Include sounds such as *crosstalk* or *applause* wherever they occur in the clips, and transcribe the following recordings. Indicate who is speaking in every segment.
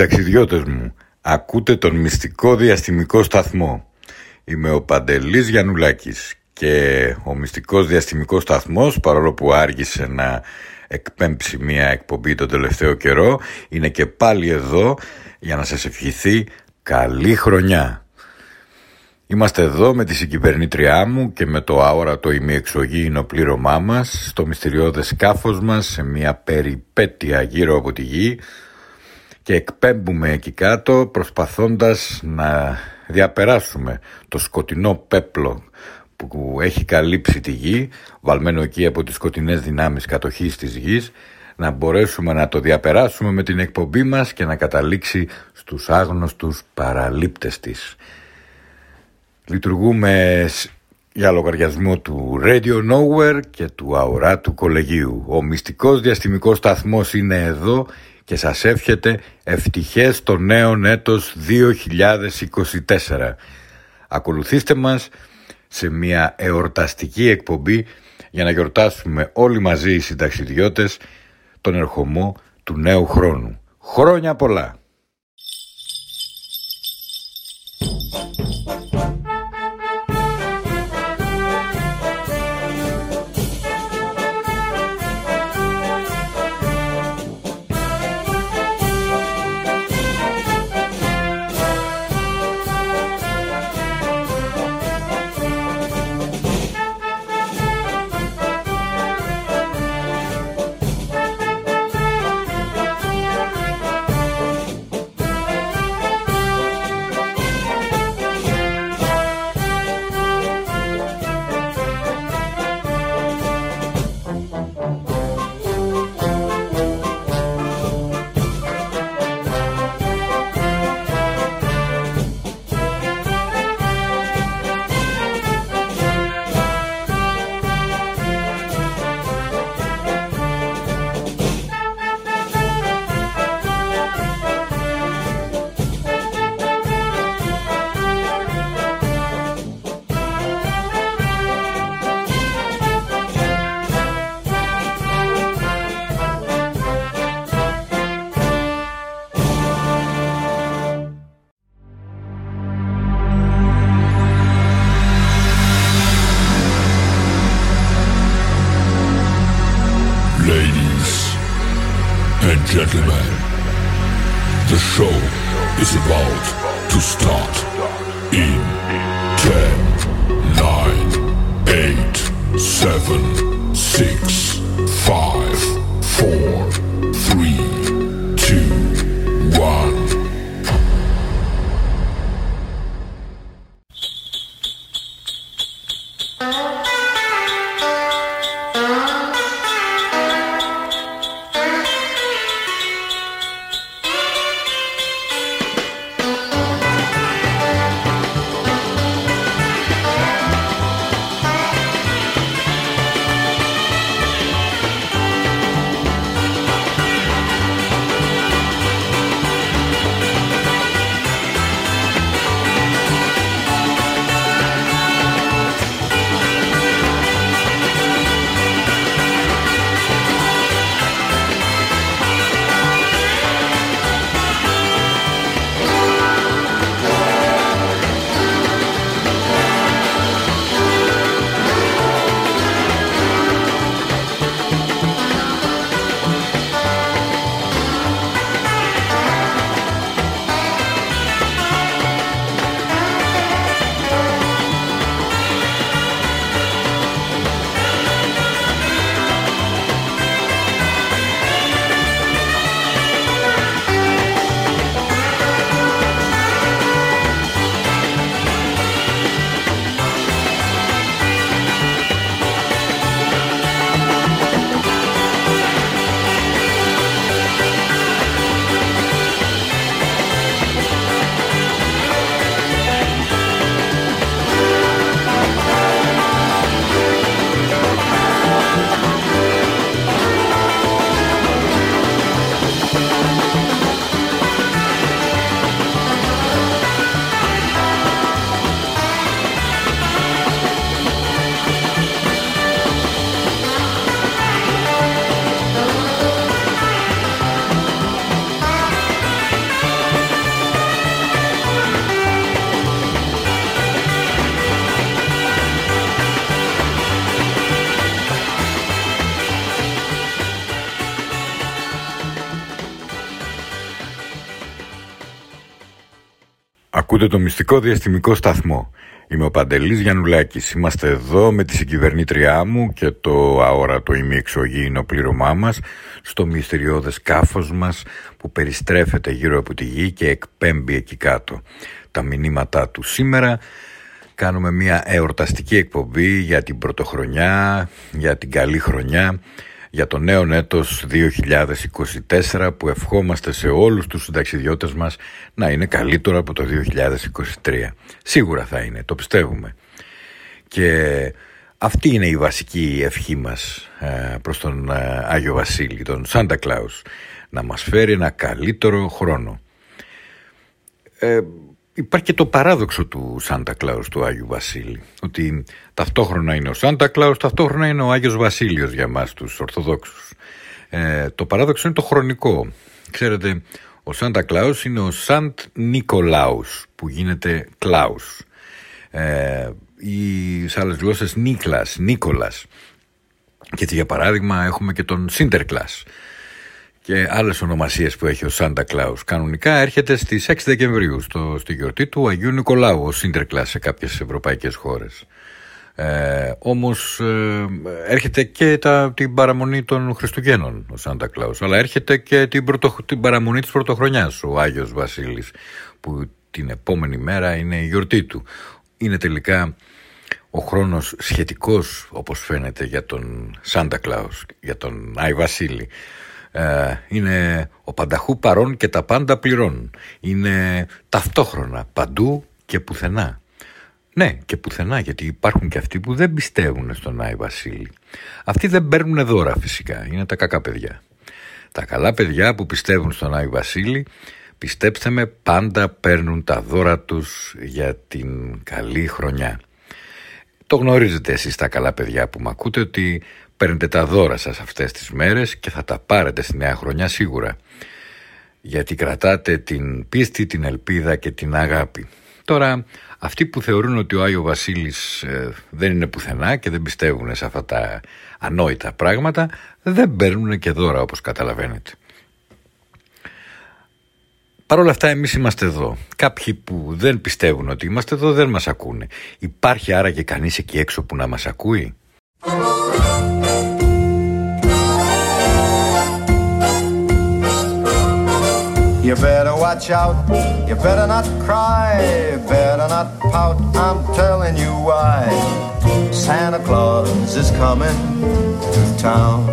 Speaker 1: Συνταξιδιώτες μου, ακούτε τον μυστικό διαστημικό σταθμό. Είμαι ο Παντελής Γιαννουλάκης και ο μυστικός διαστημικός σταθμός, παρόλο που άργησε να εκπέμψει μια εκπομπή τον τελευταίο καιρό, είναι και πάλι εδώ για να σας ευχηθεί καλή χρονιά. Είμαστε εδώ με τη συγκυβερνήτριά μου και με το αόρατο ημιεξωγήινο πλήρωμά μας στο μυστηριώδες σκάφος μας σε μια περιπέτεια γύρω από τη γη και εκπέμπουμε εκεί κάτω προσπαθώντας να διαπεράσουμε το σκοτεινό πέπλο που έχει καλύψει τη γη, βαλμένο εκεί από τις σκοτεινές δυνάμεις κατοχής της γης, να μπορέσουμε να το διαπεράσουμε με την εκπομπή μας και να καταλήξει στους άγνωστους παραλήπτες της. Λειτουργούμε για λογαριασμό του Radio Nowhere και του αοράτου κολεγίου. Ο μυστικός διαστημικός σταθμός είναι εδώ και σας εύχεται ευτυχές το νέο έτος 2024. Ακολουθήστε μας σε μια εορταστική εκπομπή για να γιορτάσουμε όλοι μαζί οι συνταξιδιώτες τον ερχομό του νέου χρόνου. Χρόνια πολλά! Ακούτε το μυστικό διαστημικό σταθμό. Είμαι ο Παντελής Γιαννουλάκης. Είμαστε εδώ με τη συγκυβερνήτριά μου και το αόρατο ημιεξωγήινο πλήρωμά μας στο μυστηριώδες σκάφος μας που περιστρέφεται γύρω από τη γη και εκπέμπει εκεί κάτω. Τα μηνύματά του σήμερα κάνουμε μια εορταστική εκπομπή για την πρωτοχρονιά, για την καλή χρονιά για το νέο έτος 2024 που ευχόμαστε σε όλους τους συνταξιδιώτες μας να είναι καλύτερο από το 2023. Σίγουρα θα είναι, το πιστεύουμε. Και αυτή είναι η βασική ευχή μας ε, προς τον ε, Άγιο Βασίλη, τον Σάντα Κλάους, να μας φέρει ένα καλύτερο χρόνο. Ε, Υπάρχει και το παράδοξο του Σάντα Κλάους του Άγιου Βασίλη ότι ταυτόχρονα είναι ο Σάντα Κλάους, ταυτόχρονα είναι ο Άγιος Βασίλειος για μας τους Ορθοδόξους. Ε, το παράδοξο είναι το χρονικό. Ξέρετε, ο Σάντα Κλάους είναι ο Σαντ Νικολάους που γίνεται Κλάους. Ε, ή σε άλλες γλώσσες Νίκλας, Νίκολας. Και έτσι για παράδειγμα έχουμε και τον Σίντερκλας και άλλες ονομασίες που έχει ο Σάντα Κλάου. Κανονικά έρχεται στις 6 Δεκεμβρίου, στο, στη γιορτή του Αγίου Νικολάου, ο Σίντερκλα σε κάποιες ευρωπαϊκές χώρες. Ε, Όμως ε, έρχεται και τα, την παραμονή των Χριστουγέννων ο Σάντα Κλάου. Αλλά έρχεται και την, πρωτο, την παραμονή της Πρωτοχρονιάς ο Άγιος Βασίλης, που την επόμενη μέρα είναι η γιορτή του. Είναι τελικά ο χρόνος σχετικός όπως φαίνεται για τον Σάντα Κλάους, για τον Άι Βασίλη. Ε, είναι ο πανταχού παρών και τα πάντα πληρών. Είναι ταυτόχρονα παντού και πουθενά. Ναι, και πουθενά, γιατί υπάρχουν και αυτοί που δεν πιστεύουν στον Άι Βασίλη. Αυτοί δεν παίρνουν δώρα φυσικά, είναι τα κακά παιδιά. Τα καλά παιδιά που πιστεύουν στον Άι Βασίλη, πιστέψτε με, πάντα παίρνουν τα δώρα τους για την καλή χρονιά. Το γνωρίζετε εσείς τα καλά παιδιά που με ακούτε ότι Παίρνετε τα δώρα σας αυτές τις μέρες και θα τα πάρετε στη νέα χρονιά σίγουρα. Γιατί κρατάτε την πίστη, την ελπίδα και την αγάπη. Τώρα, αυτοί που θεωρούν ότι ο Άγιο Βασίλης ε, δεν είναι πουθενά και δεν πιστεύουν σε αυτά τα ανόητα πράγματα, δεν παίρνουν και δώρα όπως καταλαβαίνετε. Παρ' όλα αυτά εμείς είμαστε εδώ. Κάποιοι που δεν πιστεύουν ότι είμαστε εδώ δεν μας ακούνε. Υπάρχει άραγε κανείς εκεί έξω που να μας ακούει; You better watch out, you better not cry, better not pout, I'm telling you why. Santa Claus is coming to town.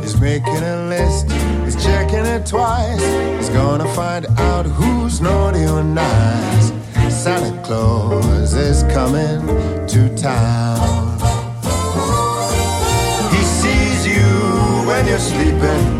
Speaker 1: He's making a list, he's checking it twice. He's gonna find out who's naughty or nice. Santa Claus is coming to town. He sees you when you're sleeping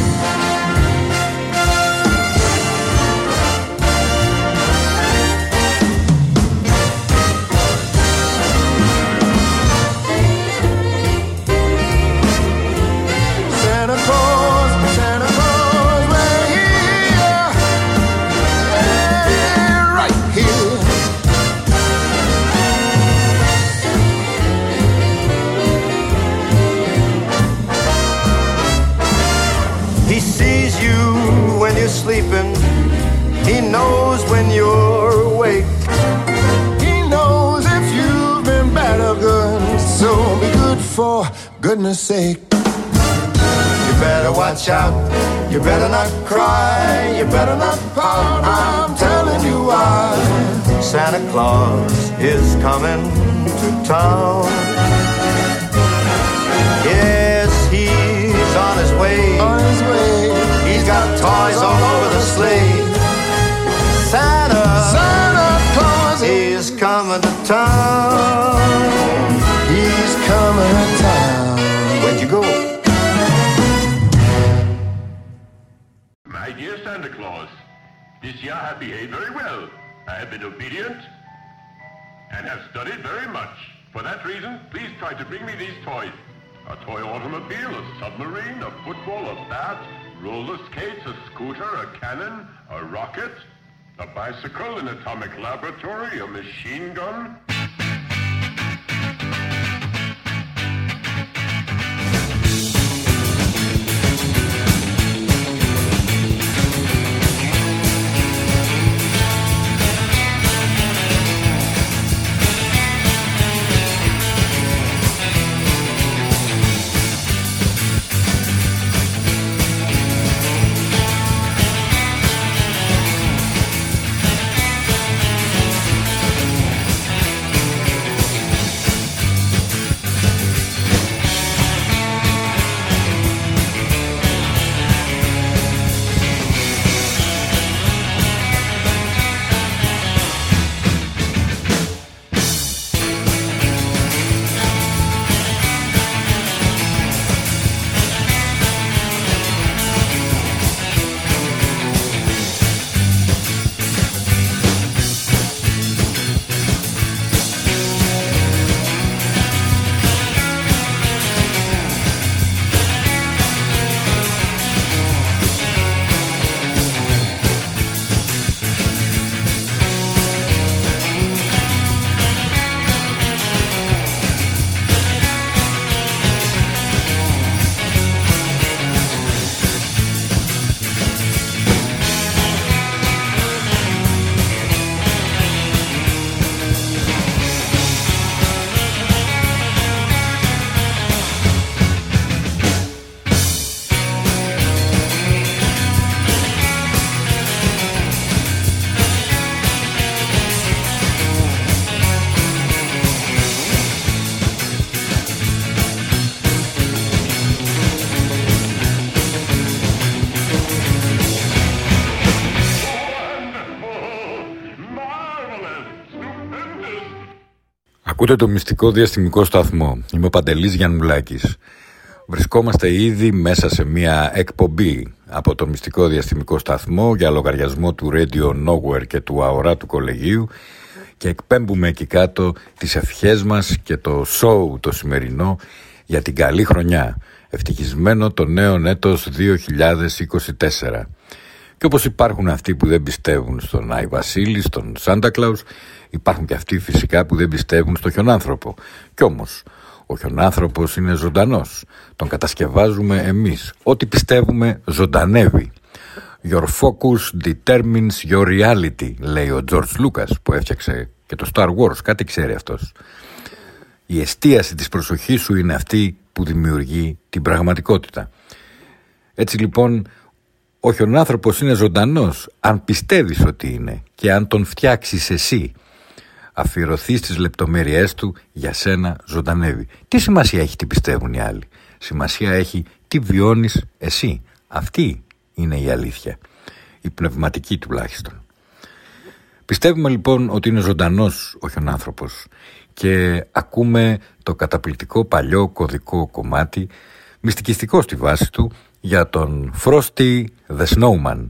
Speaker 1: Better watch out. You better not cry. You better not pout. I'm telling you why. Santa Claus is coming to town. Yes, he's on his way. On his way got toys all over the sleigh. Santa, Santa Claus is coming to town.
Speaker 2: This year I have behaved very well. I have been obedient and have studied very much. For that reason, please try to bring me these toys. a toy automobile, a submarine, a football, a bat, roller skates, a scooter, a cannon, a rocket, a bicycle, an atomic laboratory, a machine gun.
Speaker 1: Ακούτε το μυστικό διαστημικό σταθμό. Είμαι ο Παντελής Γιαννουλάκης. Βρισκόμαστε ήδη μέσα σε μια εκπομπή από το μυστικό διαστημικό σταθμό για λογαριασμό του Radio Nowhere και του ΑΟΡΑ του Κολεγίου και εκπέμπουμε εκεί κάτω τις ευχές μας και το show το σημερινό για την καλή χρονιά. Ευτυχισμένο το νέο έτος 2024. Και όπως υπάρχουν αυτοί που δεν πιστεύουν στον Άι Βασίλης, στον Σάντα Κλάους, υπάρχουν και αυτοί φυσικά που δεν πιστεύουν στο χιονάνθρωπο. Κι όμως, ο χιονάνθρωπος είναι ζωντανός. Τον κατασκευάζουμε εμείς. Ό,τι πιστεύουμε ζωντανεύει. Your focus determines your reality, λέει ο George Lucas που έφτιαξε και το Star Wars. Κάτι ξέρει αυτός. Η εστίαση της προσοχής σου είναι αυτή που δημιουργεί την πραγματικότητα. Έτσι λοιπόν ο χιονάνθρωπος είναι ζωντανός αν πιστεύεις ότι είναι και αν τον φτιάξεις εσύ. Αφιερωθεί στις λεπτομέρειές του για σένα ζωντανεύει. Τι σημασία έχει τι πιστεύουν οι άλλοι; Σημασία έχει τι βιώνεις εσύ. Αυτή είναι η αλήθεια. Η πνευματική τουλάχιστον. Πιστεύουμε λοιπόν ότι είναι ζωντανός ο χιονάνθρωπος και ακούμε το καταπληκτικό παλιό κωδικό κομμάτι μυστικιστικό στη βάση του για τον Frosty the Snowman,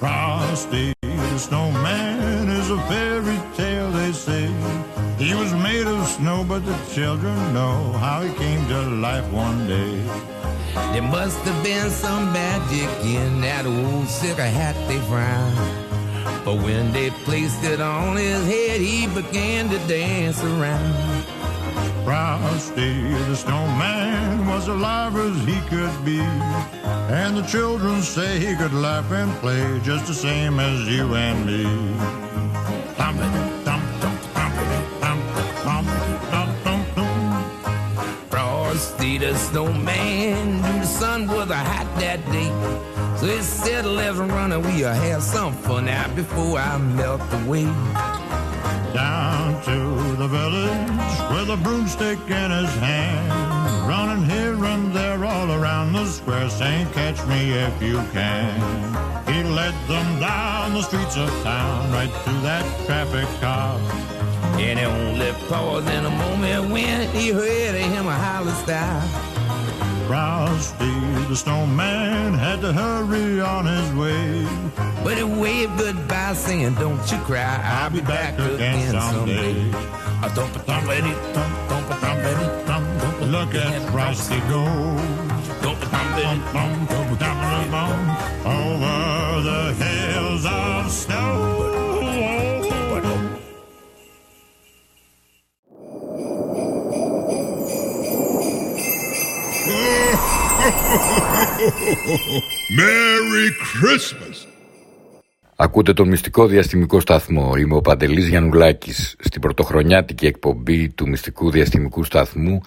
Speaker 1: Frosty the snowman is a fairy tale, they say. He was made of snow, but the children know how he came to life one day. There must have been some magic in that old silver hat they found. But when they placed it on his head, he began to dance around. Frosty the snowman was alive as he could be. And the children say he could laugh and play just the same as you and me. Frosty the snowman knew the sun was hot that day. So he said, let's run and we'll have some fun out before I melt away. Down to the village
Speaker 3: with a broomstick in his hand. Running here and there all around the square, saying, Catch me if you can. He led them down the streets of town, right through that traffic cop.
Speaker 4: And he only paused in a moment when he heard him a holler style.
Speaker 3: Frosty the snowman had to hurry on his way.
Speaker 4: But he waved goodbye, saying, Don't you cry, I'll, I'll be, back, back again, again someday. someday.
Speaker 3: Look at Frosty go. Over the hills of snow. *laughs*
Speaker 1: Merry Christmas! Ακούτε τον μυστικό διαστημικό σταθμό. Είμαι ο Παντελής Γιαννουλάκης στην πρωτοχρονιάτικη εκπομπή του μυστικού διαστημικού σταθμού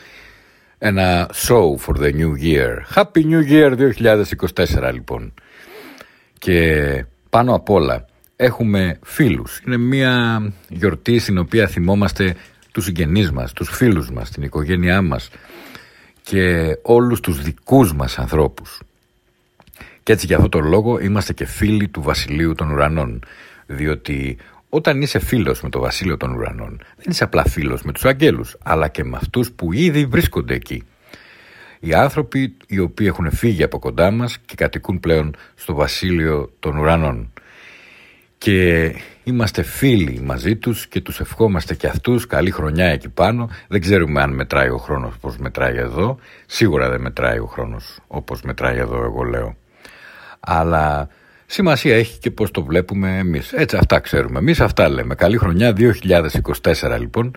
Speaker 1: ένα show for the new year. Happy New Year 2024 λοιπόν. Και πάνω απ' όλα έχουμε φίλους. Είναι μια γιορτή στην οποία θυμόμαστε τους συγγενείς μας, τους φίλους μας, την οικογένειά μας, και όλους τους δικούς μας ανθρώπους. Και έτσι για αυτό τον λόγο είμαστε και φίλοι του Βασιλείου των Ουρανών, διότι όταν είσαι φίλος με το Βασίλειο των Ουρανών, δεν είσαι απλά φίλος με τους αγγέλους, αλλά και με αυτούς που ήδη βρίσκονται εκεί. Οι άνθρωποι οι οποίοι έχουν φύγει από κοντά μας και κατοικούν πλέον στο Βασίλειο των Ουρανών και είμαστε φίλοι μαζί τους και τους ευχόμαστε και αυτούς καλή χρονιά εκεί πάνω. Δεν ξέρουμε αν μετράει ο χρόνος όπως μετράει εδώ. Σίγουρα δεν μετράει ο χρόνος όπως μετράει εδώ εγώ λέω. Αλλά σημασία έχει και πώς το βλέπουμε εμείς. Έτσι αυτά ξέρουμε. Εμείς αυτά λέμε. Καλή χρονιά 2024 λοιπόν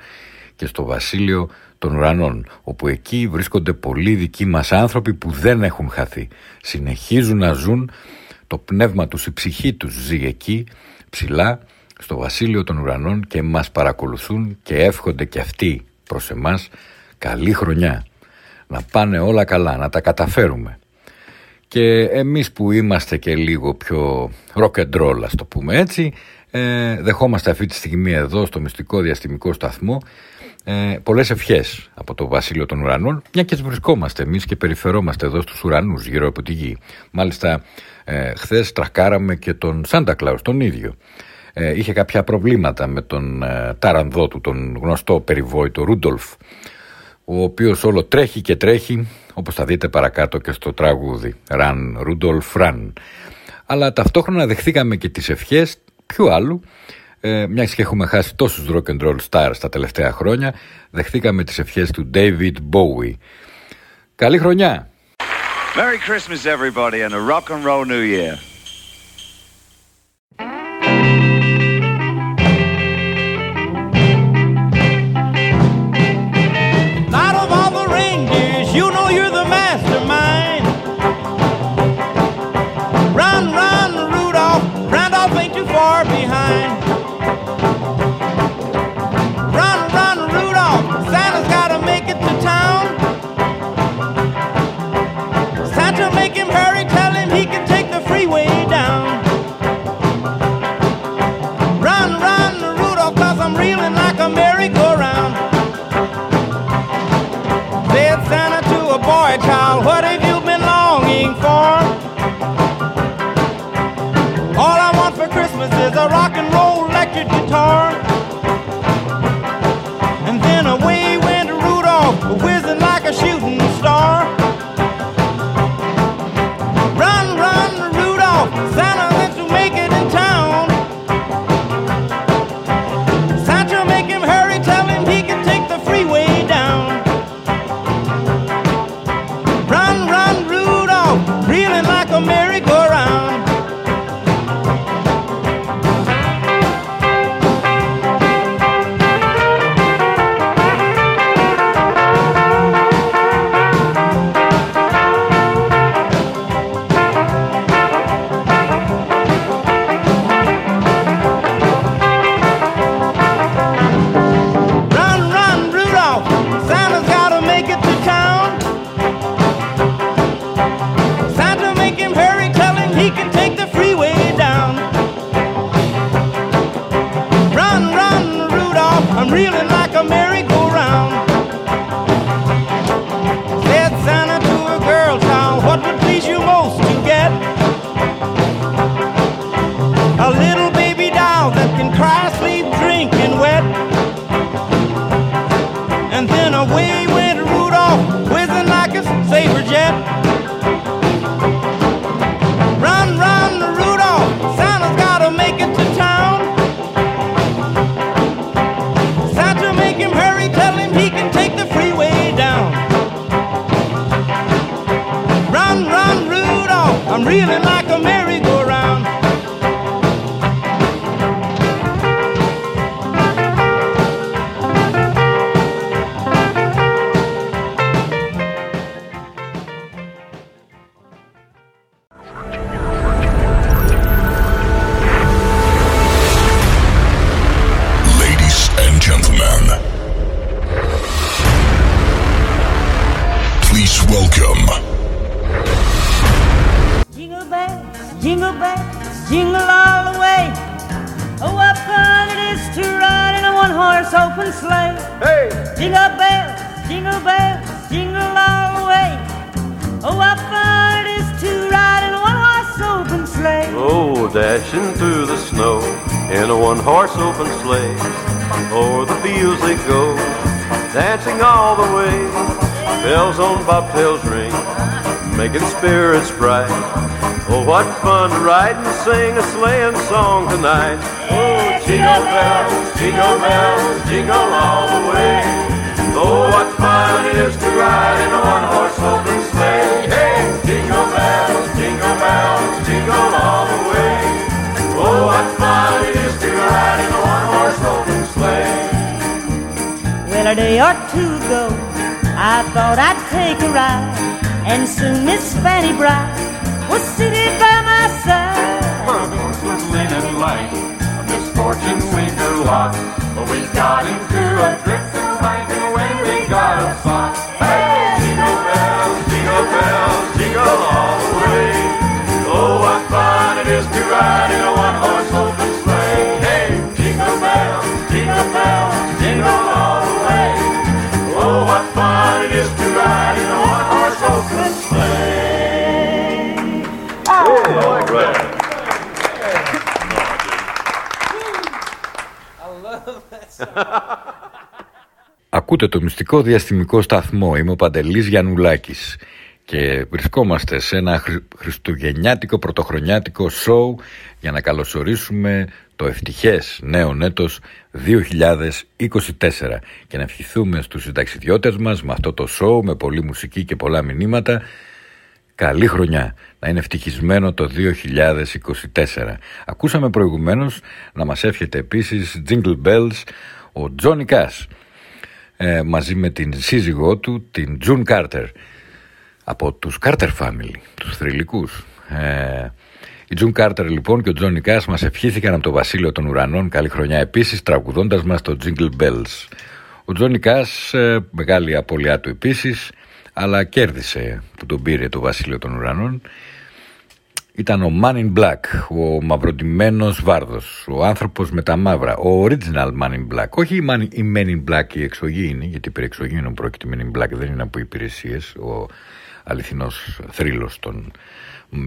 Speaker 1: και στο Βασίλειο των Ουρανών όπου εκεί βρίσκονται πολλοί δικοί μας άνθρωποι που δεν έχουν χαθεί. Συνεχίζουν να ζουν το πνεύμα τους, η ψυχή τους ζει εκεί ψηλά στο βασίλειο των ουρανών και μας παρακολουθούν και εύχονται και αυτοί προς εμάς καλή χρονιά. Να πάνε όλα καλά, να τα καταφέρουμε. Και εμείς που είμαστε και λίγο πιο rock and roll, ας το πούμε έτσι, ε, δεχόμαστε αυτή τη στιγμή εδώ στο μυστικό διαστημικό σταθμό ε, πολλές ευχές από το βασίλειο των ουρανών, μια και βρισκόμαστε εμείς και περιφερόμαστε εδώ στους ουρανούς γύρω από τη γη. Μάλιστα ε, χθες τρακάραμε και τον Σάντα Κλάους, τον ίδιο. Ε, είχε κάποια προβλήματα με τον ε, ταρανδό του, τον γνωστό περιβόητο Ρούντολφ, ο οποίος όλο τρέχει και τρέχει, όπως θα δείτε παρακάτω και στο τραγούδι, Ραν, Ρούντολφ, Ραν. Αλλά ταυτόχρονα δεχθήκαμε και τις ευχές ποιου άλλου, ε, μιας και έχουμε χάσει τόσους rock and roll stars τα τελευταία χρόνια, δεχθήκαμε τις ευχές του David Bowie. Καλή χρονιά!
Speaker 5: Merry Christmas, everybody, and a rock and roll New Year.
Speaker 1: Ακούτε το μυστικό διαστημικό σταθμό. Είμαι ο Παντελής Γιαννουλάκης και βρισκόμαστε σε ένα χρυ- χριστουγεννιάτικο πρωτοχρονιάτικο σοου για να καλωσορίσουμε το ευτυχές νέο έτος 2024 και να ευχηθούμε στους συνταξιδιώτες μας με αυτό το σοου με πολλή μουσική και πολλά μηνύματα Καλή χρονιά, να είναι ευτυχισμένο το 2024. Ακούσαμε προηγουμένως να μας εύχεται επίσης Jingle Bells ο Τζόνι Κας ε, μαζί με την σύζυγό του, την Τζουν Κάρτερ από τους Carter Family, τους θρυλικούς. Ε, η Τζουν Κάρτερ λοιπόν και ο Τζόνι Κας μας ευχήθηκαν από το Βασίλειο των Ουρανών καλή χρονιά επίσης τραγουδώντας μας το Jingle Bells. Ο Τζόνι Κας, ε, μεγάλη απώλειά του επίσης, αλλά κέρδισε που τον πήρε το Βασίλειο των Ουρανών. Ήταν ο Man in Black, ο μαυροντημένος βάρδος, ο άνθρωπος με τα μαύρα, ο original Man in Black. Όχι η, Man, η Men in Black η εξωγήινη, γιατί περί εξωγήινων πρόκειται Men in Black, δεν είναι από υπηρεσίες, ο αληθινός θρύλος των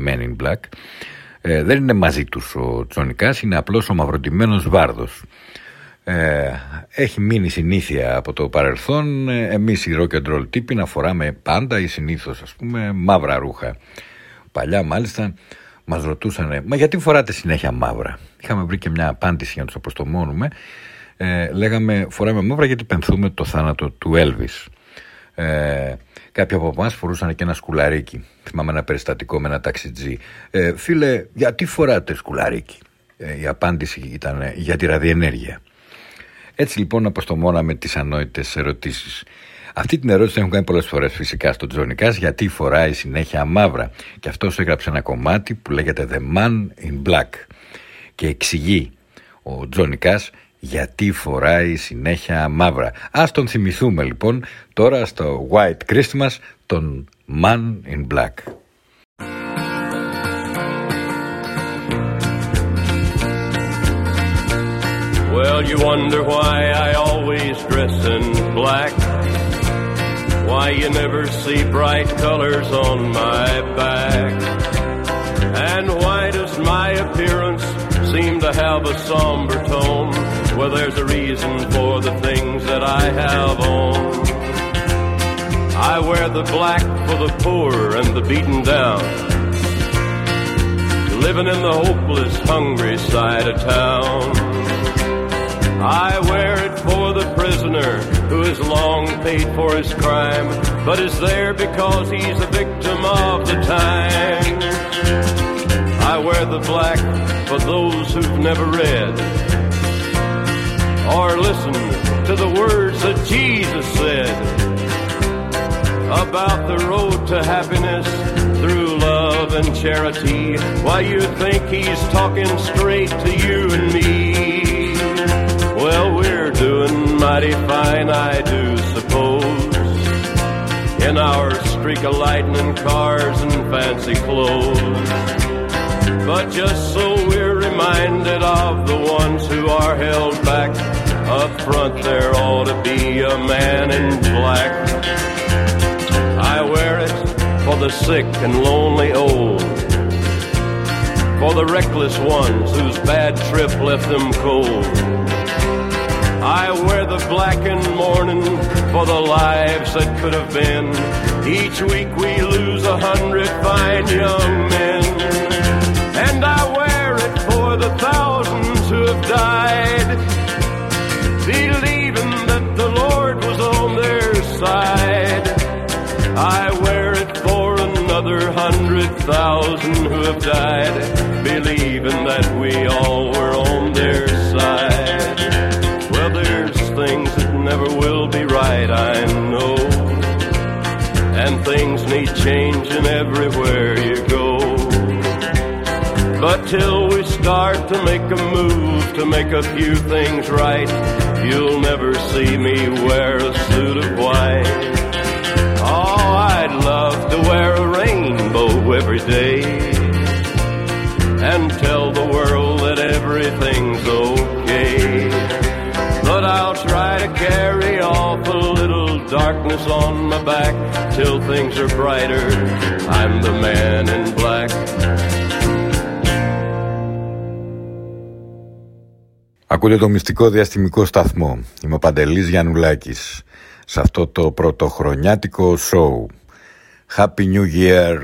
Speaker 1: Men in Black. Ε, δεν είναι μαζί τους ο Τζονικάς, είναι απλώς ο μαυροντημένος βάρδος. Ε, έχει μείνει συνήθεια από το παρελθόν ε, εμείς οι rock and roll τύποι να φοράμε πάντα ή συνήθως ας πούμε μαύρα ρούχα παλιά μάλιστα μας ρωτούσαν μα γιατί φοράτε συνέχεια μαύρα; Είχαμε βρει και μια απάντηση για να τους αποστομώνουμε. Ε, λέγαμε φοράμε μαύρα γιατί πενθούμε το θάνατο του Έλβης ε, κάποιοι από εμάς φορούσαν και ένα σκουλαρίκι. Θυμάμαι ένα περιστατικό με ένα ταξιτζή. Ε, φίλε γιατί φοράτε σκουλαρίκι; Ε, η απάντηση ήταν ε, για τη ραδιενέργεια έτσι λοιπόν αποστομώναμε τις ανόητες ερωτήσεις. Αυτή την ερώτηση την έχουν κάνει πολλές φορές φυσικά στον Τζόνι Κάς γιατί φοράει συνέχεια μαύρα και αυτός έγραψε ένα κομμάτι που λέγεται The Man in Black και εξηγεί ο Τζόνι Κάς γιατί φοράει συνέχεια μαύρα. Ας τον θυμηθούμε λοιπόν τώρα στο White Christmas τον Man in Black.
Speaker 6: Well, you wonder why I always dress in black. Why you never see bright colors on my back. And why does my appearance seem to have a somber tone? Well, there's a reason for the things that I have on. I wear the black for the poor and the beaten down. Living in the hopeless, hungry side of town. I wear it for the prisoner who has long paid for his crime, but is there because he's a victim of the time. I wear the black for those who've never read or listened to the words that Jesus said about the road to happiness through love and charity. Why you think he's talking straight to you and me? Mighty fine, I do suppose. In our streak of lightning cars and fancy clothes. But just so we're reminded of the ones who are held back. Up front there ought to be a man in black. I wear it for the sick and lonely old. For the reckless ones whose bad trip left them cold. I wear the black in mourning for the lives that could have been. Each week we lose a hundred fine young men. And I wear it for the thousands who have died, believing that the Lord was on their side. I wear it for another hundred thousand who have died, believing that we all were on their side. Everywhere you go. But till we start to make a move to make a few things right, you'll never see me wear a suit of white. Oh, I'd love to wear a rainbow every day and tell the world that everything's okay. But I'll try to carry darkness on my back till things are brighter. I'm the man in black.
Speaker 1: Ακούτε το μυστικό διαστημικό σταθμό. Είμαι ο Παντελής Γιαννουλάκης σε αυτό το πρωτοχρονιάτικο σοου. Happy New Year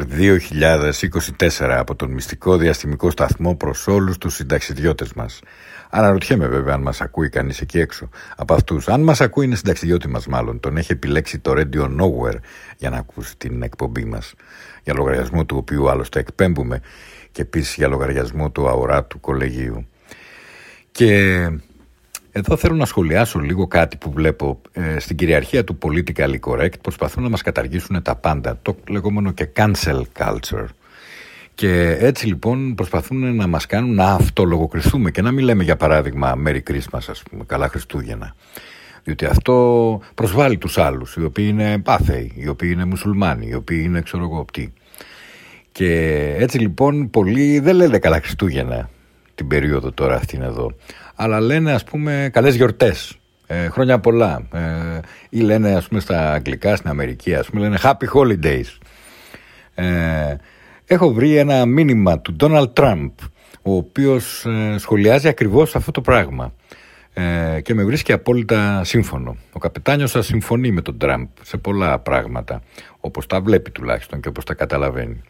Speaker 1: 2024 από τον μυστικό διαστημικό σταθμό προς όλους τους συνταξιδιώτες μας. Αναρωτιέμαι βέβαια αν μας ακούει κανείς εκεί έξω. Από αυτούς, αν μας ακούει είναι συνταξιδιώτη μας μάλλον. Τον έχει επιλέξει το Radio Nowhere για να ακούσει την εκπομπή μας. Για λογαριασμό του οποίου άλλωστε εκπέμπουμε και επίσης για λογαριασμό του αοράτου κολεγίου. Και εδώ θέλω να σχολιάσω λίγο κάτι που βλέπω ε, στην κυριαρχία του politically correct προσπαθούν να μας καταργήσουν τα πάντα, το λεγόμενο και cancel culture. Και έτσι λοιπόν προσπαθούν να μας κάνουν να αυτολογοκριθούμε και να μην λέμε για παράδειγμα Merry Christmas ας πούμε, καλά Χριστούγεννα. Διότι αυτό προσβάλλει τους άλλους, οι οποίοι είναι πάθεοι, οι οποίοι είναι μουσουλμάνοι, οι οποίοι είναι ξέρω εγώ Και έτσι λοιπόν πολλοί δεν λένε καλά Χριστούγεννα την περίοδο τώρα αυτήν εδώ αλλά λένε ας πούμε καλές γιορτές, ε, χρόνια πολλά ε, ή λένε ας πούμε στα αγγλικά στην Αμερική ας πούμε λένε happy holidays. Ε, έχω βρει ένα μήνυμα του Donald Trump ο οποίος ε, σχολιάζει ακριβώς αυτό το πράγμα ε, και με βρίσκει απόλυτα σύμφωνο. Ο καπετάνιος σας συμφωνεί με τον Τραμπ σε πολλά πράγματα, όπως τα βλέπει τουλάχιστον και όπως τα καταλαβαίνει.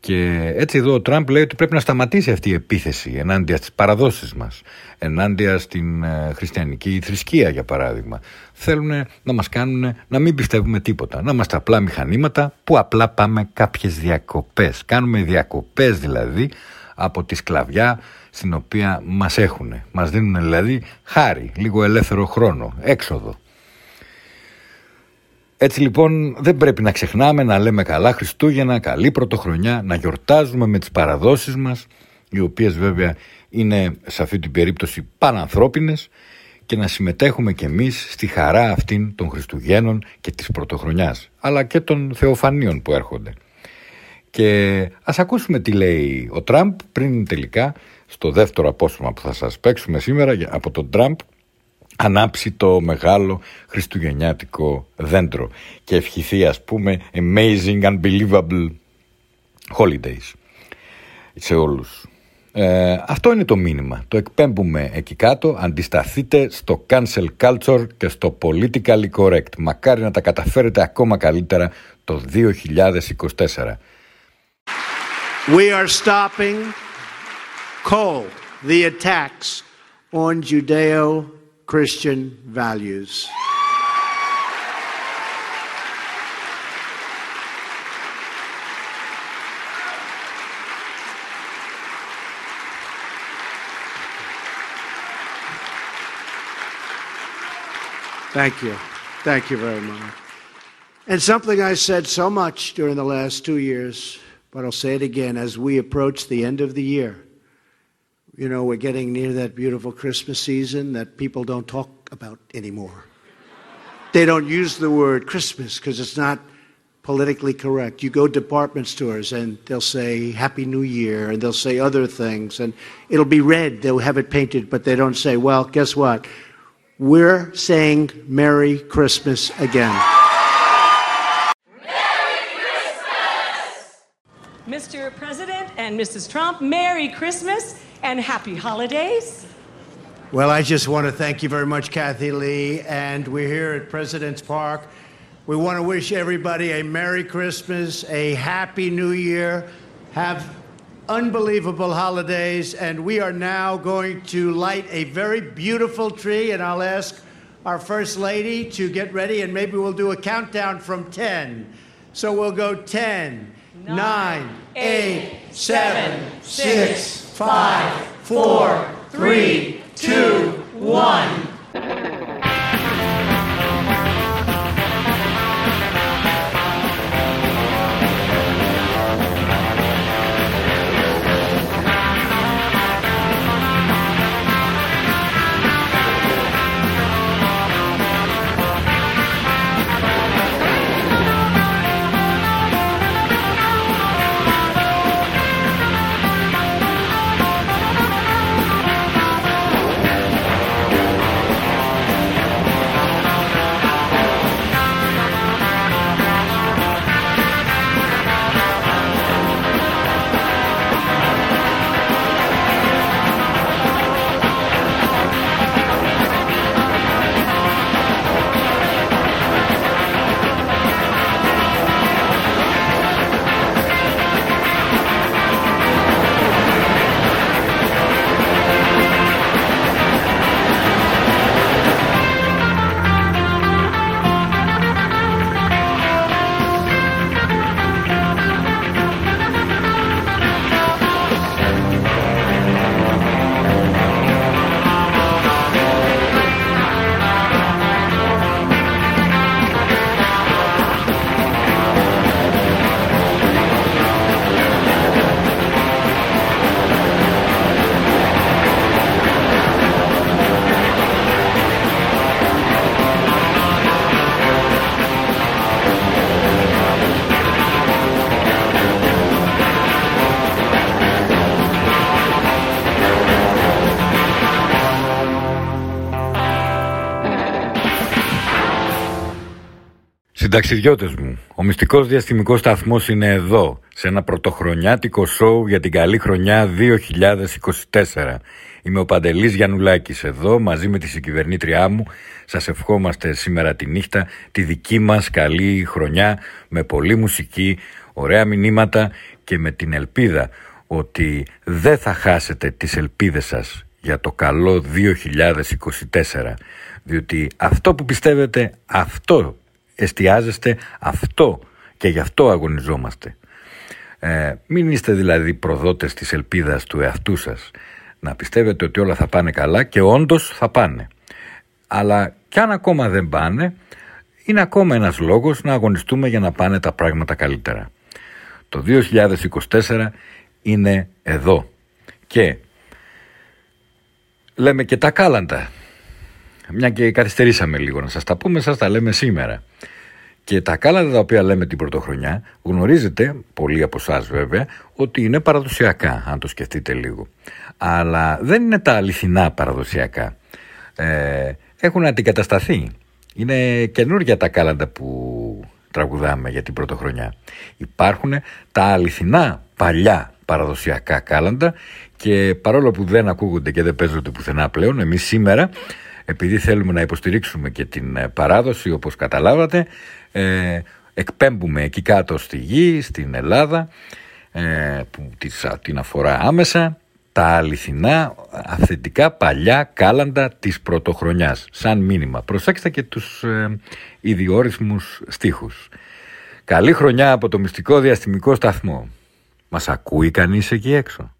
Speaker 1: Και έτσι εδώ ο Τραμπ λέει ότι πρέπει να σταματήσει αυτή η επίθεση ενάντια στις παραδόσεις μας, ενάντια στην ε, χριστιανική θρησκεία για παράδειγμα. Θέλουν να μας κάνουν να μην πιστεύουμε τίποτα, να είμαστε απλά μηχανήματα που απλά πάμε κάποιες διακοπές. Κάνουμε διακοπές δηλαδή από τη σκλαβιά στην οποία μας έχουν. Μας δίνουν δηλαδή χάρη, λίγο ελεύθερο χρόνο, έξοδο. Έτσι λοιπόν δεν πρέπει να ξεχνάμε να λέμε καλά Χριστούγεννα, καλή πρωτοχρονιά, να γιορτάζουμε με τις παραδόσεις μας, οι οποίες βέβαια είναι σε αυτή την περίπτωση πανανθρώπινες και να συμμετέχουμε κι εμείς στη χαρά αυτήν των Χριστουγέννων και της πρωτοχρονιάς, αλλά και των θεοφανίων που έρχονται. Και ας ακούσουμε τι λέει ο Τραμπ πριν τελικά στο δεύτερο απόσπασμα που θα σας παίξουμε σήμερα από τον Τραμπ ανάψει το μεγάλο χριστουγεννιάτικο δέντρο και ευχηθεί ας πούμε amazing, unbelievable holidays σε όλους. Ε, αυτό είναι το μήνυμα. Το εκπέμπουμε εκεί κάτω. Αντισταθείτε στο cancel culture και στο politically correct. Μακάρι να τα καταφέρετε ακόμα καλύτερα το 2024.
Speaker 7: We are stopping cold the attacks on Judeo Christian values. Thank you. Thank you very much. And something I said so much during the last two years, but I'll say it again as we approach the end of the year. You know, we're getting near that beautiful Christmas season that people don't talk about anymore. They don't use the word Christmas because it's not politically correct. You go department stores and they'll say Happy New Year and they'll say other things and it'll be red. They'll have it painted, but they don't say, well, guess what? We're saying Merry Christmas again.
Speaker 8: Mr. President and Mrs. Trump, Merry Christmas and Happy Holidays.
Speaker 7: Well, I just want to thank you very much, Kathy Lee. And we're here at President's Park. We want to wish everybody a Merry Christmas, a Happy New Year. Have unbelievable holidays. And we are now going to light a very beautiful tree. And I'll ask our First Lady to get ready. And maybe we'll do a countdown from 10. So we'll go 10, nine, eight, seven, six, five, four, three, two, one.
Speaker 1: Συνταξιδιώτες μου, ο μυστικός διαστημικός σταθμός είναι εδώ, σε ένα πρωτοχρονιάτικο σοου για την καλή χρονιά 2024. Είμαι ο Παντελής Γιαννουλάκης εδώ, μαζί με τη συγκυβερνήτριά μου. Σας ευχόμαστε σήμερα τη νύχτα τη δική μας καλή χρονιά, με πολλή μουσική, ωραία μηνύματα και με την ελπίδα ότι δεν θα χάσετε τις ελπίδες σας για το καλό 2024 διότι αυτό που πιστεύετε αυτό εστιάζεστε αυτό και γι' αυτό αγωνιζόμαστε. Ε, μην είστε δηλαδή προδότες της ελπίδας του εαυτού σας. Να πιστεύετε ότι όλα θα πάνε καλά και όντως θα πάνε. Αλλά κι αν ακόμα δεν πάνε, είναι ακόμα ένας λόγος να αγωνιστούμε για να πάνε τα πράγματα καλύτερα. Το 2024 είναι εδώ και λέμε και τα κάλαντα. Μια και καθυστερήσαμε λίγο να σας τα πούμε, σας τα λέμε σήμερα. Και τα κάλαντα τα οποία λέμε την πρωτοχρονιά γνωρίζετε, πολλοί από εσά βέβαια, ότι είναι παραδοσιακά, αν το σκεφτείτε λίγο. Αλλά δεν είναι τα αληθινά παραδοσιακά. Ε, έχουν αντικατασταθεί. Είναι καινούργια τα κάλαντα που τραγουδάμε για την πρωτοχρονιά. Υπάρχουν τα αληθινά παλιά παραδοσιακά κάλαντα και παρόλο που δεν ακούγονται και δεν παίζονται πουθενά πλέον, εμείς σήμερα επειδή θέλουμε να υποστηρίξουμε και την παράδοση όπως καταλάβατε ε, εκπέμπουμε εκεί κάτω στη γη, στην Ελλάδα ε, που την αφορά άμεσα τα αληθινά αυθεντικά παλιά κάλαντα της πρωτοχρονιάς σαν μήνυμα. Προσέξτε και τους ε, ιδιόρυθμους στίχους. Καλή χρονιά από το μυστικό διαστημικό σταθμό. Μας ακούει κανείς εκεί έξω;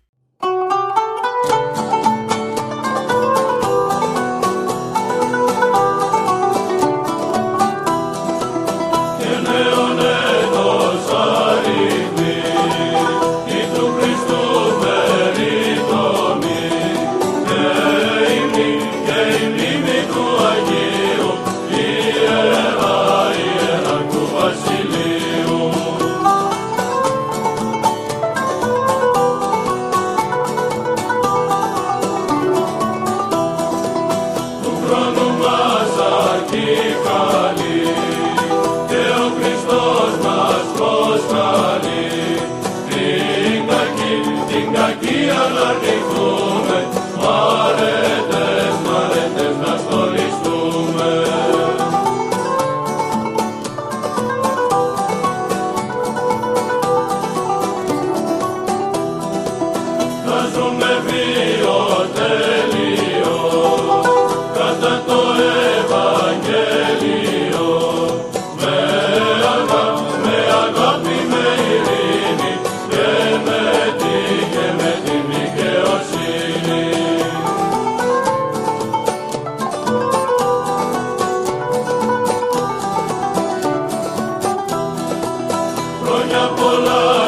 Speaker 9: Χρόνια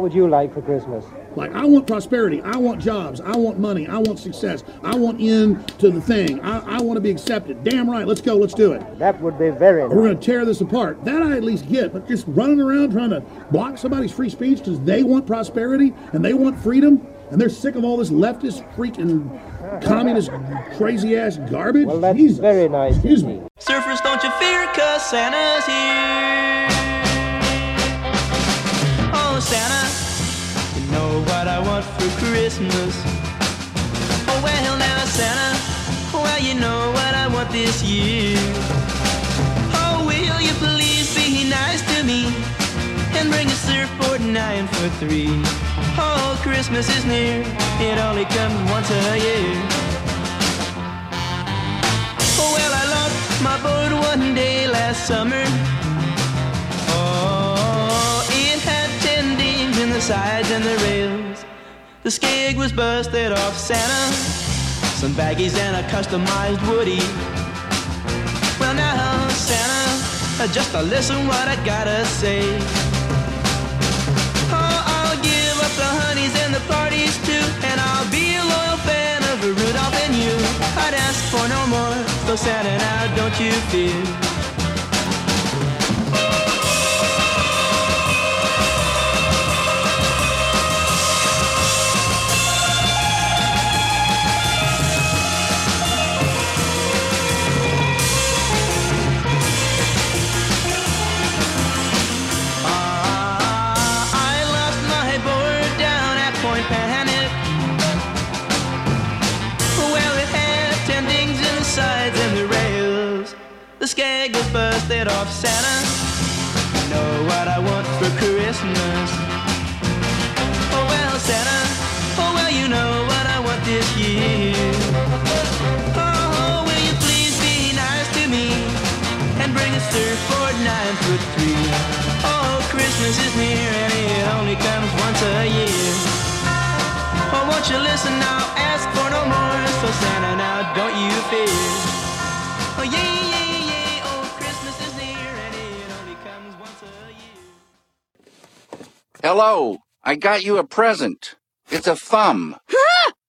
Speaker 10: what would you like for Christmas?
Speaker 11: Like, I want prosperity. I want jobs. I want money. I want success. I want in to the thing. I, I want to be accepted. Damn right. Let's go. Let's do it.
Speaker 10: That would be very nice.
Speaker 11: We're going to tear this apart. That I at least get. But just running around trying to block somebody's free speech because they want prosperity and they want freedom and they're sick of all this leftist freaking communist crazy ass garbage.
Speaker 10: Well, that's
Speaker 11: Jesus.
Speaker 10: very nice.
Speaker 11: Excuse me.
Speaker 12: Surfers, don't you fear, cause Santa's here. Want for Christmas. Oh, well, now, Santa, well, you know what I want this year. Oh, will you please be nice to me and bring a surfboard nine for three? Oh, Christmas is near, it only comes once a year. Oh, well, I lost my boat one day last summer. Oh, it had ten dings in the sides and the rails. The skig was busted off Santa. Some baggies and a customized woody. Well, now, Santa, just to listen what I gotta say. Oh, I'll give up the honeys and the parties too, and I'll be a loyal fan of Rudolph and you. I'd ask for no more, so Santa, now don't you fear. Busted off Santa. You know what I want for Christmas. Oh well, Santa. Oh well, you know what I want this year. Oh, will you please be nice to me and bring a surfboard nine foot three? Oh, Christmas is near and it only comes once a year. Oh, won't you listen now? Ask for no more. So Santa, now don't you fear. Oh yeah.
Speaker 13: Hello, I got you a present. It's a thumb.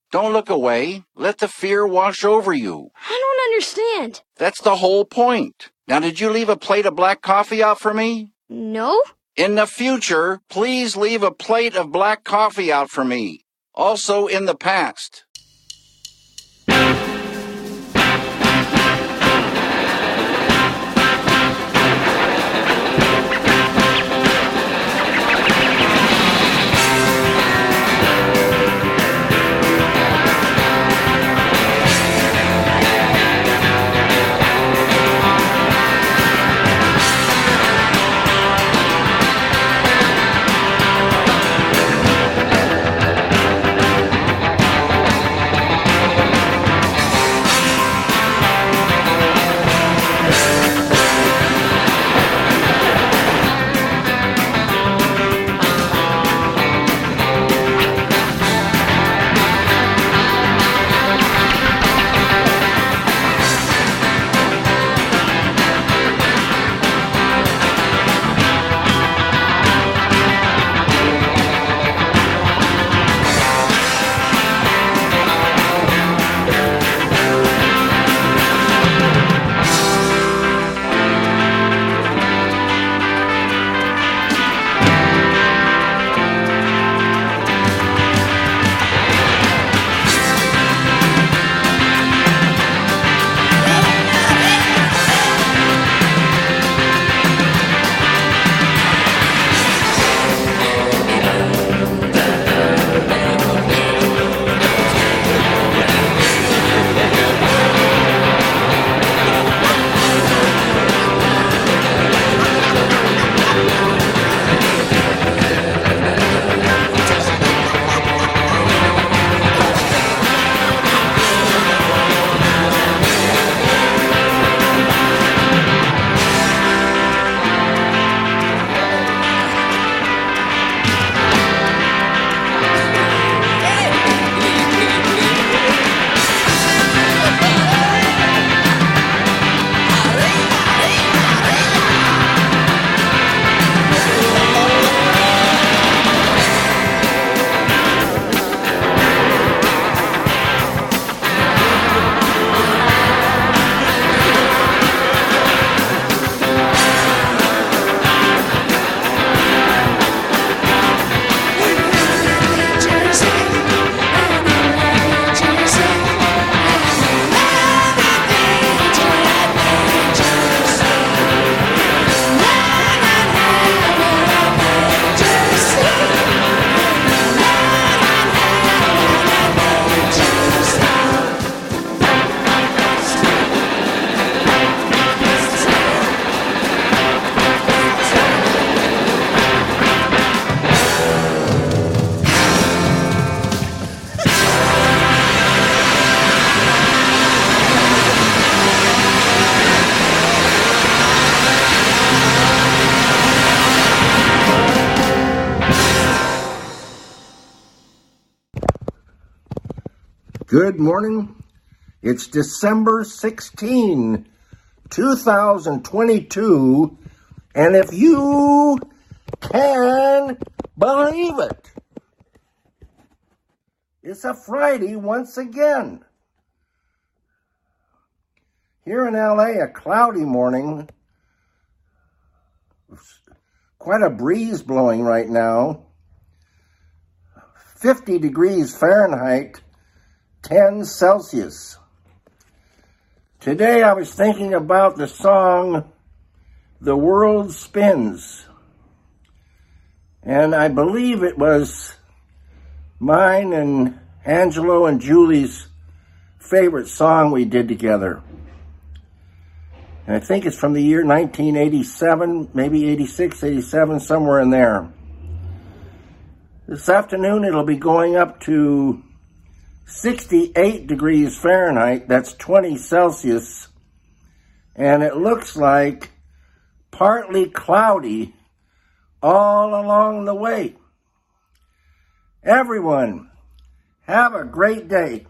Speaker 13: Don't look away. Let the fear wash over you.
Speaker 14: I don't understand.
Speaker 13: That's the whole point. Now, did you leave a plate of black coffee out for me?
Speaker 14: No?
Speaker 13: In the future, please leave a plate of black coffee out for me. Also in the past.
Speaker 14: Morning. It's December 16, 2022, and if you can believe it, it's a Friday once again. Here in LA, a cloudy morning. Quite a breeze blowing right now. 50 degrees Fahrenheit, 10 Celsius. Today I was thinking about the song The World Spins. And I believe it was mine and Angelo and Julie's favorite song we did together. And I think it's from the year 1987, maybe 86, 87, somewhere in there. This afternoon it'll be going up to 68 degrees Fahrenheit, that's 20 Celsius, and it looks like partly cloudy all along the way. Everyone, have a great day.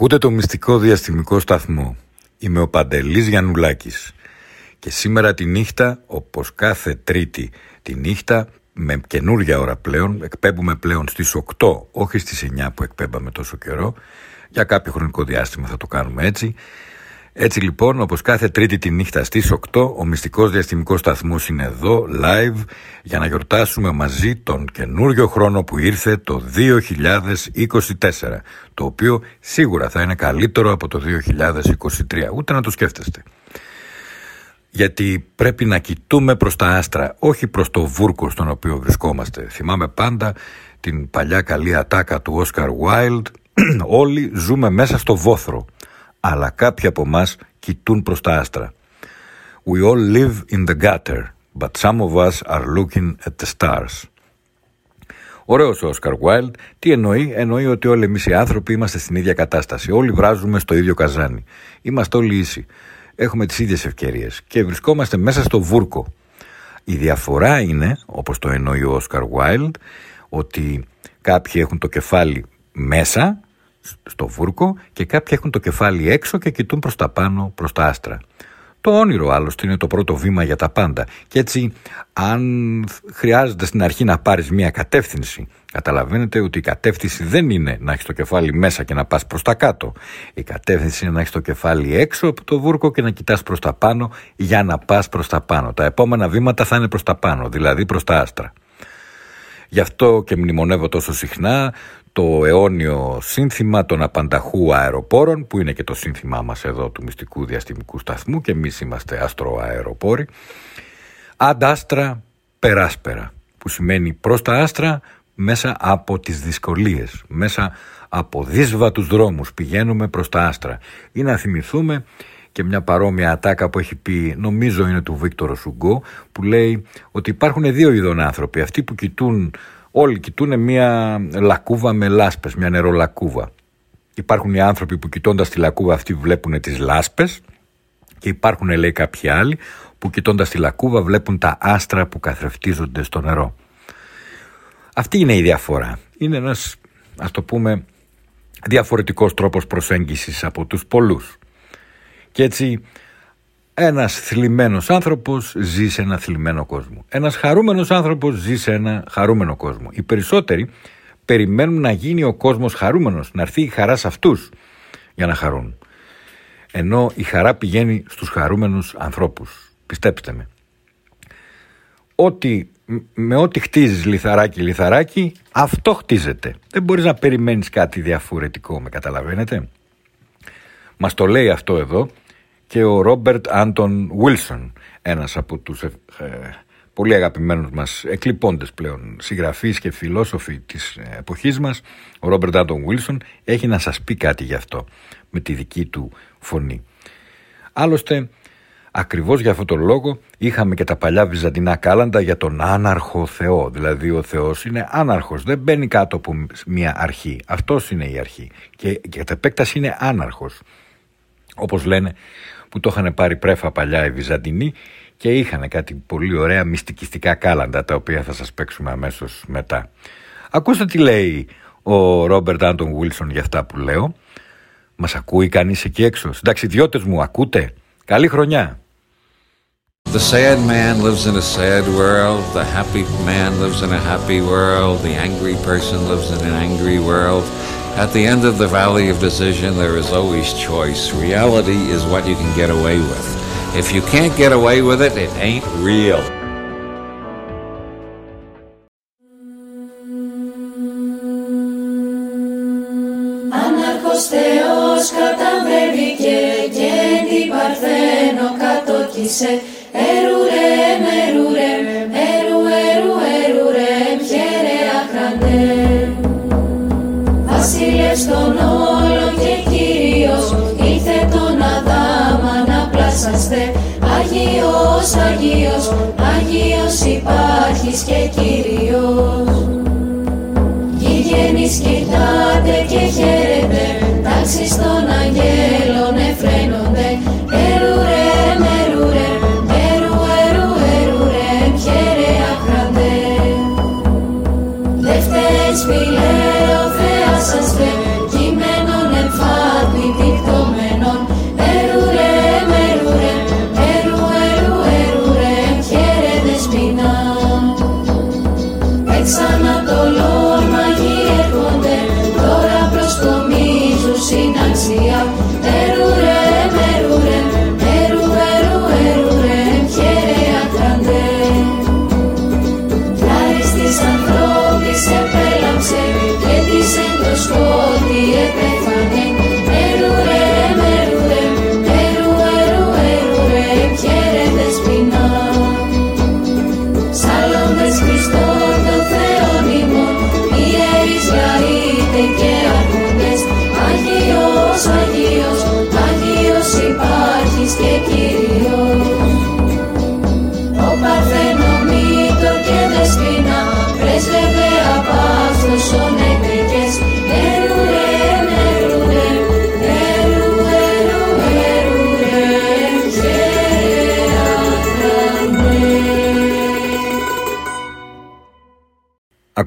Speaker 1: Ακούτε το μυστικό διαστημικό σταθμό. Είμαι ο Παντελής Γιαννουλάκης. Και σήμερα τη νύχτα, όπως κάθε τρίτη τη νύχτα, με καινούργια ώρα πλέον, εκπέμπουμε πλέον στις 8, όχι στις 9 που εκπέμπαμε τόσο καιρό, για κάποιο χρονικό διάστημα θα το κάνουμε έτσι, έτσι λοιπόν, όπως κάθε τρίτη τη νύχτα στις 8, ο μυστικός διαστημικός σταθμός είναι εδώ, live, για να γιορτάσουμε μαζί τον καινούριο χρόνο που ήρθε το 2024, το οποίο σίγουρα θα είναι καλύτερο από το 2023, ούτε να το σκέφτεστε. Γιατί πρέπει να κοιτούμε προς τα άστρα, όχι προς το βούρκο στον οποίο βρισκόμαστε. Θυμάμαι πάντα την παλιά καλή ατάκα του Όσκαρ Wilde, *clears throat* όλοι ζούμε μέσα στο βόθρο αλλά κάποιοι από εμάς κοιτούν προς τα άστρα. We all live in the gutter, but some of us are looking at the stars. Ωραίος ο Όσκαρ Wilde. Τι εννοεί, εννοεί ότι όλοι εμείς οι άνθρωποι είμαστε στην ίδια κατάσταση. Όλοι βράζουμε στο ίδιο καζάνι. Είμαστε όλοι ίσοι. Έχουμε τις ίδιες ευκαιρίες και βρισκόμαστε μέσα στο βούρκο. Η διαφορά είναι, όπως το εννοεί ο Όσκαρ Wilde, ότι κάποιοι έχουν το κεφάλι μέσα στο βούρκο και κάποιοι έχουν το κεφάλι έξω και κοιτούν προς τα πάνω, προς τα άστρα. Το όνειρο άλλωστε είναι το πρώτο βήμα για τα πάντα και έτσι αν χρειάζεται στην αρχή να πάρεις μια κατεύθυνση καταλαβαίνετε ότι η κατεύθυνση δεν είναι να έχεις το κεφάλι μέσα και να πας προς τα κάτω. Η κατεύθυνση είναι να έχεις το κεφάλι έξω από το βούρκο και να κοιτάς προς τα πάνω για να πας προς τα πάνω. Τα επόμενα βήματα θα είναι προς τα πάνω, δηλαδή προς τα άστρα. Γι' αυτό και μνημονεύω τόσο συχνά το αιώνιο σύνθημα των απανταχού αεροπόρων που είναι και το σύνθημά μας εδώ του μυστικού διαστημικού σταθμού και εμείς είμαστε αστροαεροπόροι αντάστρα περάσπερα που σημαίνει προς τα άστρα μέσα από τις δυσκολίες μέσα από δύσβατους δρόμους πηγαίνουμε προς τα άστρα ή να θυμηθούμε και μια παρόμοια ατάκα που έχει πει, νομίζω είναι του Βίκτορο Σουγκό, που λέει ότι υπάρχουν δύο ειδών άνθρωποι. Αυτοί που κοιτούν Όλοι κοιτούν μια λακκούβα με λάσπες, μια νερολακκούβα. Υπάρχουν οι άνθρωποι που κοιτώντας τη λακκούβα αυτή βλέπουν τις λάσπες και υπάρχουν λέει κάποιοι άλλοι που κοιτώντας τη λακκούβα βλέπουν τα άστρα που καθρεφτίζονται στο νερό. Αυτή είναι η διαφορά. Είναι ένας, ας το πούμε, διαφορετικός τρόπος προσέγγισης από τους πολλούς. Και έτσι ένας θλιμμένος άνθρωπος ζει σε ένα θλιμμένο κόσμο. Ένας χαρούμενος άνθρωπος ζει σε ένα χαρούμενο κόσμο. Οι περισσότεροι περιμένουν να γίνει ο κόσμος χαρούμενος, να έρθει η χαρά σε αυτούς για να χαρούν. Ενώ η χαρά πηγαίνει στους χαρούμενους ανθρώπους. Πιστέψτε με. Ότι, με ό,τι χτίζεις λιθαράκι λιθαράκι, αυτό χτίζεται. Δεν μπορείς να περιμένεις κάτι διαφορετικό, με καταλαβαίνετε. Μας το λέει αυτό εδώ και ο Ρόμπερτ Άντων Βίλσον, ένας από τους ε, πολύ αγαπημένους μας εκλειπώντες πλέον συγγραφείς και φιλόσοφοι της εποχής μας, ο Ρόμπερτ Άντων Βίλσον έχει να σας πει κάτι γι' αυτό με τη δική του φωνή. Άλλωστε, ακριβώς για αυτόν τον λόγο είχαμε και τα παλιά βυζαντινά κάλαντα για τον άναρχο Θεό. Δηλαδή ο Θεός είναι άναρχος, δεν μπαίνει κάτω από μια αρχή. Αυτός είναι η αρχή και κατά επέκταση είναι άναρχος. Όπως λένε που το είχαν πάρει πρέφα παλιά οι Βυζαντινοί και είχαν κάτι πολύ ωραία μυστικιστικά κάλαντα τα οποία θα σας παίξουμε αμέσως μετά. Ακούστε τι λέει ο Ρόμπερτ Άντων Βίλσον για αυτά που λέω. Μας ακούει κανείς εκεί έξω; Συνταξιδιώτες μου ακούτε; Καλή χρονιά.
Speaker 15: The sad man lives in a sad world. The happy man lives in a happy world. The angry person lives in an angry world. At the end of the valley of decision, there is always choice. Reality is what you can get away with. If you can't get away with it, it ain't real.
Speaker 16: Άναρχος Θεός καταβρέθηκε και την Παρθένο κατόκισε Ερουρέ, Βασίλειος των όλων και Κύριος ήρθε τον Αδάμα να πλάσαστε. Αγίος, Αγίος, Αγίος υπάρχεις και Κύριος. Γηγενείς κοιτάτε και χαίρετε τάξεις των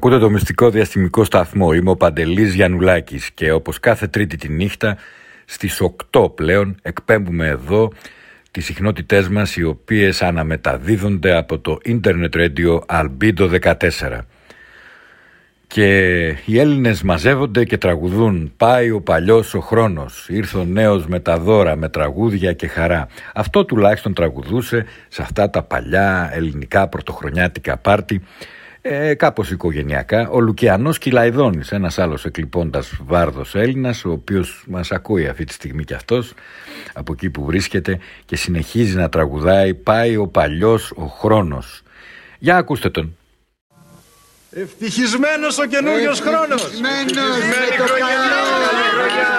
Speaker 1: Ακούτε το μυστικό διαστημικό σταθμό. Είμαι ο Παντελής Γιαννουλάκης και όπως κάθε τρίτη τη νύχτα στις 8 πλέον εκπέμπουμε εδώ τις συχνότητές μας οι οποίες αναμεταδίδονται από το Internet Radio Albedo 14. Και οι Έλληνες μαζεύονται και τραγουδούν «Πάει ο παλιός ο χρόνος, ήρθε ο νέος με τα δώρα, με τραγούδια και χαρά». Αυτό τουλάχιστον τραγουδούσε σε αυτά τα παλιά ελληνικά πρωτοχρονιάτικα πάρτι ε, κάπως οικογενειακά, ο Λουκιανός Κυλαϊδόνης, ένας άλλος εκλειπώντας βάρδος Έλληνας, ο οποίος μας ακούει αυτή τη στιγμή κι αυτός, από εκεί που βρίσκεται και συνεχίζει να τραγουδάει «Πάει ο παλιός ο χρόνος». Για ακούστε τον.
Speaker 17: Ευτυχισμένος ο καινούριος χρόνος.
Speaker 18: Ευτυχισμένος
Speaker 17: Καλή
Speaker 18: με το
Speaker 17: χρονιά.
Speaker 18: καλό.
Speaker 17: Καλή χρονιά.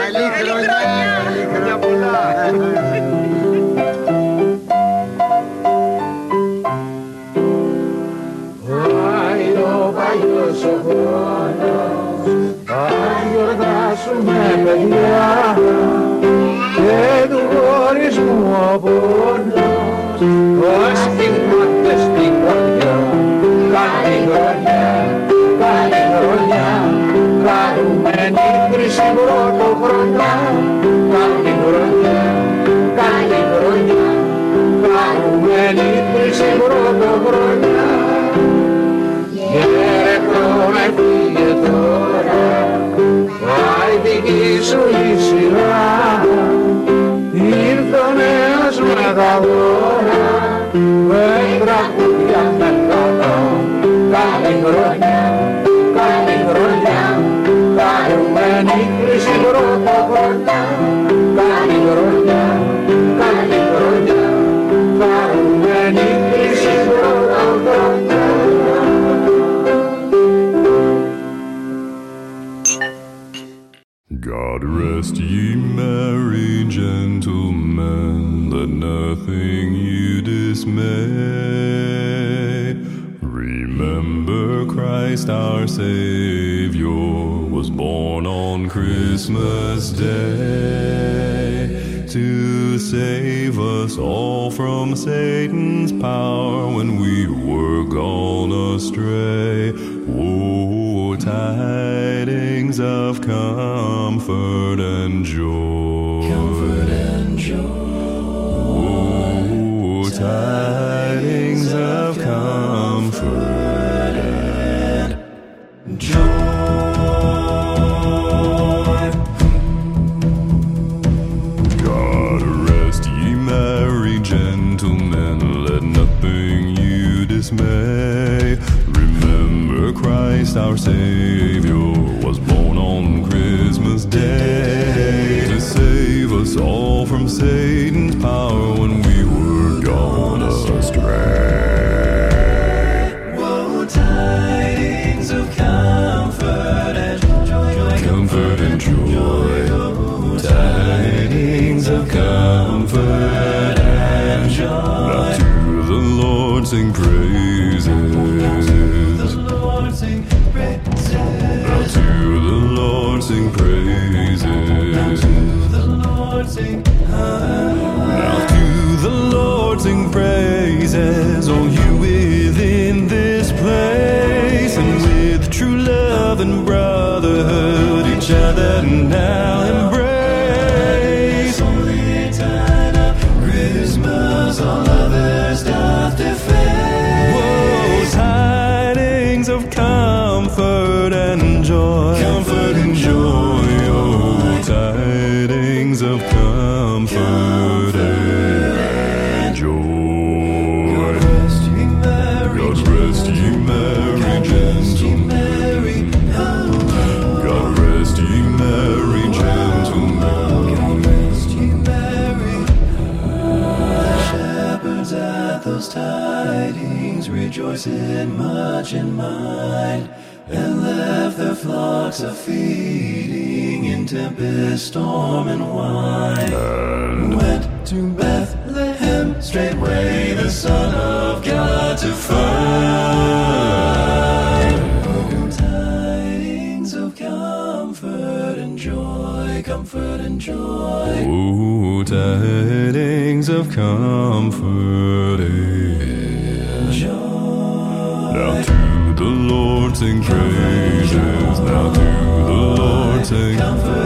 Speaker 18: Καλή χρονιά.
Speaker 17: Χρόνια πολλά.
Speaker 18: Παλιός ο χρόνος Θα γιορτάσουμε παιδιά Και του χωρισμού ο πόνος. Ως θυμάται στην καρδιά Καλή χρονιά, καλή χρονιά. Χαρούμενη χρυσή πρωτοχρονιά Καλή χρονιά, καλή χρονιά. Χαρούμενη χρυσή πρωτοχρονιά Χαίρετο φύγε τώρα Πάει δική σου η σειρά. Ήρθε ο νέος με τα δώρα Με τραγούδια με καλά Καλή χρονιά,
Speaker 9: ye merry gentlemen, let nothing you dismay. Remember Christ our Savior was born on Christmas Day to save us all from Satan's power when we were gone astray. Oh, tidings of comfort and joy. our city. Feeding in tempest, storm, and wine. Went to Bethlehem straightway the Son of God to find. Oh, tidings of comfort and joy, comfort and joy. Oh, tidings of comfort comfort.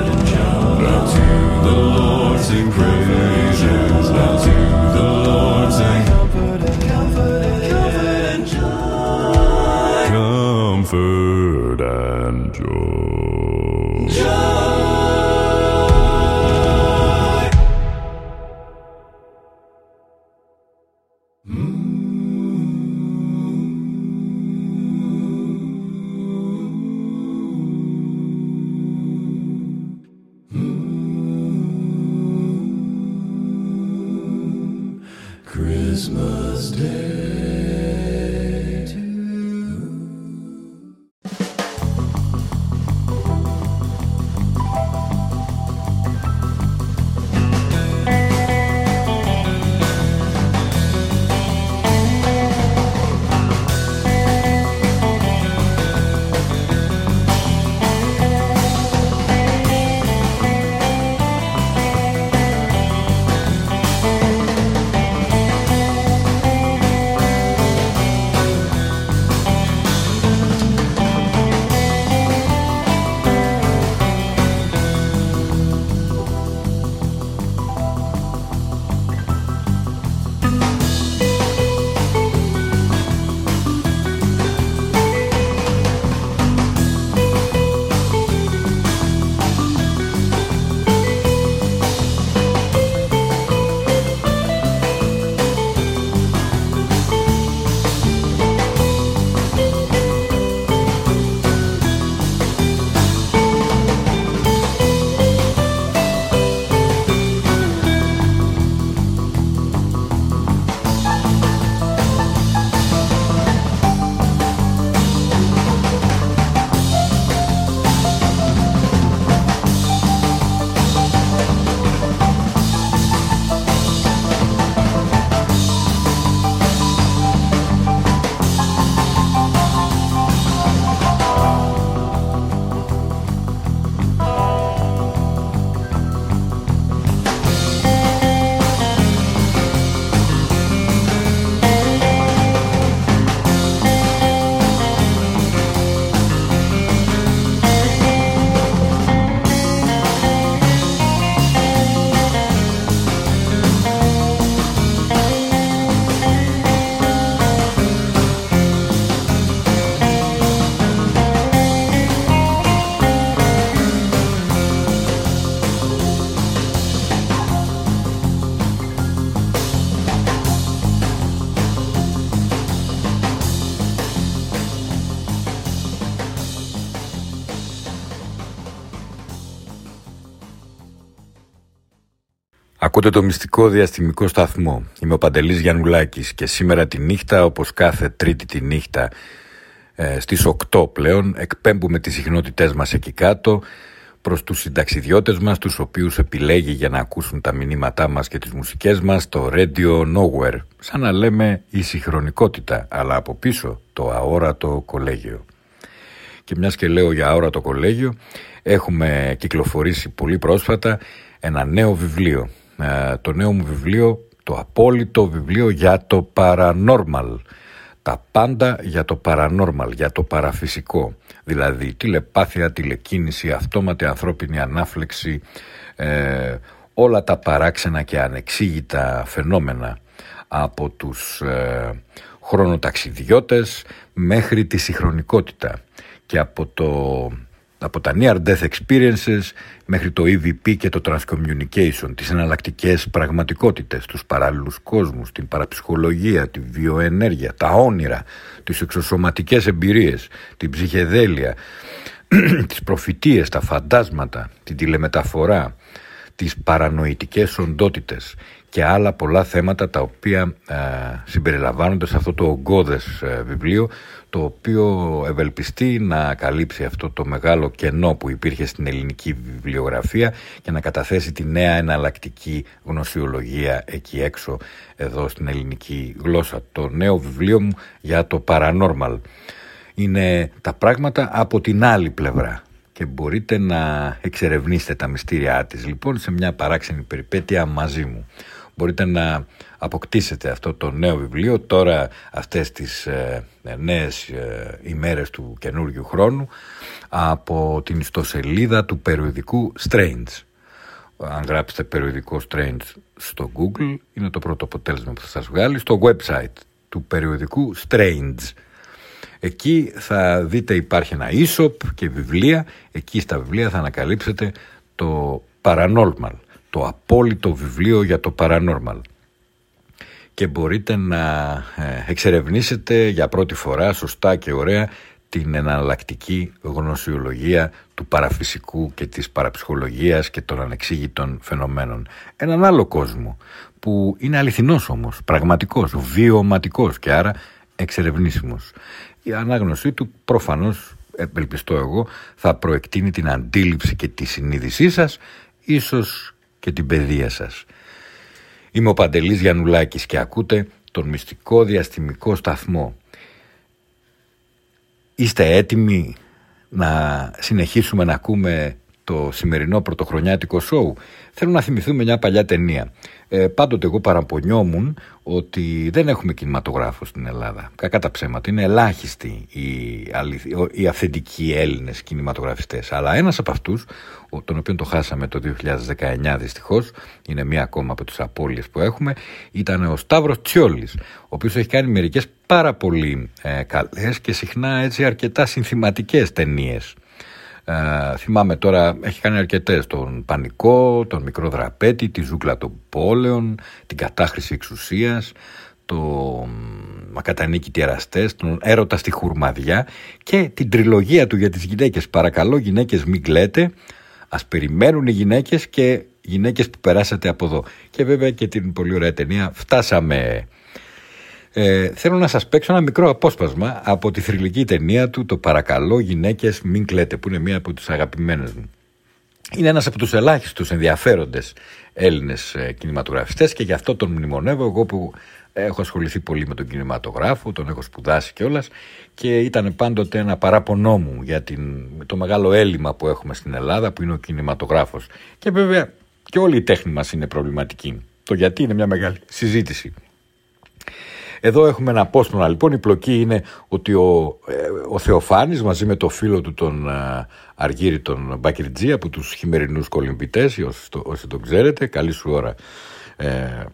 Speaker 1: Ακούτε το μυστικό διαστημικό σταθμό. Είμαι ο Παντελής Γιαννουλάκης και σήμερα τη νύχτα, όπως κάθε τρίτη τη νύχτα, ε, στις 8 πλέον, εκπέμπουμε τις συχνότητές μας εκεί κάτω προς τους συνταξιδιώτες μας, τους οποίους επιλέγει για να ακούσουν τα μηνύματά μας και τις μουσικές μας το Radio Nowhere. Σαν να λέμε η συγχρονικότητα, αλλά από πίσω το αόρατο κολέγιο. Και μιας και λέω για αόρατο κολέγιο, έχουμε κυκλοφορήσει πολύ πρόσφατα ένα νέο βιβλίο. Ε, το νέο μου βιβλίο, το απόλυτο βιβλίο για το paranormal. Τα πάντα για το paranormal, για το παραφυσικό. Δηλαδή τηλεπάθεια, τηλεκίνηση, αυτόματη ανθρώπινη ανάφλεξη, ε, όλα τα παράξενα και ανεξήγητα φαινόμενα από τους ε, χρονοταξιδιώτες μέχρι τη συγχρονικότητα και από, το, από τα Near Death Experiences μέχρι το EVP και το Transcommunication, τις εναλλακτικές πραγματικότητες, τους παράλληλους κόσμους, την παραψυχολογία, τη βιοενέργεια, τα όνειρα, τις εξωσωματικές εμπειρίες, την ψυχεδέλεια, *clears throat* τις προφητείες, τα φαντάσματα, την τηλεμεταφορά, τις παρανοητικές οντότητες και άλλα πολλά θέματα τα οποία ε, συμπεριλαμβάνονται σε αυτό το ογκώδες ε, βιβλίο το οποίο ευελπιστεί να καλύψει αυτό το μεγάλο κενό που υπήρχε στην ελληνική βιβλιογραφία και να καταθέσει τη νέα εναλλακτική γνωσιολογία εκεί έξω εδώ στην ελληνική γλώσσα. Το νέο βιβλίο μου για το paranormal είναι τα πράγματα από την άλλη πλευρά και μπορείτε να εξερευνήσετε τα μυστήριά της λοιπόν σε μια παράξενη περιπέτεια μαζί μου. Μπορείτε να αποκτήσετε αυτό το νέο βιβλίο τώρα αυτές τις ε, νέες ε, ημέρες του καινούργιου χρόνου από την ιστοσελίδα του περιοδικού Strange. Αν γράψετε περιοδικό Strange στο Google είναι το πρώτο αποτέλεσμα που θα σας βγάλει στο website του περιοδικού Strange Εκεί θα δείτε υπάρχει ένα e-shop και βιβλία. Εκεί στα βιβλία θα ανακαλύψετε το Paranormal, το απόλυτο βιβλίο για το Paranormal. Και μπορείτε να ε, εξερευνήσετε για πρώτη φορά σωστά και ωραία την εναλλακτική γνωσιολογία του παραφυσικού και της παραψυχολογίας και των ανεξήγητων φαινομένων. Έναν άλλο κόσμο που είναι αληθινός όμως, πραγματικός, βιωματικός και άρα εξερευνήσιμος η ανάγνωσή του προφανώς, ευελπιστώ εγώ, θα προεκτείνει την αντίληψη και τη συνείδησή σας, ίσως και την παιδεία σας. Είμαι ο Παντελής Γιαννουλάκης και ακούτε τον μυστικό διαστημικό σταθμό. Είστε έτοιμοι να συνεχίσουμε να ακούμε το σημερινό πρωτοχρονιάτικο σοου. Θέλω να θυμηθούμε μια παλιά ταινία. Ε, πάντοτε εγώ παραπονιόμουν ότι δεν έχουμε κινηματογράφο στην Ελλάδα. Κακά τα ψέματα. Είναι ελάχιστοι οι, αληθι... οι αυθεντικοί Έλληνες κινηματογραφιστές. Αλλά ένας από αυτούς, τον οποίο το χάσαμε το 2019 δυστυχώς, είναι μία ακόμα από τις απώλειες που έχουμε, ήταν ο Σταύρος Τσιόλης, ο οποίος έχει κάνει μερικές πάρα πολύ ε, καλές και συχνά έτσι αρκετά συνθηματικές ταινίες. Ε, θυμάμαι τώρα, έχει κάνει αρκετές. Τον Πανικό, τον Μικρό Δραπέτη, τη Ζούγκλα των Πόλεων, την Κατάχρηση εξουσίας, το Μακατανίκη Τιεραστέ, τον Έρωτα στη Χουρμαδιά και την τριλογία του για τις γυναίκες. Παρακαλώ, γυναίκες, μην κλαίτε. Α περιμένουν οι γυναίκες και γυναίκες που περάσατε από εδώ. Και βέβαια και την πολύ ωραία ταινία Φτάσαμε ε, θέλω να σας παίξω ένα μικρό απόσπασμα από τη θρηλυκή ταινία του «Το παρακαλώ γυναίκες μην κλαίτε» που είναι μία από τις αγαπημένες μου. Είναι ένας από τους ελάχιστους ενδιαφέροντες Έλληνες ε, κινηματογραφιστές και γι' αυτό τον μνημονεύω εγώ που έχω ασχοληθεί πολύ με τον κινηματογράφο, τον έχω σπουδάσει κιόλας και ήταν πάντοτε ένα παράπονό μου για την, το μεγάλο έλλειμμα που έχουμε στην Ελλάδα που είναι ο κινηματογράφος. Και βέβαια και όλη η τέχνη μας είναι προβληματική. Το γιατί είναι μια μεγάλη συζήτηση. Εδώ έχουμε ένα απόσπασμα λοιπόν. Η πλοκή είναι ότι ο, ε, ο Θεοφάνης μαζί με το φίλο του τον ε, Αργύρι τον Μπακυρτζή από τους χειμερινούς κολυμπητές, όσοι το, όσοι το ξέρετε, καλή σου ώρα ε,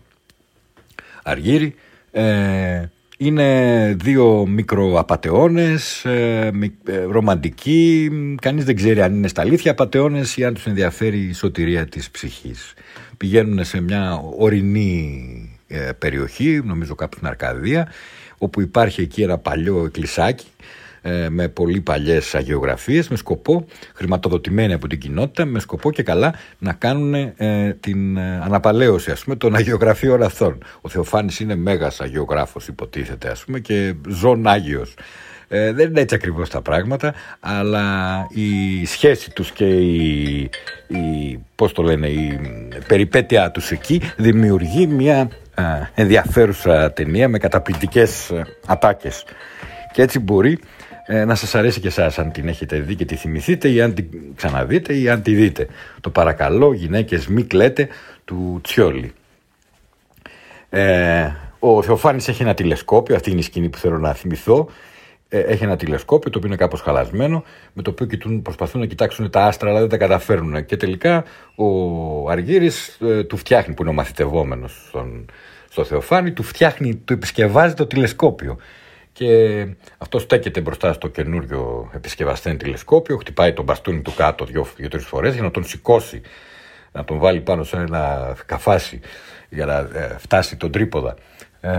Speaker 1: Αργύρι, ε, είναι δύο μικροαπατεώνες, ε, ε, ρομαντικοί, κανείς δεν ξέρει αν είναι στα αλήθεια απατεώνες ή αν τους ενδιαφέρει η σωτηρία της ψυχής. Πηγαίνουν σε μια ορεινή ε, περιοχή, νομίζω κάπου στην Αρκαδία, όπου υπάρχει εκεί ένα παλιό εκκλησάκι ε, με πολύ παλιές αγιογραφίες με σκοπό, χρηματοδοτημένοι από την κοινότητα, με σκοπό και καλά να κάνουν ε, την αναπαλαίωση ας πούμε, των αγιογραφίων αυτών. Ο Θεοφάνης είναι μέγας αγιογράφος υποτίθεται ας πούμε και ζών Άγιος. Ε, δεν είναι έτσι ακριβώς τα πράγματα, αλλά η σχέση τους και η, η, πώς το λένε, η περιπέτειά τους εκεί δημιουργεί μια ενδιαφέρουσα ταινία με καταπληκτικές ε, ατάκες. Και έτσι μπορεί ε, να σας αρέσει και εσάς αν την έχετε δει και τη θυμηθείτε ή αν την ξαναδείτε ή αν τη δείτε. Το παρακαλώ γυναίκες μη κλαίτε του Τσιόλι. Ε, ο Θεοφάνης έχει ένα τηλεσκόπιο, αυτή είναι η σκηνή που θέλω να θυμηθώ ε, έχει ένα τηλεσκόπιο το οποίο είναι κάπως χαλασμένο με το οποίο κοιτούν, προσπαθούν να κοιτάξουν τα άστρα αλλά δεν τα καταφέρουν και τελικά ο Αργύρης ε, του φτιάχνει που είναι ο μαθητευόμενος στον, στο Θεοφάνη, του φτιάχνει, του επισκευάζει το τηλεσκόπιο. Και αυτό στέκεται μπροστά στο καινούριο επισκευαστέν τηλεσκόπιο, χτυπάει τον μπαστούνι του κάτω δύο-τρει φορές για να τον σηκώσει, να τον βάλει πάνω σε ένα καφάσι για να ε, φτάσει τον τρίποδα ε,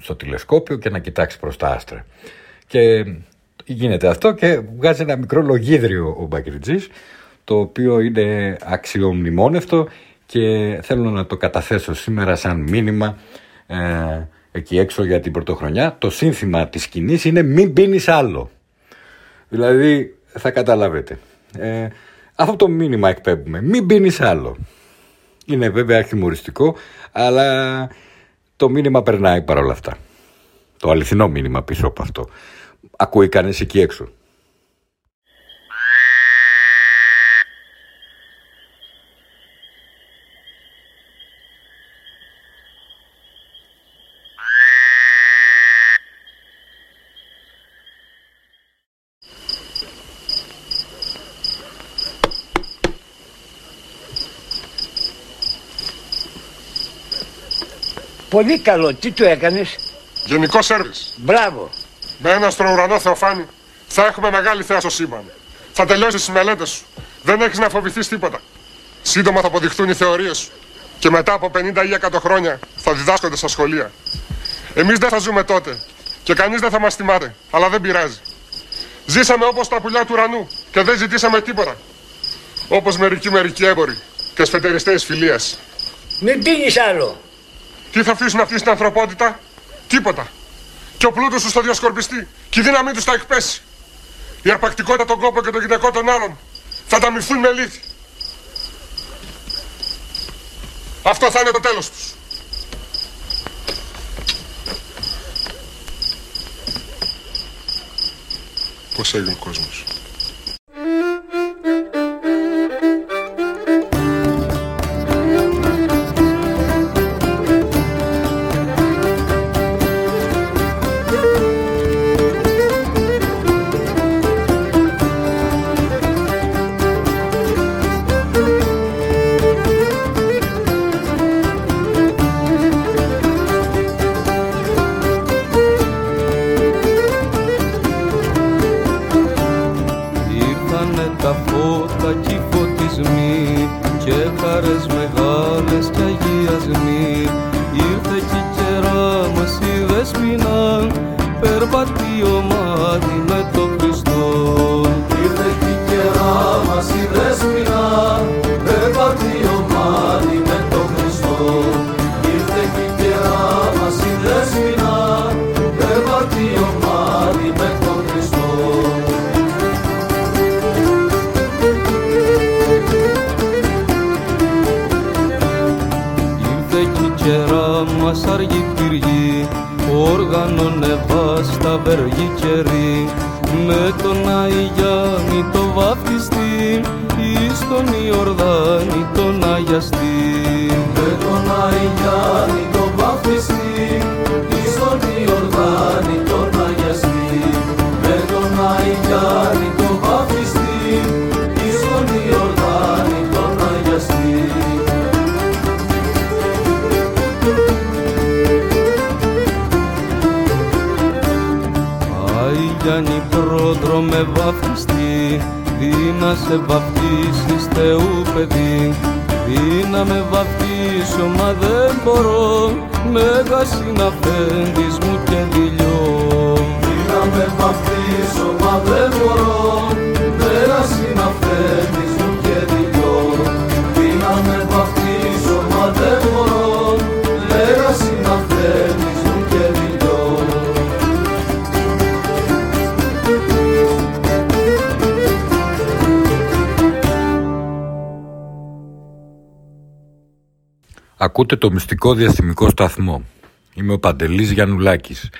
Speaker 1: στο τηλεσκόπιο και να κοιτάξει προς τα άστρα. Και γίνεται αυτό και βγάζει ένα μικρό λογίδριο ο Μπακριτζής το οποίο είναι αξιομνημόνευτο και θέλω να το καταθέσω σήμερα σαν μήνυμα ε, εκεί έξω για την πρωτοχρονιά. Το σύνθημα της σκηνής είναι μην πίνεις άλλο. Δηλαδή θα καταλάβετε. Ε, αυτό το μήνυμα εκπέμπουμε. Μην πίνεις άλλο. Είναι βέβαια αρχιμοριστικό, αλλά το μήνυμα περνάει παρόλα αυτά. Το αληθινό μήνυμα πίσω από αυτό. Ακούει κανείς εκεί έξω.
Speaker 10: Πολύ καλό. Τι του έκανες;
Speaker 9: Γενικό σέρβις.
Speaker 10: Μπράβο.
Speaker 9: Με ένα στον ουρανό Θεοφάνη θα έχουμε μεγάλη θέα στο σύμπαν. Θα τελειώσεις τις μελέτες σου. Δεν έχεις να φοβηθείς τίποτα. Σύντομα θα αποδειχθούν οι θεωρίες σου. Και μετά από 50 ή 100 χρόνια θα διδάσκονται στα σχολεία. Εμείς δεν θα ζούμε τότε. Και κανείς δεν θα μας θυμάται. Αλλά δεν πειράζει. Ζήσαμε όπως τα πουλιά του ουρανού και δεν ζητήσαμε τίποτα. Όπως μερικοί μερικοί έμποροι και σφετεριστές φιλίας.
Speaker 10: Μην πίνεις άλλο.
Speaker 9: Τι θα αφήσουν αυτοί στην ανθρωπότητα, τίποτα. Και ο πλούτος τους θα διασκορπιστεί και η δύναμή τους θα εκπέσει. Η αρπακτικότητα των κόπων και των γυναικών των άλλων θα ταμιφθούν με λύθη. Αυτό θα είναι το τέλος τους. Πώς έγινε ο κόσμος;
Speaker 1: Ακούτε το μυστικό διαστημικό σταθμό. Είμαι ο Παντελής Γιαννουλάκης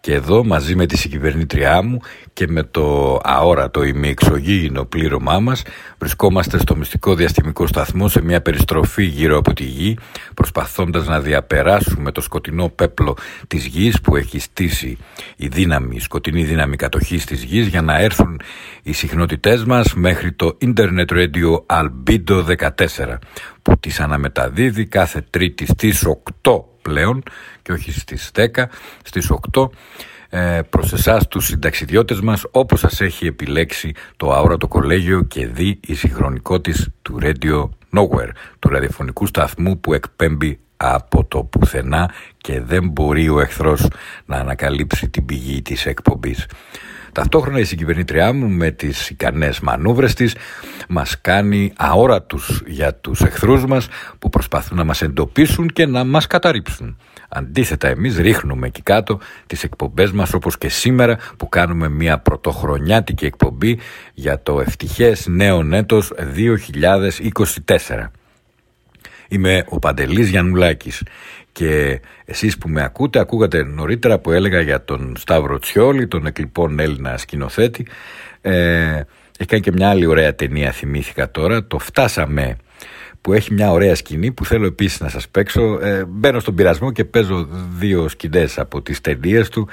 Speaker 1: Και εδώ μαζί με τη συγκυβερνήτριά μου και με το αόρατο ημιεξωγήινο πλήρωμά μας βρισκόμαστε στο μυστικό διαστημικό σταθμό σε μια περιστροφή γύρω από τη γη προσπαθώντας να διαπεράσουμε το σκοτεινό πέπλο της γης που έχει στήσει η δύναμη, η σκοτεινή δύναμη κατοχής της γης για να έρθουν οι συχνότητές μας μέχρι το Internet Radio Albedo 14 που τις αναμεταδίδει κάθε τρίτη στις 8 πλέον και όχι στις 10, στις 8 ε, προς εσάς τους συνταξιδιώτες μας όπως σας έχει επιλέξει το αόρατο κολέγιο και δει η συγχρονικότης του Radio Nowhere, του ραδιοφωνικού σταθμού που εκπέμπει από το πουθενά και δεν μπορεί ο εχθρός να ανακαλύψει την πηγή της εκπομπής. Ταυτόχρονα η συγκυβερνήτριά μου με τις ικανές μανούβρες της μας κάνει αόρατους για τους εχθρούς μας που προσπαθούν να μας εντοπίσουν και να μας καταρρύψουν. Αντίθετα εμείς ρίχνουμε εκεί κάτω τις εκπομπές μας όπως και σήμερα που κάνουμε μια πρωτοχρονιάτικη εκπομπή για το ευτυχές νέο έτος 2024. Είμαι ο Παντελής Γιαννουλάκης και εσείς που με ακούτε ακούγατε νωρίτερα που έλεγα για τον Σταύρο Τσιόλη, τον εκλειπών Έλληνα σκηνοθέτη. Ε, έχει κάνει και μια άλλη ωραία ταινία θυμήθηκα τώρα, το «Φτάσαμε» που έχει μια ωραία σκηνή που θέλω επίσης να σας παίξω. Ε, μπαίνω στον πειρασμό και παίζω δύο σκηνές από τις ταινίες του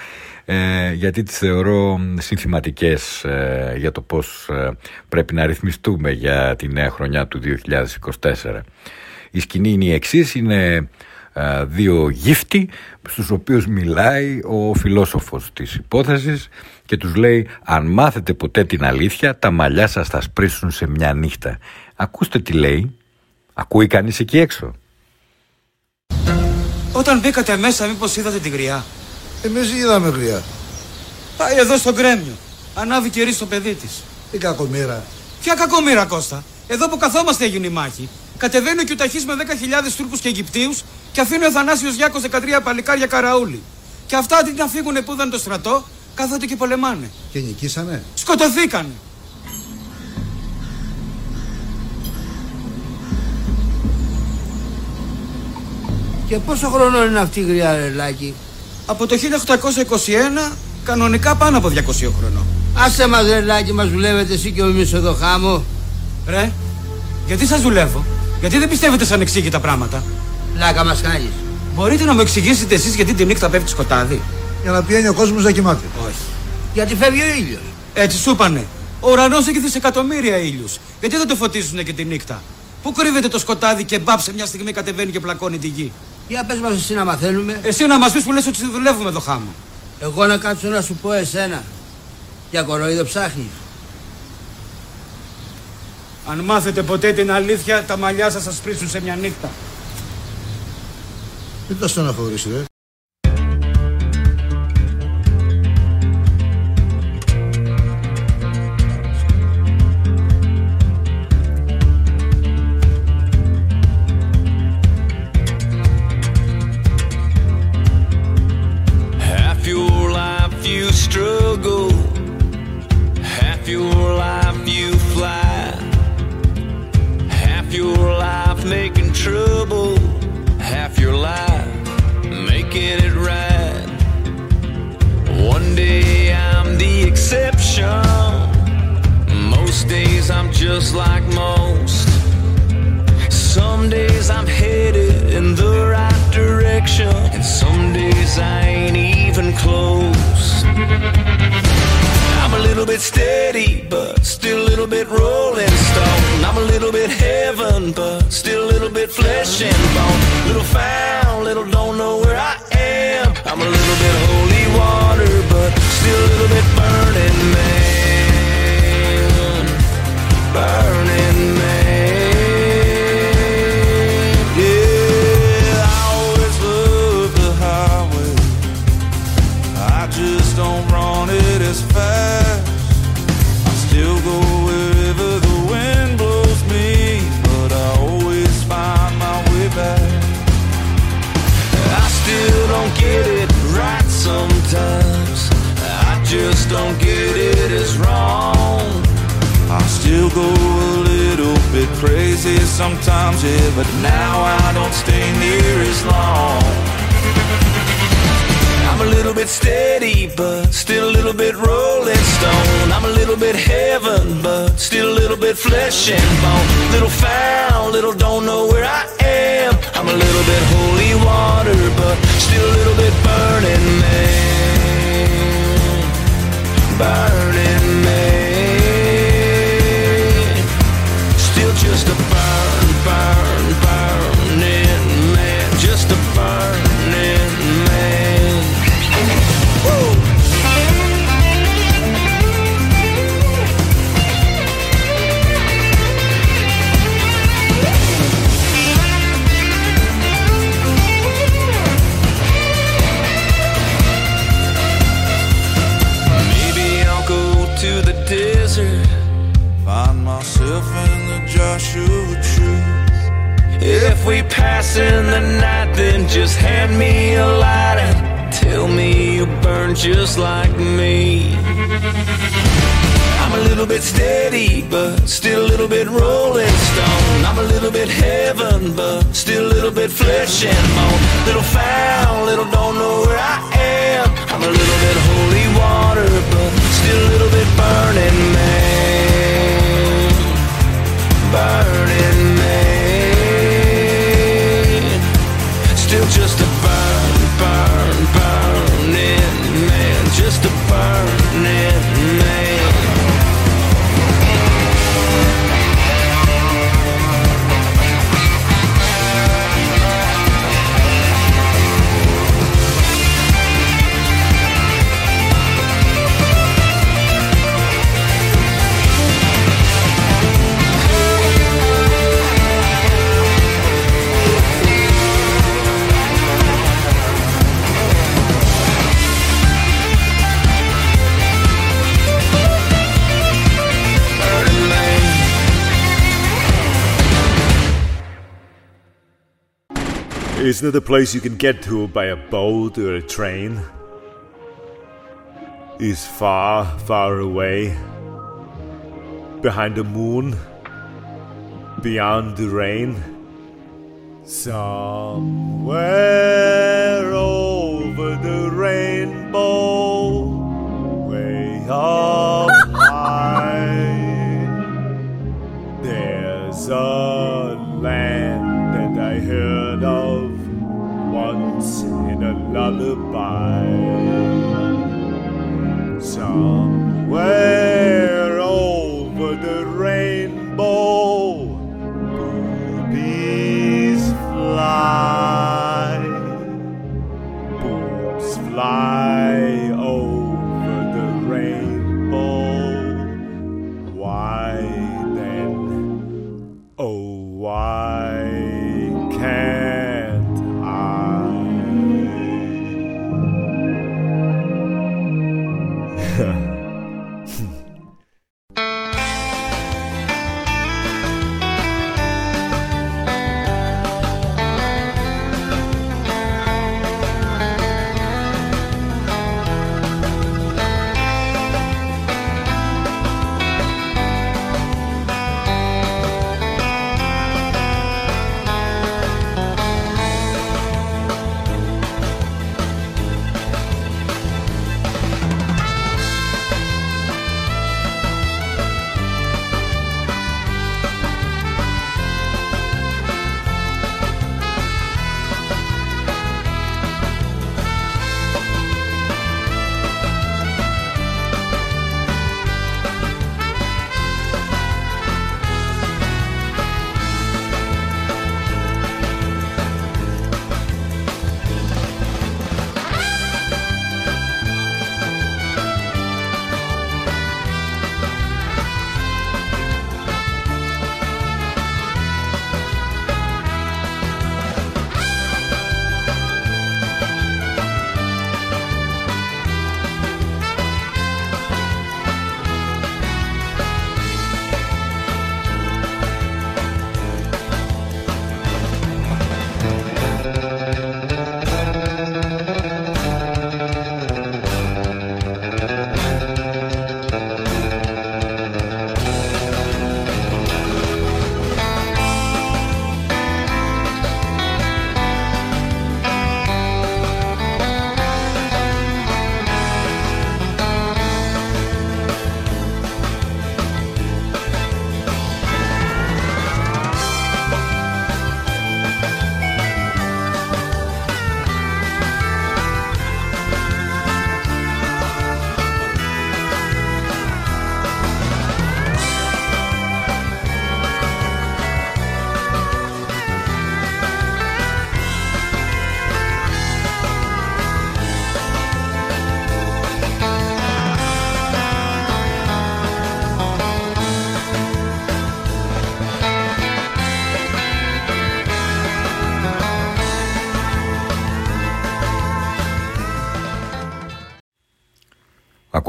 Speaker 1: ε, γιατί τις θεωρώ συνθηματικές ε, για το πώς ε, πρέπει να ρυθμιστούμε για τη νέα χρονιά του 2024. Η σκηνή είναι η εξής, είναι δύο γύφτη στους οποίους μιλάει ο φιλόσοφος της υπόθεσης και τους λέει αν μάθετε ποτέ την αλήθεια τα μαλλιά σας θα σπρίσουν σε μια νύχτα. Ακούστε τι λέει. Ακούει κανείς εκεί έξω.
Speaker 19: Όταν μπήκατε μέσα μήπως είδατε τη γριά.
Speaker 20: Εμείς είδαμε γριά.
Speaker 19: Πάει εδώ στο γκρέμιο. Ανάβει κερί στο παιδί της.
Speaker 20: Τι κακομήρα.
Speaker 19: Ποια κακομήρα Κώστα; Εδώ που καθόμαστε έγινε η μάχη. Κατεβαίνει ο Κιουταχής με 10.000 Τούρκους και Αιγυπτίους και αφήνει ο Θανάσιος Γιάκος 13 παλικάρια καραούλι. Και αυτά αντί να φύγουν που ήταν το στρατό, κάθονται και πολεμάνε.
Speaker 20: Και νικήσανε.
Speaker 19: Σκοτωθήκανε.
Speaker 20: Και πόσο χρόνο είναι αυτή η γριά Ρελάκη.
Speaker 19: Από το 1821 κανονικά πάνω από 200 χρονών.
Speaker 20: Άσε μας Ρελάκη μας δουλεύετε εσύ και εμείς εδώ χάμω.
Speaker 19: Ρε, γιατί σας δουλεύω; Γιατί δεν πιστεύετε σαν εξήγητα πράγματα;
Speaker 20: Λάκα μας κάνεις.
Speaker 19: Μπορείτε να μου εξηγήσετε εσείς γιατί τη νύχτα πέφτει σκοτάδι;
Speaker 20: Για να πιένει ο κόσμος να κοιμάται.
Speaker 19: Όχι.
Speaker 20: Γιατί φεύγει ο ήλιος.
Speaker 19: Έτσι σου είπανε. Ο ουρανός έχει δισεκατομμύρια ήλιους. Γιατί δεν το φωτίζουν και τη νύχτα; Πού κρύβεται το σκοτάδι και μπάψε μια στιγμή κατεβαίνει και πλακώνει τη γη;
Speaker 20: Για πες μας εσύ να μαθαίνουμε.
Speaker 19: Εσύ να μας πεις που λες ότι δουλεύουμε εδώ χάμω.
Speaker 20: Εγώ να κάτσω να σου πω εσένα. Για κοροϊδό ψάχνεις.
Speaker 19: Αν μάθετε ποτέ την αλήθεια, τα μαλλιά σας θα σπρίσουν σε μια νύχτα.
Speaker 20: Δεν το στεναχωρείς, ρε.
Speaker 21: Half your life you struggle, making trouble, half your life making it right. One day I'm the exception, most days I'm just like most. Some days I'm headed in the right direction, and some days I ain't even close. I'm a little bit steady, but still a little bit rolling stone. I'm a little bit heaven, but still a little bit flesh and bone. Little found, little don't know where I am. I'm a little bit holy water, but still a little bit burning man. Burning crazy sometimes, yeah, but now I don't stay near as long. I'm a little
Speaker 22: bit steady, but still a little bit rolling stone. I'm a little bit heaven, but still a little bit flesh and bone. Little foul, little don't know where I am. I'm a little bit holy water, but still a little bit burning man. Burning Joshua tree. If we pass in the night, then just hand me a light and tell me you burn just like me. I'm a little bit steady, but still a little bit rolling stone. I'm a little bit heaven, but still a little bit flesh and bone. Little foul, little don't know where I am. I'm a little bit holy water, but still a little bit burning man.
Speaker 23: Isn't it a place you can get to by a boat or a train? Is far, far away. Behind the moon. Beyond the rain. Somewhere over the rainbow. Way up *laughs* high. There's a in a lullaby. Somewhere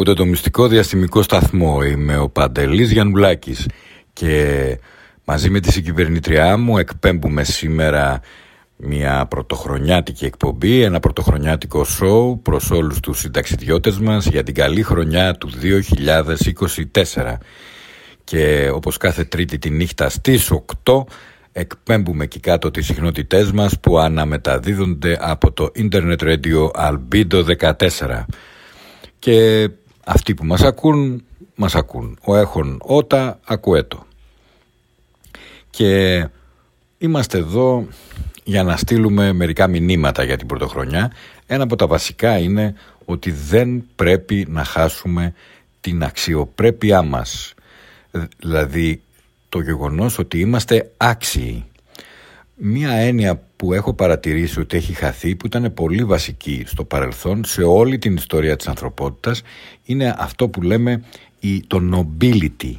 Speaker 1: Ακούτε το μυστικό διαστημικό σταθμό. Είμαι ο Παντελής Γιαννουλάκης και μαζί με τη συγκυβερνήτριά μου εκπέμπουμε σήμερα μια πρωτοχρονιάτικη εκπομπή, ένα πρωτοχρονιάτικο σοου προς όλους τους συνταξιδιώτες μας για την καλή χρονιά του 2024. Και όπως κάθε τρίτη τη νύχτα στις 8 εκπέμπουμε εκεί κάτω τις συχνότητές μας που αναμεταδίδονται από το Internet Radio Albedo 14. Και αυτοί που μας ακούν, μας ακούν. Ο έχων ότα, ακούέτο. Και είμαστε εδώ για να στείλουμε μερικά μηνύματα για την πρωτοχρονιά. Ένα από τα βασικά είναι ότι δεν πρέπει να χάσουμε την αξιοπρέπειά μας. Δηλαδή το γεγονός ότι είμαστε άξιοι. Μία έννοια που έχω παρατηρήσει ότι έχει χαθεί, που ήταν πολύ βασική στο παρελθόν σε όλη την ιστορία της ανθρωπότητας, είναι αυτό που λέμε η, το nobility.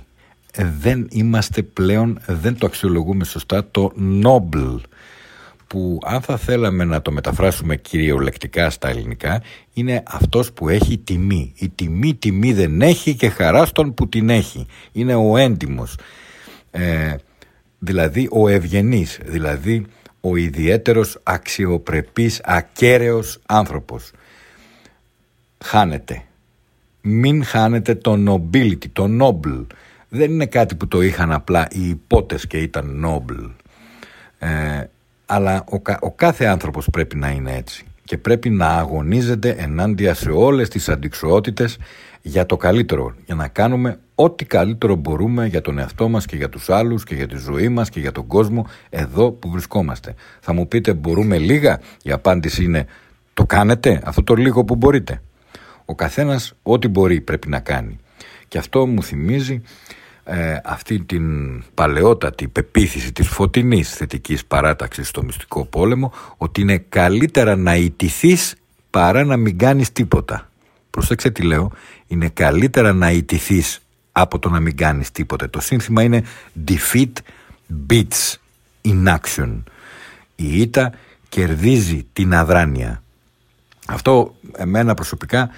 Speaker 1: Ε, δεν είμαστε πλέον, δεν το αξιολογούμε σωστά, το noble που αν θα θέλαμε να το μεταφράσουμε κυριολεκτικά στα ελληνικά είναι αυτός που έχει τιμή. Η τιμή τιμή δεν έχει και χαρά στον που την έχει. Είναι ο έντιμος. Ε, δηλαδή ο ευγενής, δηλαδή ο ιδιαίτερος αξιοπρεπής ακέραιος άνθρωπος. Χάνεται. Μην χάνετε το nobility, το noble. Δεν είναι κάτι που το είχαν απλά οι υπότες και ήταν noble. Ε, αλλά ο, ο κάθε άνθρωπος πρέπει να είναι έτσι και πρέπει να αγωνίζεται ενάντια σε όλες τις αντικσοότητες για το καλύτερο, για να κάνουμε ό,τι καλύτερο μπορούμε για τον εαυτό μας και για τους άλλους και για τη ζωή μας και για τον κόσμο εδώ που βρισκόμαστε. Θα μου πείτε μπορούμε λίγα, η απάντηση είναι το κάνετε; Αυτό το λίγο που μπορείτε. Ο καθένας ό,τι μπορεί πρέπει να κάνει. Και αυτό μου θυμίζει ε, αυτή την παλαιότατη πεποίθηση της φωτεινής θετικής παράταξης στο μυστικό πόλεμο ότι είναι καλύτερα να ιτηθείς παρά να μην κάνεις τίποτα. Προσέξτε τι λέω, είναι καλύτερα να ιτηθείς από το να μην κάνεις τίποτα. Το σύνθημα είναι defeat beats inaction. Η ήττα κερδίζει την αδράνεια. Αυτό εμένα προσωπικά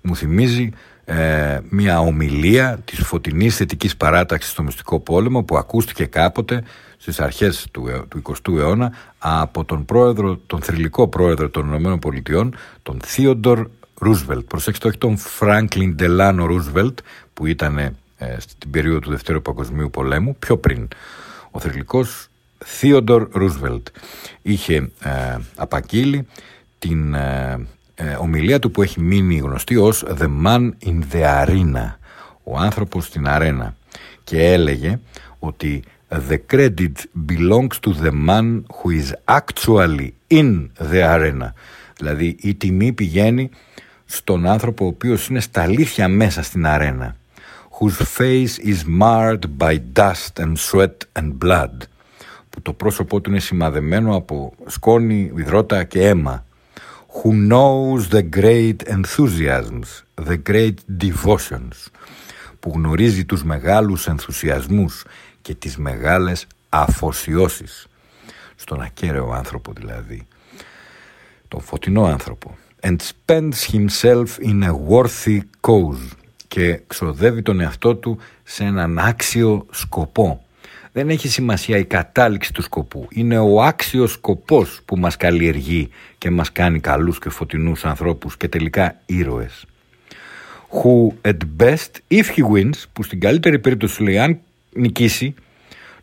Speaker 1: μου θυμίζει ε, μια ομιλία της φωτεινής θετικής παράταξης στο μυστικό πόλεμο που ακούστηκε κάποτε στις αρχές του, ε, του 20ου αιώνα από τον πρόεδρο, τον θρηλυκό πρόεδρο των ΗΠΑ, τον Θείοντορ Ρούσβελτ. Προσέξτε, όχι τον Φράγκλιν Ντελάνο Ρούσβελτ που ήταν ε, στην περίοδο του Δευτέρου Παγκοσμίου Πολέμου, πιο πριν. Ο θρηλυκός Θείοντορ Ρούσβελτ είχε ε, απαγγείλει την ε, ε, ομιλία του που έχει μείνει γνωστή ως The Man in the Arena, ο άνθρωπος στην αρένα και έλεγε ότι the credit belongs to the man who is actually in the arena. Δηλαδή η τιμή πηγαίνει στον άνθρωπο ο οποίος είναι στα αλήθεια μέσα στην αρένα whose face is marred by dust and sweat and blood που το πρόσωπό του είναι σημαδεμένο από σκόνη, υδρότα και αίμα. Who knows the great enthusiasms, the great devotions, που γνωρίζει τους μεγάλους ενθουσιασμούς και τις μεγάλες αφοσιώσεις, στον ακέραιο άνθρωπο δηλαδή, τον φωτεινό άνθρωπο, and spends himself in a worthy cause και ξοδεύει τον εαυτό του σε έναν άξιο σκοπό δεν έχει σημασία η κατάληξη του σκοπού. Είναι ο άξιος σκοπός που μας καλλιεργεί και μας κάνει καλούς και φωτεινούς ανθρώπους και τελικά ήρωες. Who at best, if he wins, που στην καλύτερη περίπτωση λέει αν νικήσει,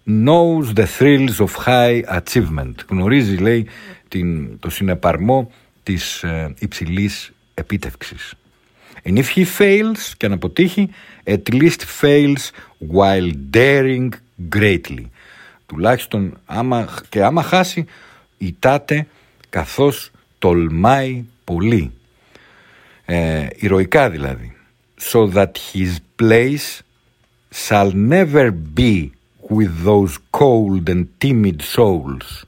Speaker 1: knows the thrills of high achievement. Γνωρίζει, λέει, την, το συνεπαρμό της ε, υψηλής επίτευξης. And if he fails, και αν αποτύχει, at least fails while daring greatly. Τουλάχιστον άμα, και άμα χάσει ητάται καθώς τολμάει πολύ. Ε, ηρωικά δηλαδή. So that his place shall never be with those cold and timid souls.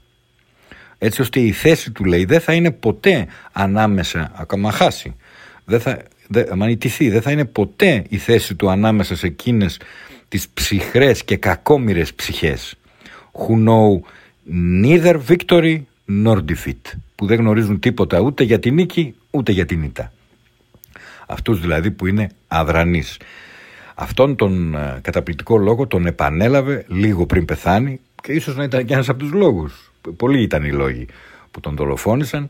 Speaker 1: Έτσι ώστε η θέση του λέει δεν θα είναι ποτέ ανάμεσα, ακόμα χάσει, δεν θα, δεν, δεν θα είναι ποτέ η θέση του ανάμεσα σε εκείνες τις ψυχρές και κακόμοιρες ψυχές who know neither victory nor defeat που δεν γνωρίζουν τίποτα ούτε για την νίκη ούτε για την ήττα. Αυτούς δηλαδή που είναι αδρανείς. Αυτόν τον ε, καταπληκτικό λόγο τον επανέλαβε λίγο πριν πεθάνει και ίσως να ήταν και ένας από τους λόγους. Πολλοί ήταν οι λόγοι που τον δολοφόνησαν.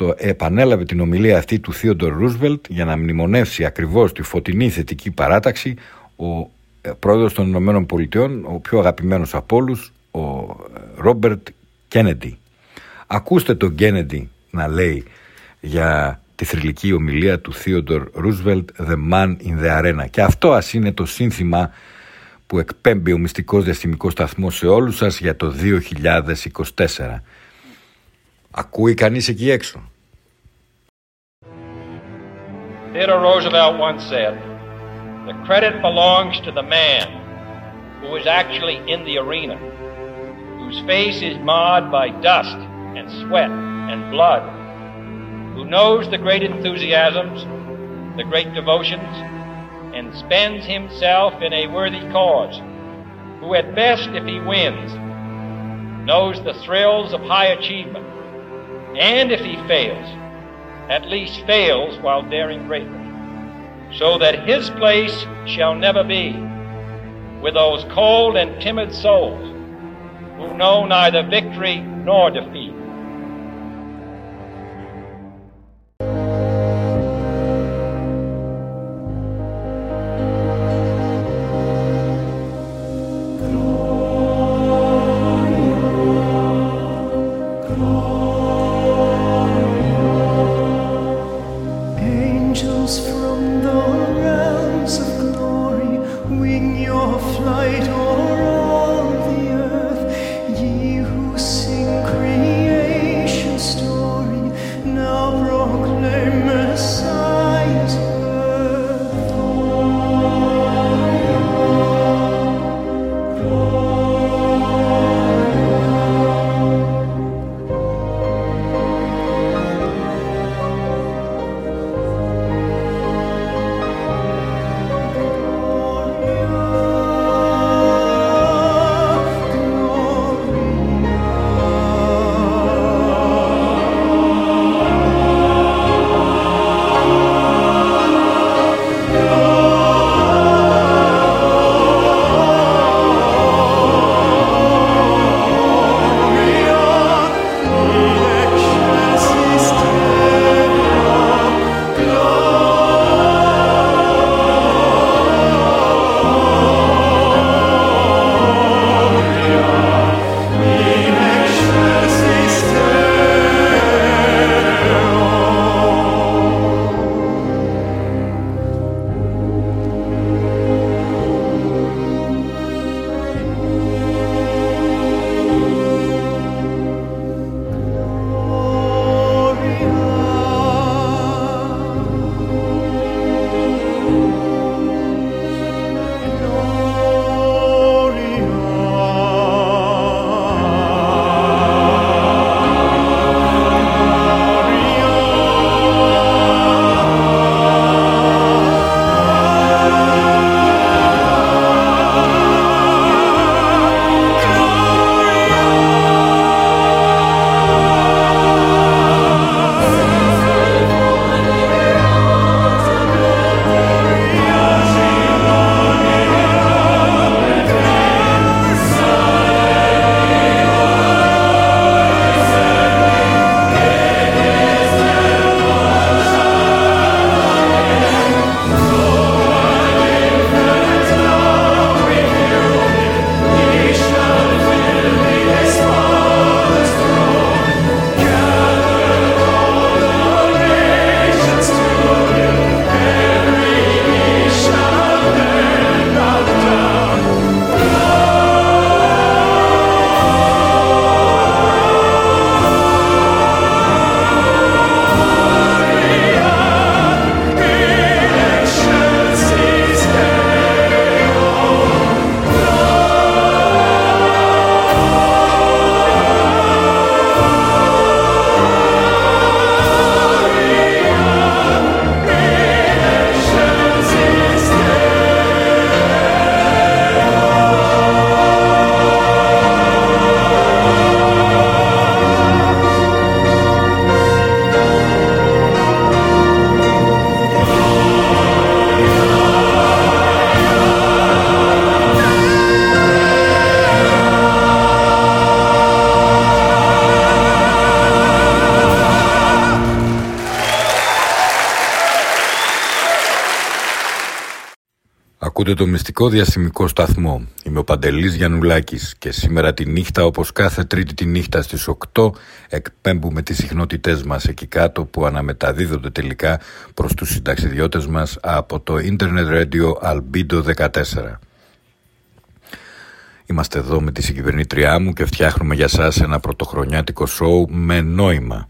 Speaker 1: Το επανέλαβε την ομιλία αυτή του Θείοντορ Ρούσβελτ για να μνημονεύσει ακριβώς τη φωτεινή θετική παράταξη ο ε, πρόεδρος των Ηνωμένων Πολιτειών, ο πιο αγαπημένος από όλους, ο Ρόμπερτ Κένεντι. Ακούστε τον Κένεντι να λέει για τη θρηλυκή ομιλία του Θείοντορ Ρούσβελτ «The Man in the Arena». Και αυτό ας είναι το σύνθημα που εκπέμπει ο μυστικός διαστημικός σταθμός σε όλους σας για το 2024. Ακούει κανείς εκεί έξω;
Speaker 24: Theodore Roosevelt once said, The credit belongs to the man who is actually in the arena, whose face is marred by dust and sweat and blood, who knows the great enthusiasms, the great devotions, and spends himself in a worthy cause, who at best, if he wins, knows the thrills of high achievement, and if he fails, at least fails while daring greatly, so that his place shall never be with those cold and timid souls who know neither victory nor defeat.
Speaker 1: Ακούτε το μυστικό διαστημικό σταθμό. Είμαι ο Παντελής Γιαννουλάκης και σήμερα τη νύχτα όπως κάθε τρίτη τη νύχτα στις 8 εκπέμπουμε τις συχνότητές μας εκεί κάτω που αναμεταδίδονται τελικά προς τους συνταξιδιώτες μας από το Internet Radio Albedo 14. Είμαστε εδώ με τη συγκυβερνήτριά μου και φτιάχνουμε για σας ένα πρωτοχρονιάτικο σοου με νόημα.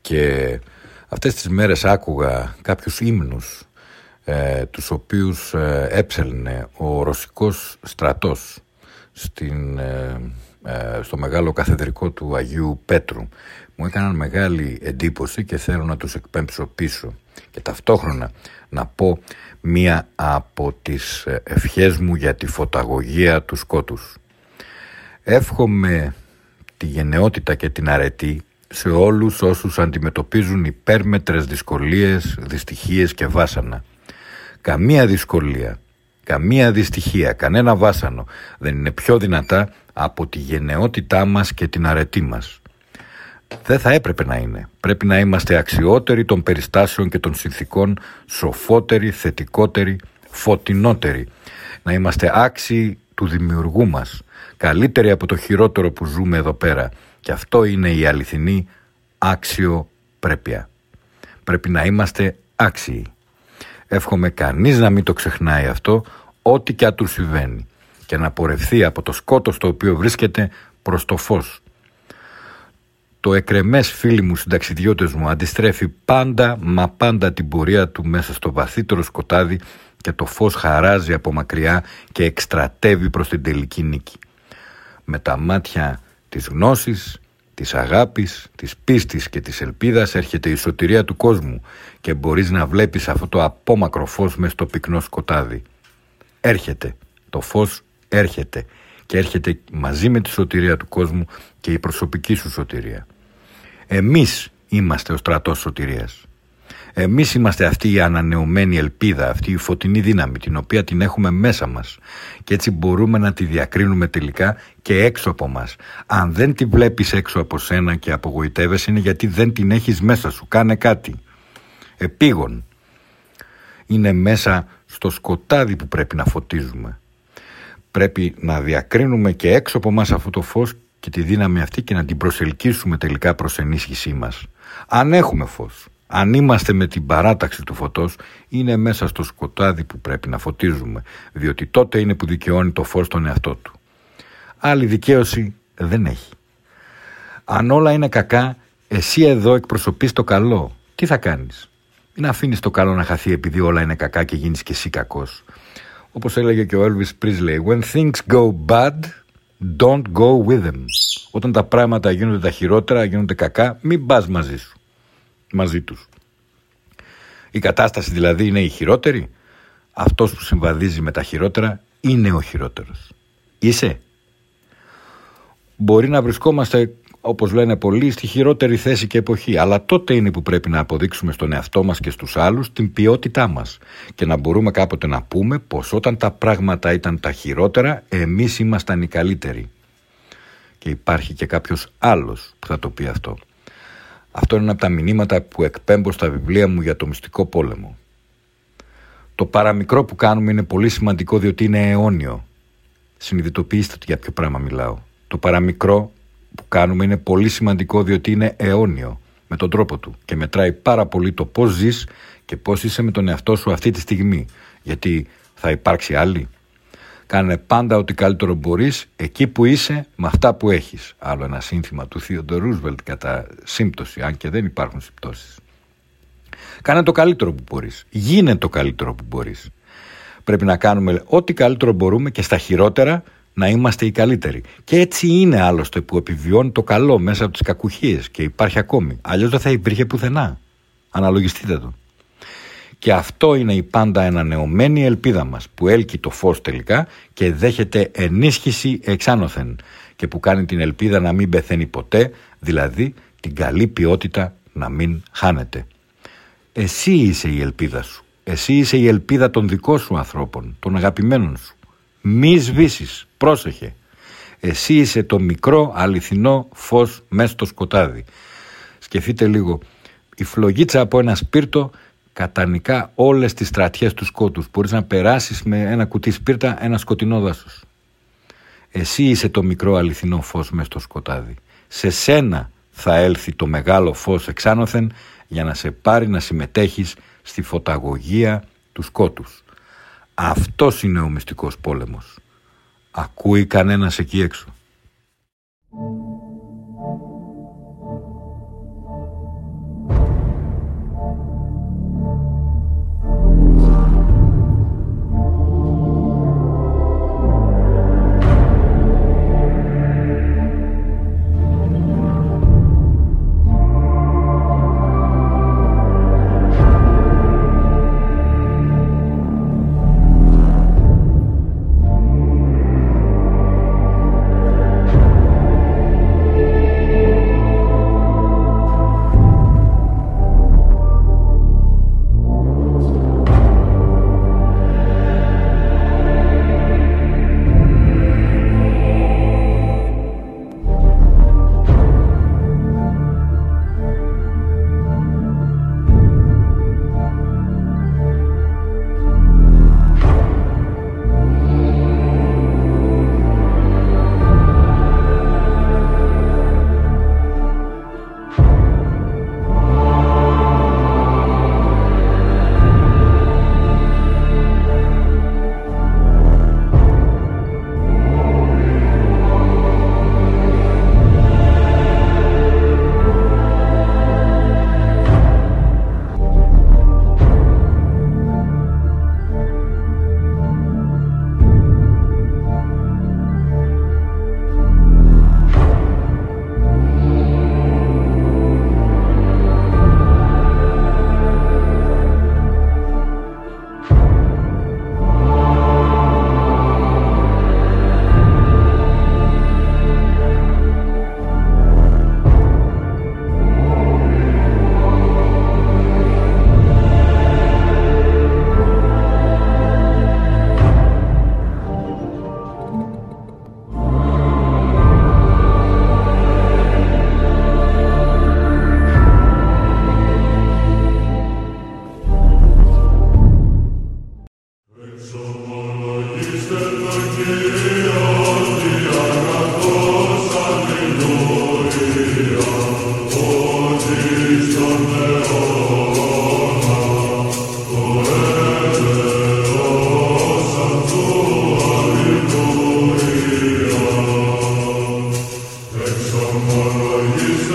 Speaker 1: Και αυτές τις μέρες άκουγα κάποιους ύμνους ε, τους οποίους ε, έψελνε ο ρωσικός στρατός στην, ε, ε, στο μεγάλο καθεδρικό του Αγίου Πέτρου. Μου έκαναν μεγάλη εντύπωση και θέλω να τους εκπέμψω πίσω και ταυτόχρονα να πω μία από τις ευχές μου για τη φωταγωγία του σκότους. Εύχομαι τη γενναιότητα και την αρετή σε όλους όσους αντιμετωπίζουν υπέρμετρες δυσκολίες, δυστυχίες και βάσανα. Καμία δυσκολία, καμία δυστυχία, κανένα βάσανο δεν είναι πιο δυνατά από τη γενναιότητά μας και την αρετή μας. Δεν θα έπρεπε να είναι. Πρέπει να είμαστε αξιότεροι των περιστάσεων και των συνθήκων, σοφότεροι, θετικότεροι, φωτεινότεροι. Να είμαστε άξιοι του δημιουργού μας, καλύτεροι από το χειρότερο που ζούμε εδώ πέρα. Και αυτό είναι η αληθινή άξιο πρέπεια. Πρέπει να είμαστε άξιοι. Εύχομαι κανείς να μην το ξεχνάει αυτό, ό,τι και αν του συμβαίνει και να πορευθεί από το σκότος στο οποίο βρίσκεται προς το φως. Το εκρεμές φίλοι μου συνταξιδιώτες μου αντιστρέφει πάντα μα πάντα την πορεία του μέσα στο βαθύτερο σκοτάδι και το φως χαράζει από μακριά και εκστρατεύει προς την τελική νίκη. Με τα μάτια της γνώσης, της αγάπης, της πίστης και της ελπίδας έρχεται η σωτηρία του κόσμου και μπορείς να βλέπεις αυτό το απόμακρο φως μες στο πυκνό σκοτάδι. Έρχεται, το φως έρχεται και έρχεται μαζί με τη σωτηρία του κόσμου και η προσωπική σου σωτηρία. Εμείς είμαστε ο στρατός σωτηρίας. Εμείς είμαστε αυτή η ανανεωμένη ελπίδα, αυτή η φωτεινή δύναμη την οποία την έχουμε μέσα μας και έτσι μπορούμε να τη διακρίνουμε τελικά και έξω από μας. Αν δεν τη βλέπεις έξω από σένα και απογοητεύεσαι είναι γιατί δεν την έχεις μέσα σου. Κάνε κάτι. Επίγον. Είναι μέσα στο σκοτάδι που πρέπει να φωτίζουμε. Πρέπει να διακρίνουμε και έξω από μας αυτό το φως και τη δύναμη αυτή και να την προσελκύσουμε τελικά προς ενίσχυσή μας. Αν έχουμε φως. Αν είμαστε με την παράταξη του φωτός, είναι μέσα στο σκοτάδι που πρέπει να φωτίζουμε, διότι τότε είναι που δικαιώνει το φως τον εαυτό του. Άλλη δικαίωση δεν έχει. Αν όλα είναι κακά, εσύ εδώ εκπροσωπείς το καλό. Τι θα κάνεις; Μην αφήνεις το καλό να χαθεί επειδή όλα είναι κακά και γίνεις και εσύ κακός. Όπως έλεγε και ο Elvis Presley, when things go bad, don't go with them. Όταν τα πράγματα γίνονται τα χειρότερα, γίνονται κακά, μην πας μαζί σου μαζί τους. Η κατάσταση δηλαδή είναι η χειρότερη. Αυτός που συμβαδίζει με τα χειρότερα είναι ο χειρότερος. Είσαι. Μπορεί να βρισκόμαστε όπως λένε πολλοί στη χειρότερη θέση και εποχή αλλά τότε είναι που πρέπει να αποδείξουμε στον εαυτό μας και στους άλλους την ποιότητά μας και να μπορούμε κάποτε να πούμε πως όταν τα πράγματα ήταν τα χειρότερα εμείς ήμασταν οι καλύτεροι και υπάρχει και κάποιος άλλος που θα το πει αυτό αυτό είναι ένα από τα μηνύματα που εκπέμπω στα βιβλία μου για το μυστικό πόλεμο. Το παραμικρό που κάνουμε είναι πολύ σημαντικό διότι είναι αιώνιο. Συνειδητοποιήστε για ποιο πράγμα μιλάω. Το παραμικρό που κάνουμε είναι πολύ σημαντικό διότι είναι αιώνιο με τον τρόπο του και μετράει πάρα πολύ το πώς ζεις και πώς είσαι με τον εαυτό σου αυτή τη στιγμή. Γιατί θα υπάρξει άλλη; Κάνε πάντα ό,τι καλύτερο μπορείς εκεί που είσαι με αυτά που έχεις. Άλλο ένα σύνθημα του Θείοντο Ρούσβελτ κατά σύμπτωση, αν και δεν υπάρχουν συμπτώσεις. Κάνε το καλύτερο που μπορείς. Γίνε το καλύτερο που μπορείς. Πρέπει να κάνουμε ό,τι καλύτερο μπορούμε και στα χειρότερα να είμαστε οι καλύτεροι. Και έτσι είναι άλλωστε που επιβιώνει το καλό μέσα από τις κακουχίες και υπάρχει ακόμη. Αλλιώς δεν θα υπήρχε πουθενά. Αναλογιστείτε το. Και αυτό είναι η πάντα ανανεωμένη ελπίδα μας που έλκει το φως τελικά και δέχεται ενίσχυση εξάνωθεν και που κάνει την ελπίδα να μην πεθαίνει ποτέ, δηλαδή την καλή ποιότητα να μην χάνεται. Εσύ είσαι η ελπίδα σου. Εσύ είσαι η ελπίδα των δικών σου ανθρώπων, των αγαπημένων σου. Μη σβήσεις, πρόσεχε. Εσύ είσαι το μικρό αληθινό φως μέσα στο σκοτάδι. Σκεφτείτε λίγο, η φλογίτσα από ένα σπίρτο κατανικά όλες τις στρατιές του σκότους. Μπορείς να περάσεις με ένα κουτί σπίρτα ένα σκοτεινό δάσος. Εσύ είσαι το μικρό αληθινό φως μέσα στο σκοτάδι. Σε σένα θα έλθει το μεγάλο φως εξάνωθεν για να σε πάρει να συμμετέχεις στη φωταγωγία του σκότους. Αυτός είναι ο μυστικός πόλεμος. Ακούει κανένας εκεί έξω.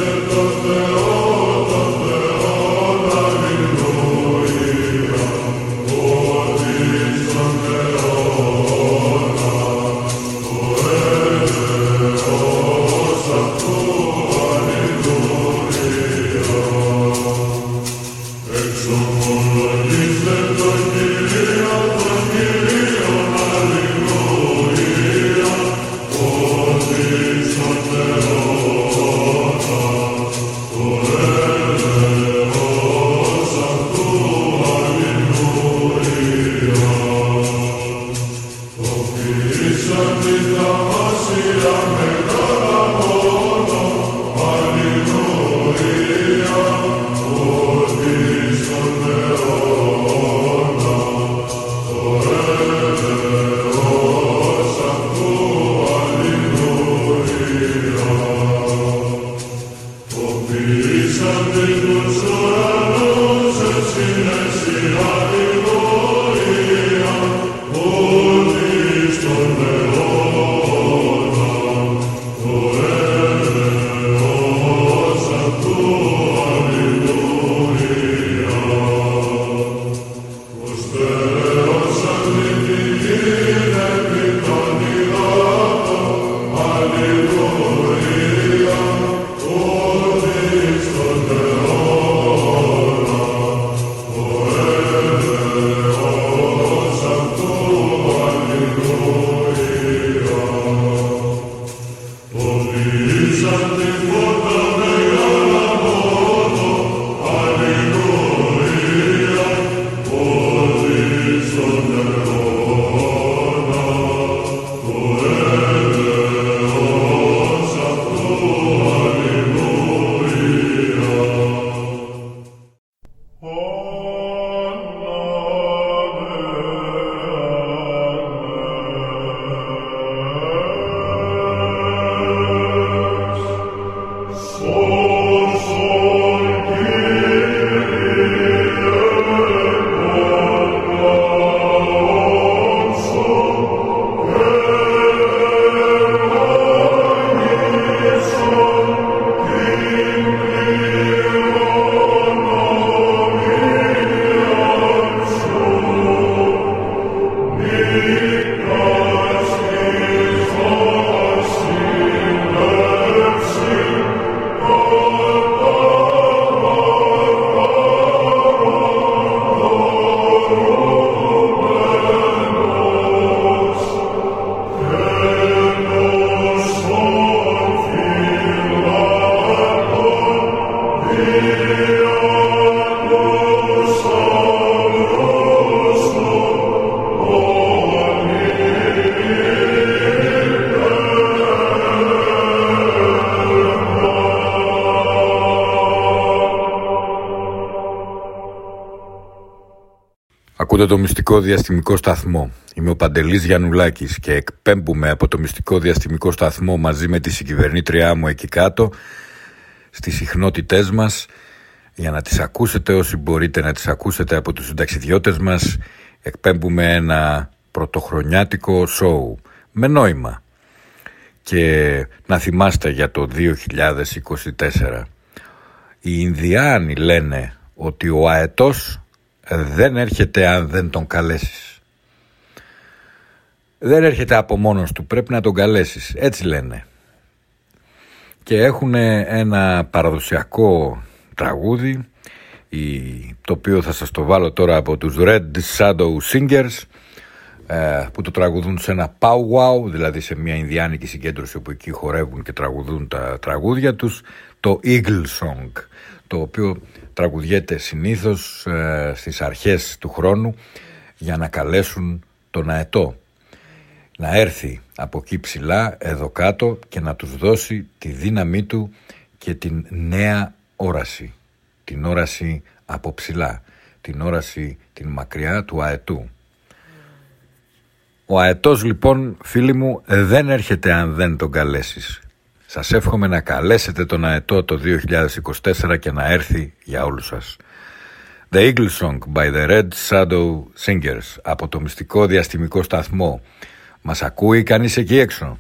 Speaker 1: the Lord. Ακούτε το μυστικό διαστημικό σταθμό. Είμαι ο Παντελής Γιαννουλάκης και εκπέμπουμε από το μυστικό διαστημικό σταθμό μαζί με τη συγκυβερνήτριά μου εκεί κάτω στις συχνότητές μας για να τις ακούσετε όσοι μπορείτε να τις ακούσετε από τους συνταξιδιώτες μας εκπέμπουμε ένα πρωτοχρονιάτικο σοου με νόημα και να θυμάστε για το 2024 οι Ινδιάνοι λένε ότι ο αετός δεν έρχεται αν δεν τον καλέσεις. Δεν έρχεται από μόνος του, πρέπει να τον καλέσεις. Έτσι λένε. Και έχουν ένα παραδοσιακό τραγούδι, το οποίο θα σας το βάλω τώρα από τους Red Shadow Singers, ε, που το τραγουδούν σε ένα powwow, δηλαδή σε μια Ινδιάνικη συγκέντρωση όπου εκεί χορεύουν και τραγουδούν τα τραγούδια τους, το Eagle Song, το οποίο τραγουδιέται συνήθως ε, στις αρχές του χρόνου για να καλέσουν τον αετό. Να έρθει από εκεί ψηλά εδώ κάτω και να τους δώσει τη δύναμή του και την νέα όραση. Την όραση από ψηλά. Την όραση την μακριά του αετού. Ο αετός λοιπόν φίλοι μου δεν έρχεται αν δεν τον καλέσεις σας εύχομαι να καλέσετε τον αετό το 2024 και να έρθει για όλους σας. The Eagle Song by the Red Shadow Singers από το μυστικό διαστημικό σταθμό. Μας ακούει κανείς εκεί έξω;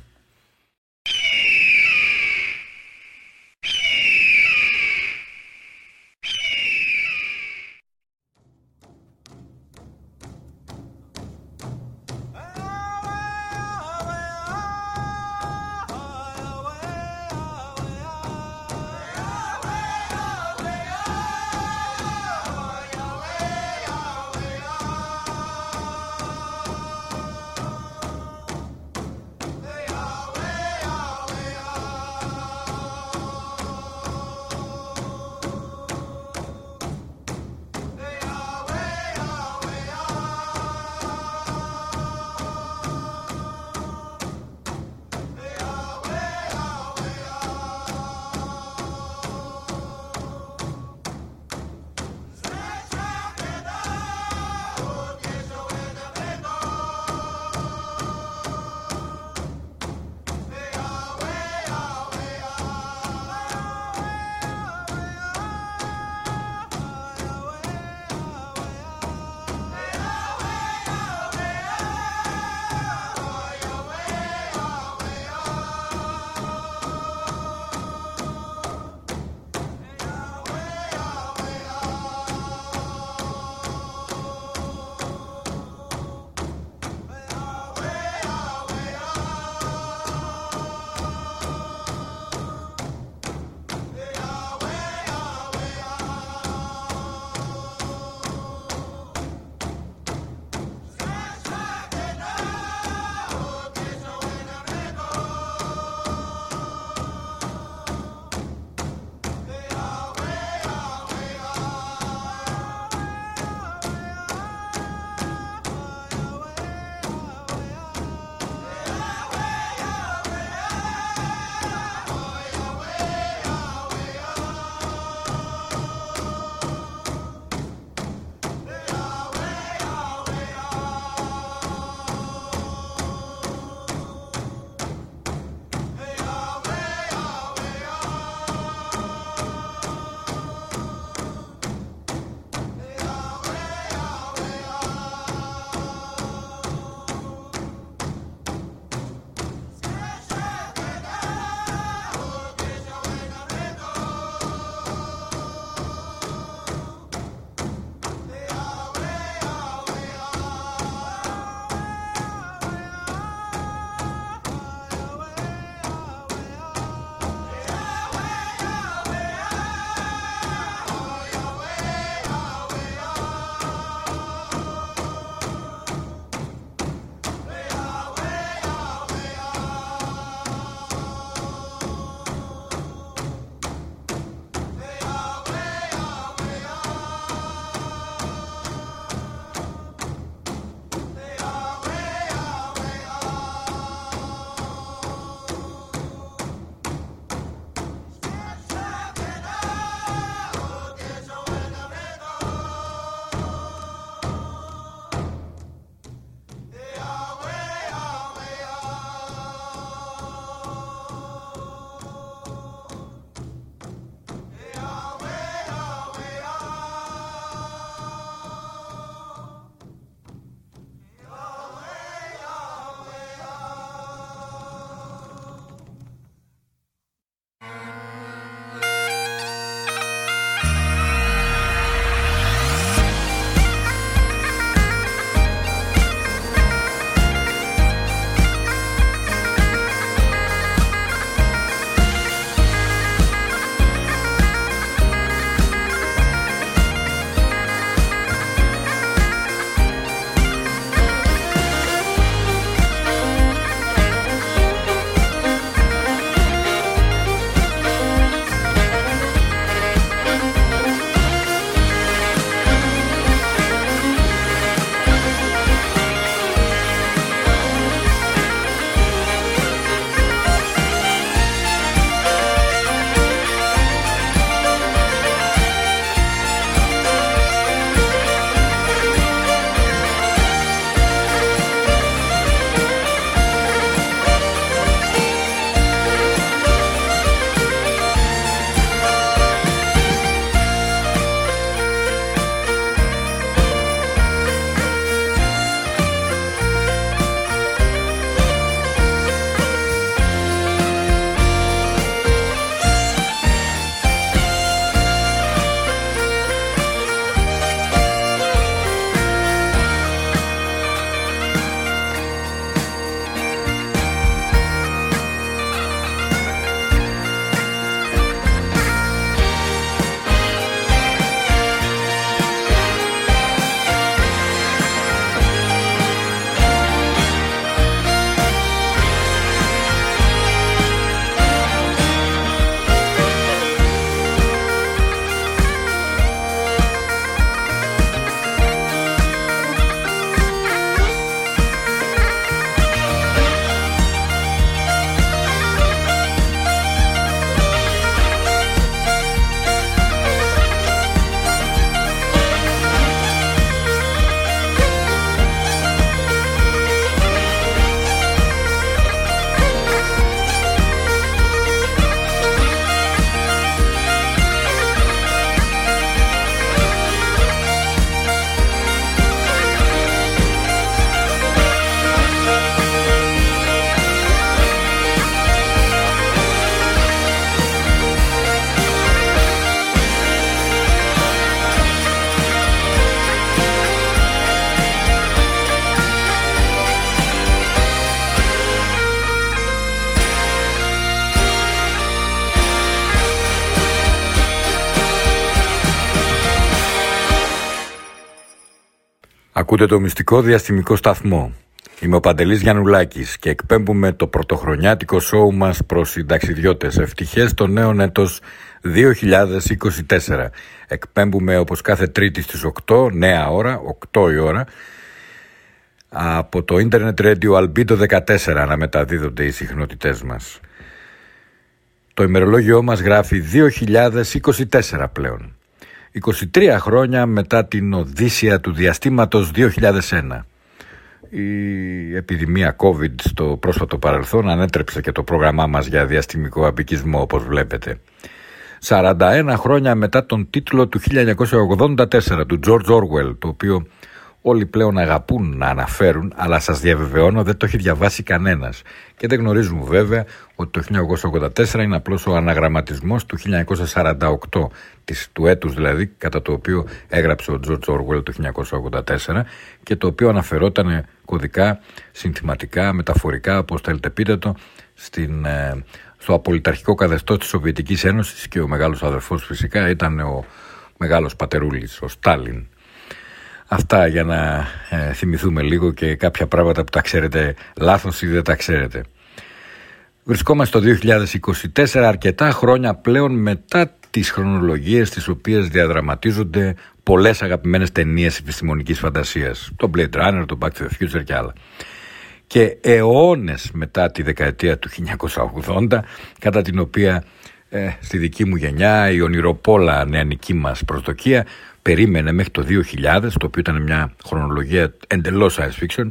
Speaker 1: Ακούτε το μυστικό διαστημικό σταθμό. Είμαι ο Παντελής Γιαννουλάκης και εκπέμπουμε το πρωτοχρονιάτικο σόου μας προς συνταξιδιώτες. Ευτυχές το νέο έτος 2024. Εκπέμπουμε όπως κάθε τρίτη στις 8, νέα ώρα, 8 η ώρα, από το ίντερνετ radio Albedo 14 αναμεταδίδονται οι συχνότητές μας. Το ημερολόγιό μας γράφει 2024 πλέον. 23 χρόνια μετά την Οδύσσια του διαστήματος 2001. Η επιδημία COVID στο πρόσφατο παρελθόν ανέτρεψε και το πρόγραμμά μας για διαστημικό απικισμό όπως βλέπετε. 41 χρόνια μετά τον τίτλο του 1984 του George Orwell, το οποίο όλοι πλέον αγαπούν να αναφέρουν, αλλά σας διαβεβαιώνω δεν το έχει διαβάσει κανένας. Και δεν γνωρίζουμε βέβαια ότι το 1984 είναι απλώς ο αναγραμματισμός του 1948, της, του έτους δηλαδή κατά το οποίο έγραψε ο George Orwell το 1984 και το οποίο αναφερόταν κωδικά, συνθηματικά, μεταφορικά, όπως θέλετε πείτε το, στην, ε, στο απολυταρχικό καθεστώς της Σοβιετικής Ένωσης και ο μεγάλος αδερφός φυσικά ήταν ο μεγάλος πατερούλης, ο Στάλιν. Αυτά για να ε, θυμηθούμε λίγο και κάποια πράγματα που τα ξέρετε λάθος ή δεν τα ξέρετε. Βρισκόμαστε το 2024 αρκετά χρόνια πλέον μετά τις χρονολογίες τις οποίες διαδραματίζονται πολλές αγαπημένες ταινίες επιστημονικής φαντασίας. Το Blade Runner, το Back to the Future και άλλα. Και αιώνες μετά τη δεκαετία του 1980 κατά την οποία ε, στη δική μου γενιά η ονειροπόλα νεανική μας προσδοκία περίμενε μέχρι το 2000, το οποίο ήταν μια χρονολογία εντελώς science fiction,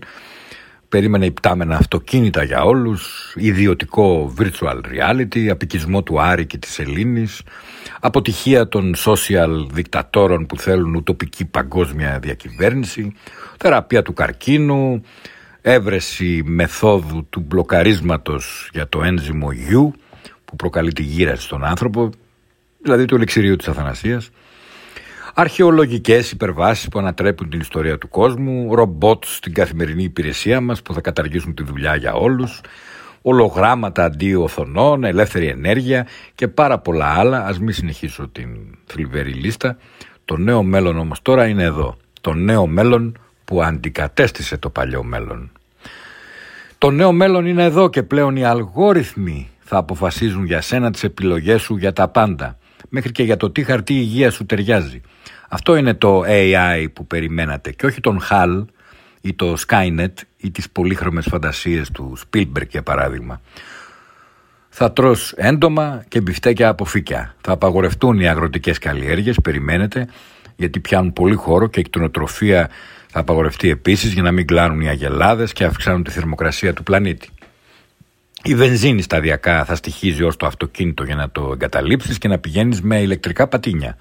Speaker 1: περίμενε υπτάμενα αυτοκίνητα για όλους, ιδιωτικό virtual reality, απικισμό του Άρη και της Ελλήνης, αποτυχία των social δικτατόρων που θέλουν ουτοπική παγκόσμια διακυβέρνηση, θεραπεία του καρκίνου, έβρεση μεθόδου του μπλοκαρίσματος για το ένζυμο U που προκαλεί τη γύραση στον άνθρωπο, δηλαδή του ελεξιρίου της αθανασίας, αρχαιολογικές υπερβάσεις που ανατρέπουν την ιστορία του κόσμου, ρομπότ στην καθημερινή υπηρεσία μας που θα καταργήσουν τη δουλειά για όλους, ολογράμματα αντί οθονών, ελεύθερη ενέργεια και πάρα πολλά άλλα. Ας μην συνεχίσω την θλιβερή λίστα. Το νέο μέλλον όμως τώρα είναι εδώ. Το νέο μέλλον που αντικατέστησε το παλιό μέλλον. Το νέο μέλλον είναι εδώ και πλέον οι αλγόριθμοι θα αποφασίζουν για σένα τις επιλογές σου για τα πάντα. Μέχρι και για το τι χαρτί υγεία σου ταιριάζει. Αυτό είναι το AI που περιμένατε και όχι τον HAL ή το Skynet ή τις πολύχρωμες φαντασίες του Spielberg για παράδειγμα. Θα τρως έντομα και μπιφτέκια από φύκια. Θα απαγορευτούν οι αγροτικές καλλιέργειες, περιμένετε, γιατί πιάνουν πολύ χώρο και η κτηνοτροφία θα απαγορευτεί επίσης για να μην κλάνουν οι αγελάδες και αυξάνουν τη θερμοκρασία του πλανήτη. Η βενζίνη σταδιακά θα στοιχίζει ως το αυτοκίνητο για να το εγκαταλείψεις και να πηγαίνεις με ηλεκτρικά πατίνια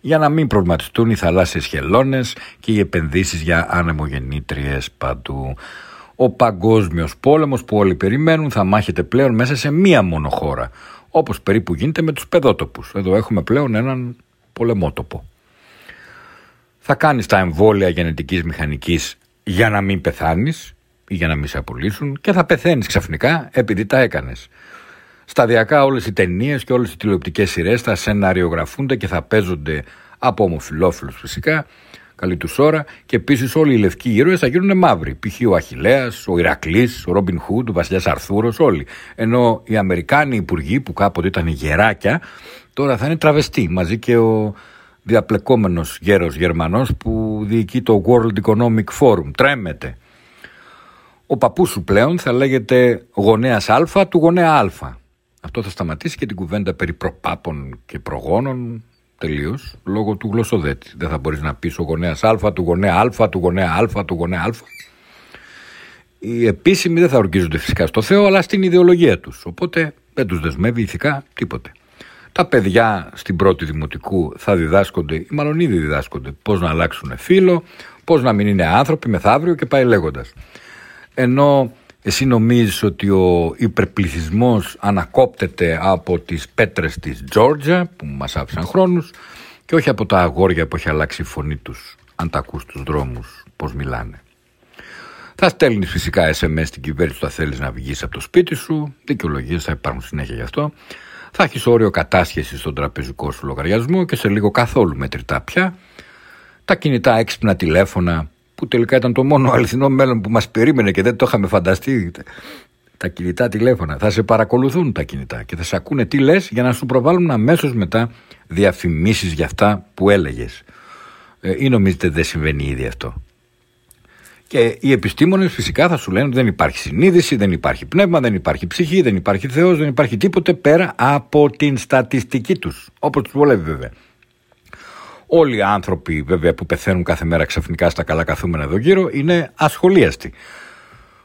Speaker 1: για να μην προβληματιστούν οι θαλάσσιες χελώνες και οι επενδύσεις για ανεμογεννήτριες παντού. Ο παγκόσμιος πόλεμος που όλοι περιμένουν θα μάχεται πλέον μέσα σε μία μόνο χώρα, όπως περίπου γίνεται με τους παιδότοπους. Εδώ έχουμε πλέον έναν πολεμότοπο. Θα κάνεις τα εμβόλια γενετικής μηχανικής για να μην πεθάνεις ή για να μην σε απολύσουν και θα πεθαίνεις ξαφνικά επειδή τα έκανες. Σταδιακά όλες οι ταινίες και όλες οι τηλεοπτικές σειρές θα σεναριογραφούνται και θα παίζονται από ομοφιλόφιλους φυσικά, καλή τους ώρα, και επίσης όλοι οι λευκοί ήρωες θα γίνουν μαύροι. Π.χ. ο Αχιλέας, ο Ηρακλής, ο Ρόμπιν Χούντ, ο Βασιλιάς Αρθούρος, όλοι. Ενώ οι Αμερικάνοι υπουργοί που κάποτε ήταν γεράκια, τώρα θα είναι τραβεστοί, μαζί και ο διαπλεκόμενος γέρος Γερμανός που διοικεί το World Economic Forum. Τρέμεται. Ο παππούς σου πλέον θα λέγεται γονέας Α του γονέα Α. Αυτό θα σταματήσει και την κουβέντα περί προπάπων και προγόνων τελείως λόγω του γλωσσοδέτη. Δεν θα μπορείς να πεις ο γονέας Α, του γονέα Α, του γονέα Α, του γονέα Α. Οι επίσημοι δεν θα ορκίζονται φυσικά στο Θεό, αλλά στην ιδεολογία τους. Οπότε δεν τους δεσμεύει ηθικά τίποτε. Τα παιδιά στην πρώτη δημοτικού θα διδάσκονται, ή μάλλον ήδη διδάσκονται, πώς να αλλάξουν φίλο, πώς να μην είναι άνθρωποι μεθαύριο και πάει λέγοντας. Ενώ εσύ νομίζεις ότι ο υπερπληθυσμός ανακόπτεται από τις πέτρες της Τζόρτζα που μας άφησαν χρόνους και όχι από τα αγόρια που έχει αλλάξει η φωνή τους αν τα ακούς στους δρόμους πως μιλάνε. Θα στέλνεις φυσικά SMS στην κυβέρνηση που θα θέλεις να βγεις από το σπίτι σου. Δικαιολογίες θα υπάρχουν συνέχεια γι' αυτό. Θα έχεις όριο κατάσχεσης στον τραπεζικό σου λογαριασμό και σε λίγο καθόλου μετρητά πια. Τα κινητά έξυπνα τηλέφωνα που τελικά ήταν το μόνο αληθινό μέλλον που μας περίμενε και δεν το είχαμε φανταστεί τα κινητά τηλέφωνα. Θα σε παρακολουθούν τα κινητά και θα σε ακούνε τι λες για να σου προβάλλουν αμέσως μετά διαφημίσεις για αυτά που έλεγες. Ε, ή νομίζετε δεν συμβαίνει ήδη αυτό; Και οι επιστήμονες φυσικά θα σου λένε ότι δεν υπάρχει συνείδηση, δεν υπάρχει πνεύμα, δεν υπάρχει ψυχή, δεν υπάρχει Θεός, δεν υπάρχει τίποτε πέρα από την στατιστική τους. Όπως τους βολεύει βέβαια. Όλοι οι άνθρωποι βέβαια που πεθαίνουν κάθε μέρα ξαφνικά στα καλά καθούμενα εδώ γύρω είναι ασχολίαστοι.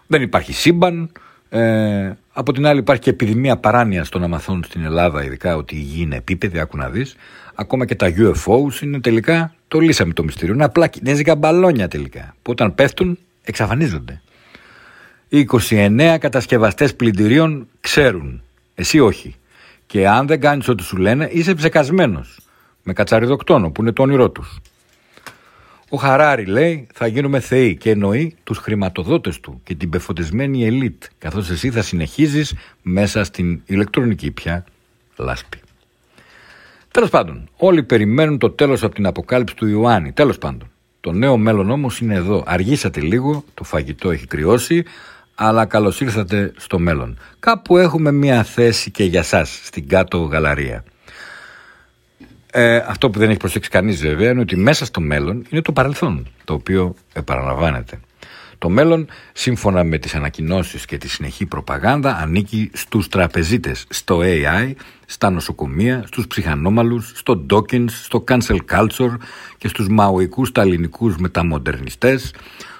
Speaker 1: Δεν υπάρχει σύμπαν. Ε, από την άλλη υπάρχει και επιδημία παράνοια των αμαθών στην Ελλάδα, ειδικά ότι η γη είναι επίπεδη, άκου να δεις. Ακόμα και τα UFOs είναι τελικά, το λύσαμε το μυστήριο, είναι απλά κινέζικα μπαλόνια τελικά, που όταν πέφτουν εξαφανίζονται. Οι 29 κατασκευαστές πλυντηρίων ξέρουν, εσύ όχι. Και αν δεν κάνεις ό,τι σου λένε, είσαι ψεκασμένος. Με κατσαριδοκτόνο που είναι το όνειρό τους. Ο Χαράρη λέει θα γίνουμε θεοί και εννοεί τους χρηματοδότες του και την πεφωτισμένη ελίτ καθώς εσύ θα συνεχίζεις μέσα στην ηλεκτρονική πια λάσπη. Τέλος πάντων, όλοι περιμένουν το τέλος από την αποκάλυψη του Ιωάννη. Τέλος πάντων, το νέο μέλλον όμως είναι εδώ. Αργήσατε λίγο, το φαγητό έχει κρυώσει, αλλά καλώς ήρθατε στο μέλλον. Κάπου έχουμε μια θέση και για σας στην κάτω γαλαρία. Ε, αυτό που δεν έχει προσέξει κανείς βέβαια είναι ότι μέσα στο μέλλον είναι το παρελθόν, το οποίο επαναλαμβάνεται. Το μέλλον, σύμφωνα με τις ανακοινώσεις και τη συνεχή προπαγάνδα, ανήκει στους τραπεζίτες, στο AI, στα νοσοκομεία, στους ψυχανόμαλους, στο Dawkins, στο cancel culture και στους μαοικούς ταλινικούς μεταμοντερνιστές,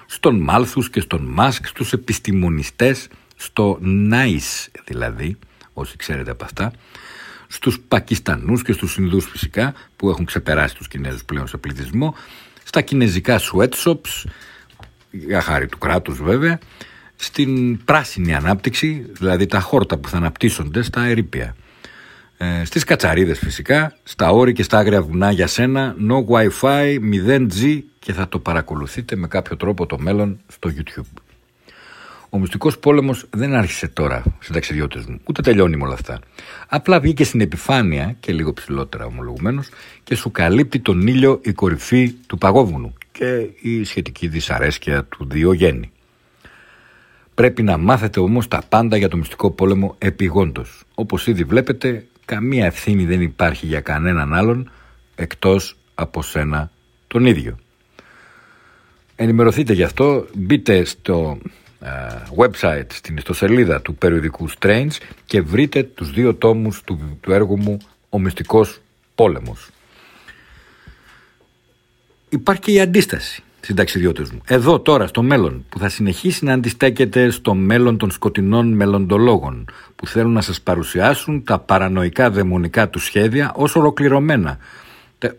Speaker 1: στον Μάλθους και στον Μάσκ, στους επιστημονιστές, στο Nice δηλαδή, όσοι ξέρετε από αυτά, στους Πακιστανούς και στους Ινδούς φυσικά, που έχουν ξεπεράσει τους Κινέζους πλέον σε πληθυσμό, στα κινέζικα sweatshops, για χάρη του κράτους βέβαια, στην πράσινη ανάπτυξη, δηλαδή τα χόρτα που θα αναπτύσσονται στα ερήπια. Ε, στις κατσαρίδες φυσικά, στα όρη και στα άγρια βουνά για σένα, no wifi, 0G και θα το παρακολουθείτε με κάποιο τρόπο το μέλλον στο YouTube. Ο μυστικός πόλεμος δεν άρχισε τώρα, συνταξιδιώτε μου, ούτε τελειώνει με όλα αυτά. Απλά βγήκε στην επιφάνεια και λίγο ψηλότερα ομολογουμένως και σου καλύπτει τον ήλιο η κορυφή του παγόβουνου και η σχετική δυσαρέσκεια του Διογέννη. Πρέπει να μάθετε όμως τα πάντα για το μυστικό πόλεμο επιγόντως. Όπως ήδη βλέπετε, καμία ευθύνη δεν υπάρχει για κανέναν άλλον εκτός από σένα τον ίδιο. Ενημερωθείτε γι' αυτό, μπείτε στο ε, website, στην ιστοσελίδα του περιοδικού Strange και βρείτε τους δύο τόμους του, του έργου μου «Ο μυστικός πόλεμος». Υπάρχει και η αντίσταση συνταξιδιώτες μου. Εδώ τώρα στο μέλλον που θα συνεχίσει να αντιστέκεται στο μέλλον των σκοτεινών μελλοντολόγων που θέλουν να σας παρουσιάσουν τα παρανοϊκά δαιμονικά του σχέδια ως ολοκληρωμένα.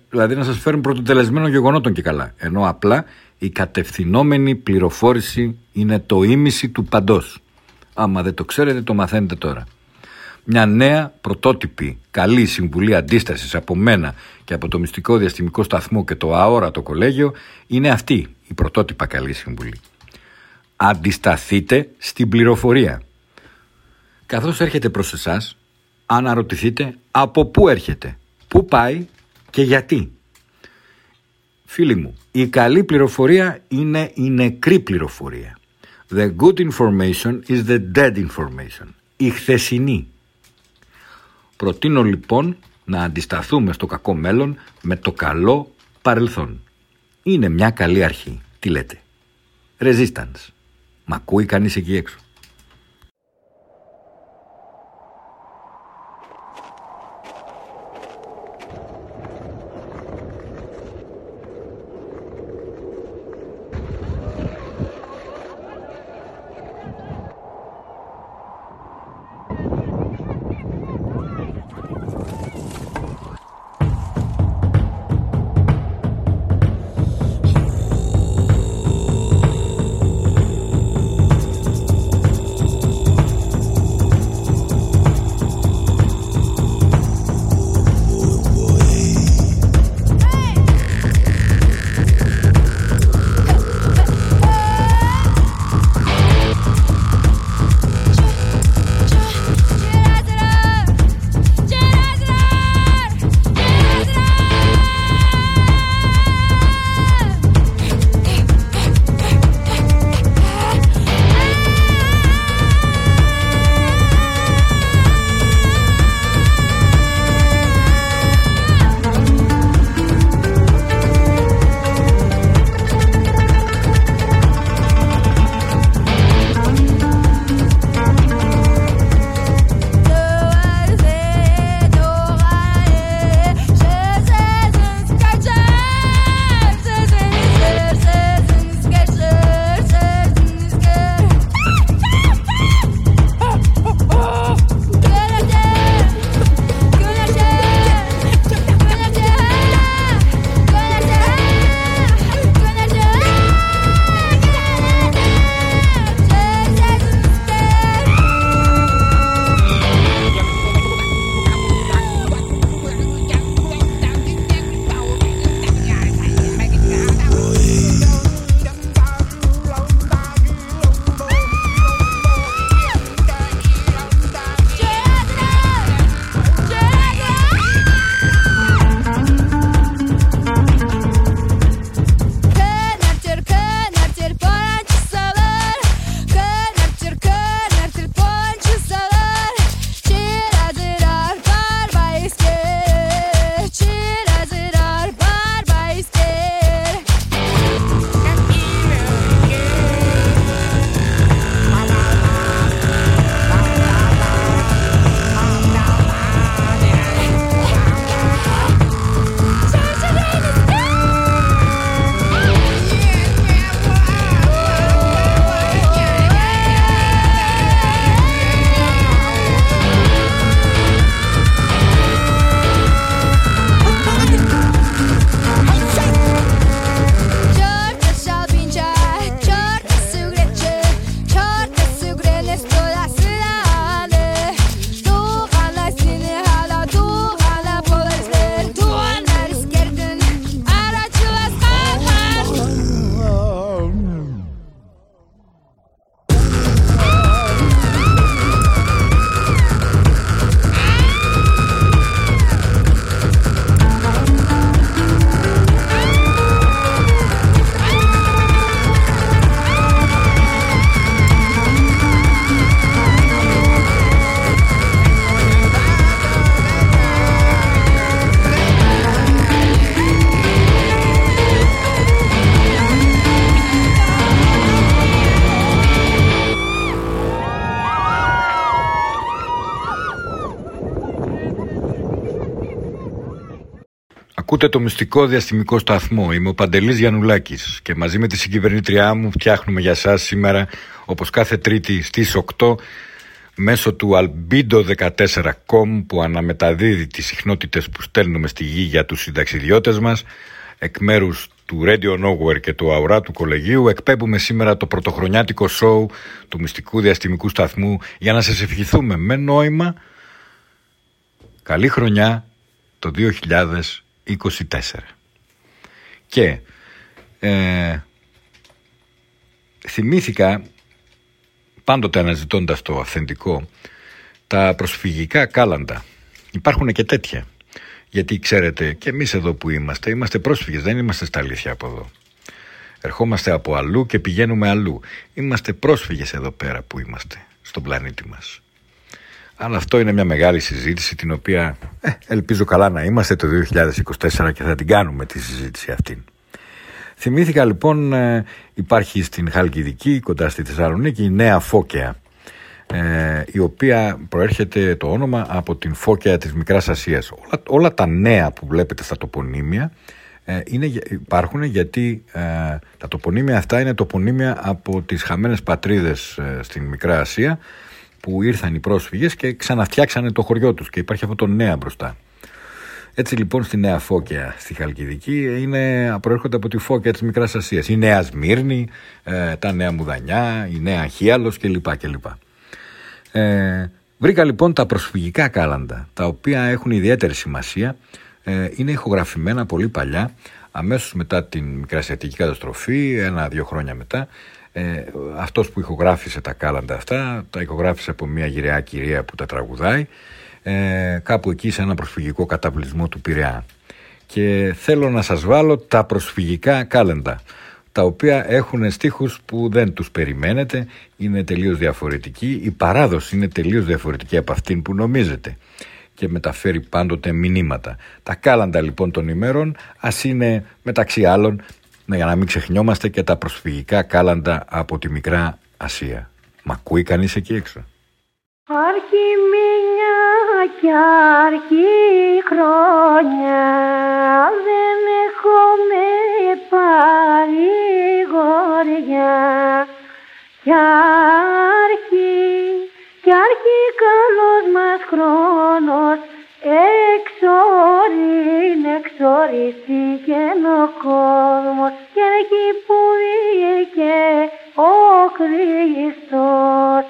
Speaker 1: Δηλαδή να σας φέρουν πρωτοτελεσμένο γεγονότων και καλά. Ενώ απλά η κατευθυνόμενη πληροφόρηση είναι το ίμιση του παντός. Άμα δεν το ξέρετε το μαθαίνετε τώρα. Μια νέα πρωτότυπη καλή συμβουλή αντίστασης από μένα και από το μυστικό διαστημικό σταθμό και το αόρατο κολέγιο είναι αυτή η πρωτότυπα καλή συμβουλή. Αντισταθείτε στην πληροφορία. Καθώς έρχεται προς εσάς, αναρωτηθείτε από πού έρχεται, πού πάει και γιατί. Φίλοι μου, η καλή πληροφορία είναι η νεκρή πληροφορία. The good information is the dead information. Η χθεσινή. Προτείνω λοιπόν να αντισταθούμε στο κακό μέλλον με το καλό παρελθόν. Είναι μια καλή αρχή. Τι λέτε. Resistance. Μ' ακούει κανείς εκεί έξω; Ακούτε το μυστικό διαστημικό σταθμό. Είμαι ο Παντελής Γιαννουλάκης και μαζί με τη συγκυβερνήτριά μου φτιάχνουμε για σας σήμερα όπως κάθε Τρίτη στις 8 μέσω του albedo14.com που αναμεταδίδει τις συχνότητες που στέλνουμε στη γη για τους συνταξιδιώτες μας εκ μέρους του Radio Nowhere και του Αουρά του Κολεγίου εκπέμπουμε σήμερα το πρωτοχρονιάτικο σοου του μυστικού διαστημικού σταθμού για να σας ευχηθούμε με νόημα καλή χρονιά το 2024. Και ε, θυμήθηκα πάντοτε αναζητώντας το αυθεντικό τα προσφυγικά κάλαντα. Υπάρχουν και τέτοια. Γιατί ξέρετε και εμείς εδώ που είμαστε είμαστε πρόσφυγες, δεν είμαστε στα αλήθεια από εδώ. Ερχόμαστε από αλλού και πηγαίνουμε αλλού. Είμαστε πρόσφυγες εδώ πέρα που είμαστε, στον πλανήτη μας. Αλλά αυτό είναι μια μεγάλη συζήτηση την οποία ε, ελπίζω καλά να είμαστε το 2024 και θα την κάνουμε τη συζήτηση αυτή. Θυμήθηκα λοιπόν ε, υπάρχει στην Χαλκιδική κοντά στη Θεσσαλονίκη η Νέα Φώκαια ε, η οποία προέρχεται το όνομα από την Φώκαια της Μικράς Ασίας. Όλα, όλα τα νέα που βλέπετε στα τοπονύμια ε, είναι, υπάρχουν γιατί ε, τα τοπονύμια αυτά είναι τοπονύμια από τις χαμένες πατρίδες ε, στην Μικρά Ασία που ήρθαν οι πρόσφυγες και ξαναφτιάξανε το χωριό τους και υπάρχει αυτό το νέα μπροστά. Έτσι λοιπόν στη Νέα Φώκια στη Χαλκιδική είναι, προέρχονται από τη Φώκια της Μικράς Ασίας. Η Νέα Σμύρνη, ε, τα Νέα Μουδανιά, η Νέα Χίαλος κλπ. κλπ. Ε, βρήκα λοιπόν τα προσφυγικά κάλαντα, τα οποία έχουν ιδιαίτερη σημασία. Ε, είναι ηχογραφημένα πολύ παλιά, αμέσως μετά την Μικρασιατική καταστροφή, ένα-δύο χρόνια μετά. Ε, αυτός που ηχογράφησε τα κάλαντα αυτά, τα ηχογράφησε από μια γυραιά κυρία που τα τραγουδάει, ε, κάπου εκεί σε ένα προσφυγικό καταβλισμό του Πειραιά. Και θέλω να σας βάλω τα προσφυγικά κάλαντα τα οποία έχουν στίχους που δεν τους περιμένετε, είναι τελείως διαφορετικοί, η παράδοση είναι τελείως διαφορετική από αυτήν που νομίζετε και μεταφέρει πάντοτε μηνύματα. Τα κάλαντα λοιπόν των ημέρων ας είναι μεταξύ άλλων για να μην ξεχνιόμαστε και τα προσφυγικά κάλαντα από τη Μικρά Ασία. Μα ακούει κανείς εκεί έξω;
Speaker 25: Αρχιμήνια κι αρχή χρόνια δεν έχουμε παρηγοριά κι αρχή κι αρχή καλός μας χρόνος εξόριν εξοριστήκε ο κόσμος και εκεί που βγήκε ο Χριστός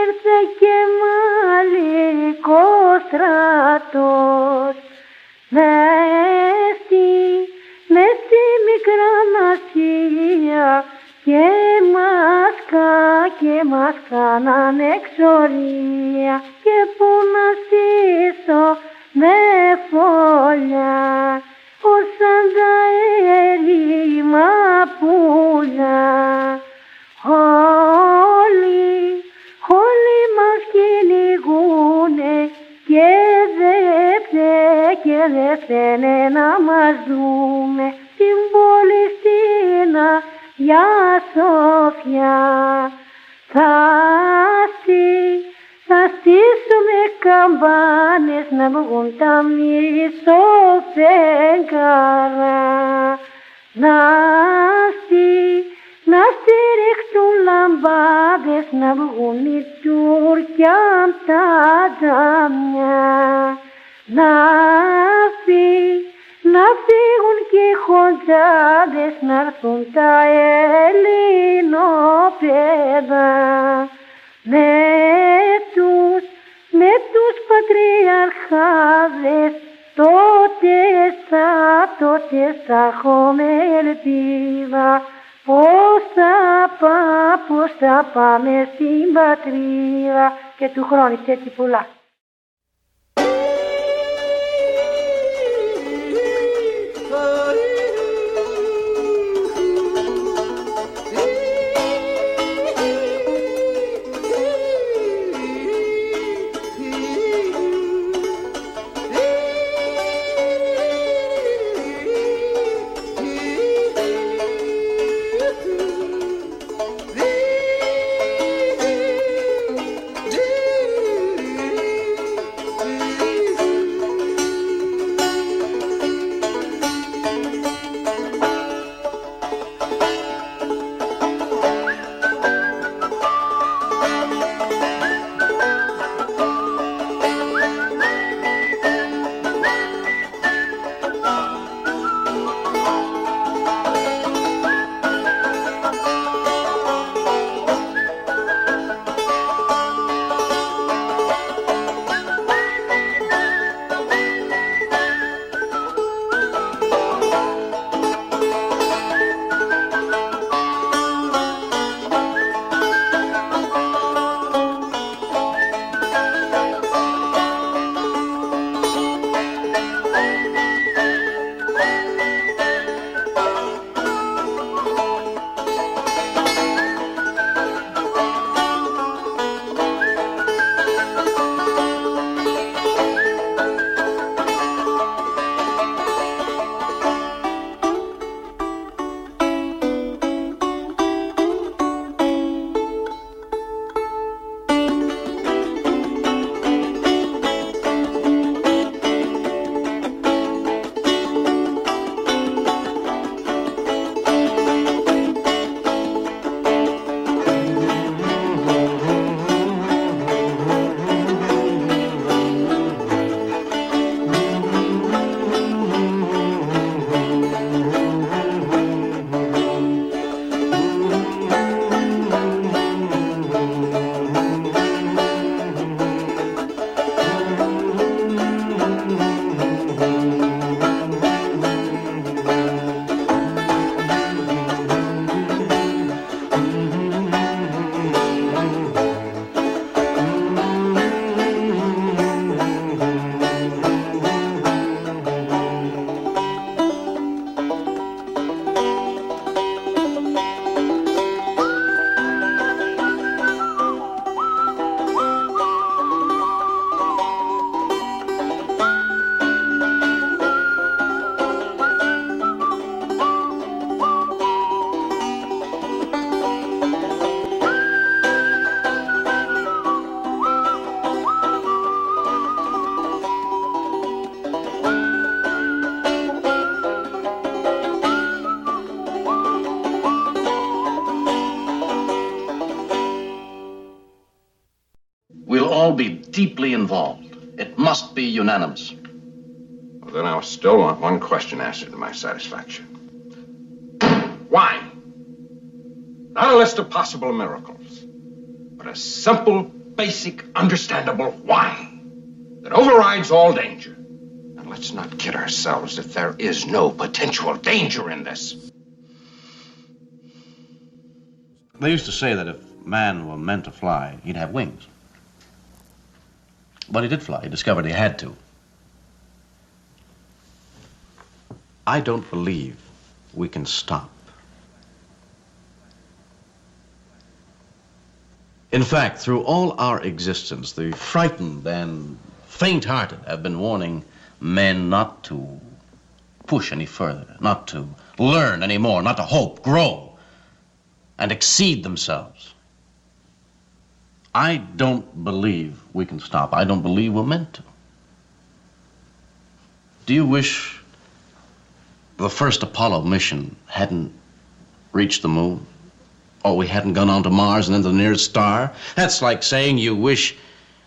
Speaker 25: ήρθε και μαλλικό στρατός. Μες στη, μες στη μικρά Ασία και μας κα και μας κάναν εξορία. Και που να στήσω με φωλιά ως σαν τα έρημα πουλιά. Όλοι Όλοι μας κυνηγούνε και δεν και δεν θένε να μας δούμε την πόλη στην Αγιά Σοφιά. Θα, στή, θα στήσουμε καμπάνες να βγουν τα μισοφέγγαρα. Να στή, να στηρίξουν λαμπάδες να βγουν οι Τούρκια απ' τα τζάμια. Να φύ, να φύγουν και οι χοντζάδες να έρθουν τα ελληνοπαίδα. Με τους, με τους πατριαρχάδες τότε θα, τότε θα έχουμε ελπίδα. Πώς θα, πά, πώς θα πάμε στην πατρίδα και του χρόνου έτσι πολλά.
Speaker 26: Must unanimous.
Speaker 27: Well, then I still want one question answered to my satisfaction. Why? Not a list of possible miracles, but a simple, basic, understandable why that overrides all danger. And let's not kid ourselves that there is no potential danger in this.
Speaker 26: They used to say that if man were meant to fly, he'd have wings. But he did fly. He discovered he had to. I don't believe we can stop. In fact, through all our existence, the frightened and faint hearted have been warning men not to push any further, not to learn any more, not to hope, grow, and exceed themselves. I don't believe we can stop. I don't believe we're meant to. Do you wish the first Apollo mission hadn't reached the moon? Or we hadn't gone on to Mars and then the nearest star? That's like saying you wish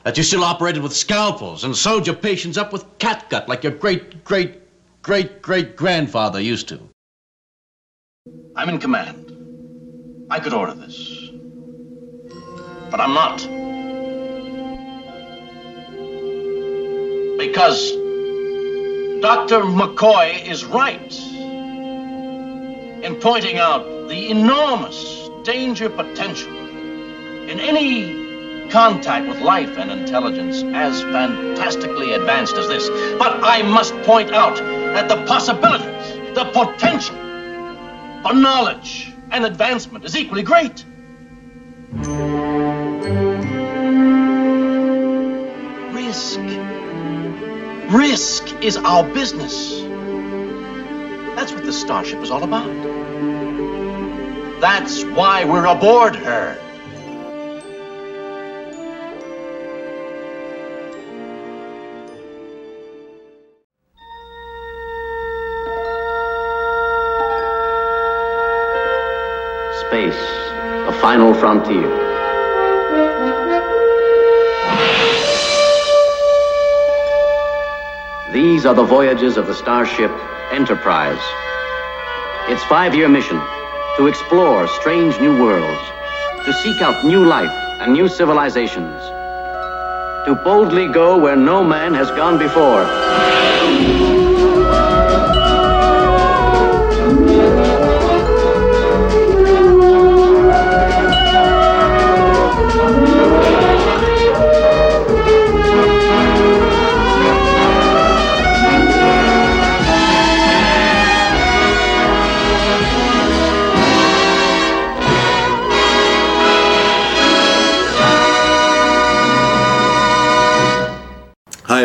Speaker 26: that you still operated with scalpels and sewed your patients up with catgut like your great, great, great, great grandfather used to. I'm in command. I could order this. But I'm not. Because Dr. McCoy is right in pointing out the enormous danger potential in any contact with life and intelligence as fantastically advanced as this. But I must point out that the possibilities, the potential for knowledge and advancement is equally great. Risk. Risk is our business. That's what the Starship is all about. That's why we're aboard her. Space, the final frontier. These are the voyages of the Starship Enterprise. Its five year mission to explore strange new worlds, to seek out new life and new civilizations, to boldly go where no man has gone before.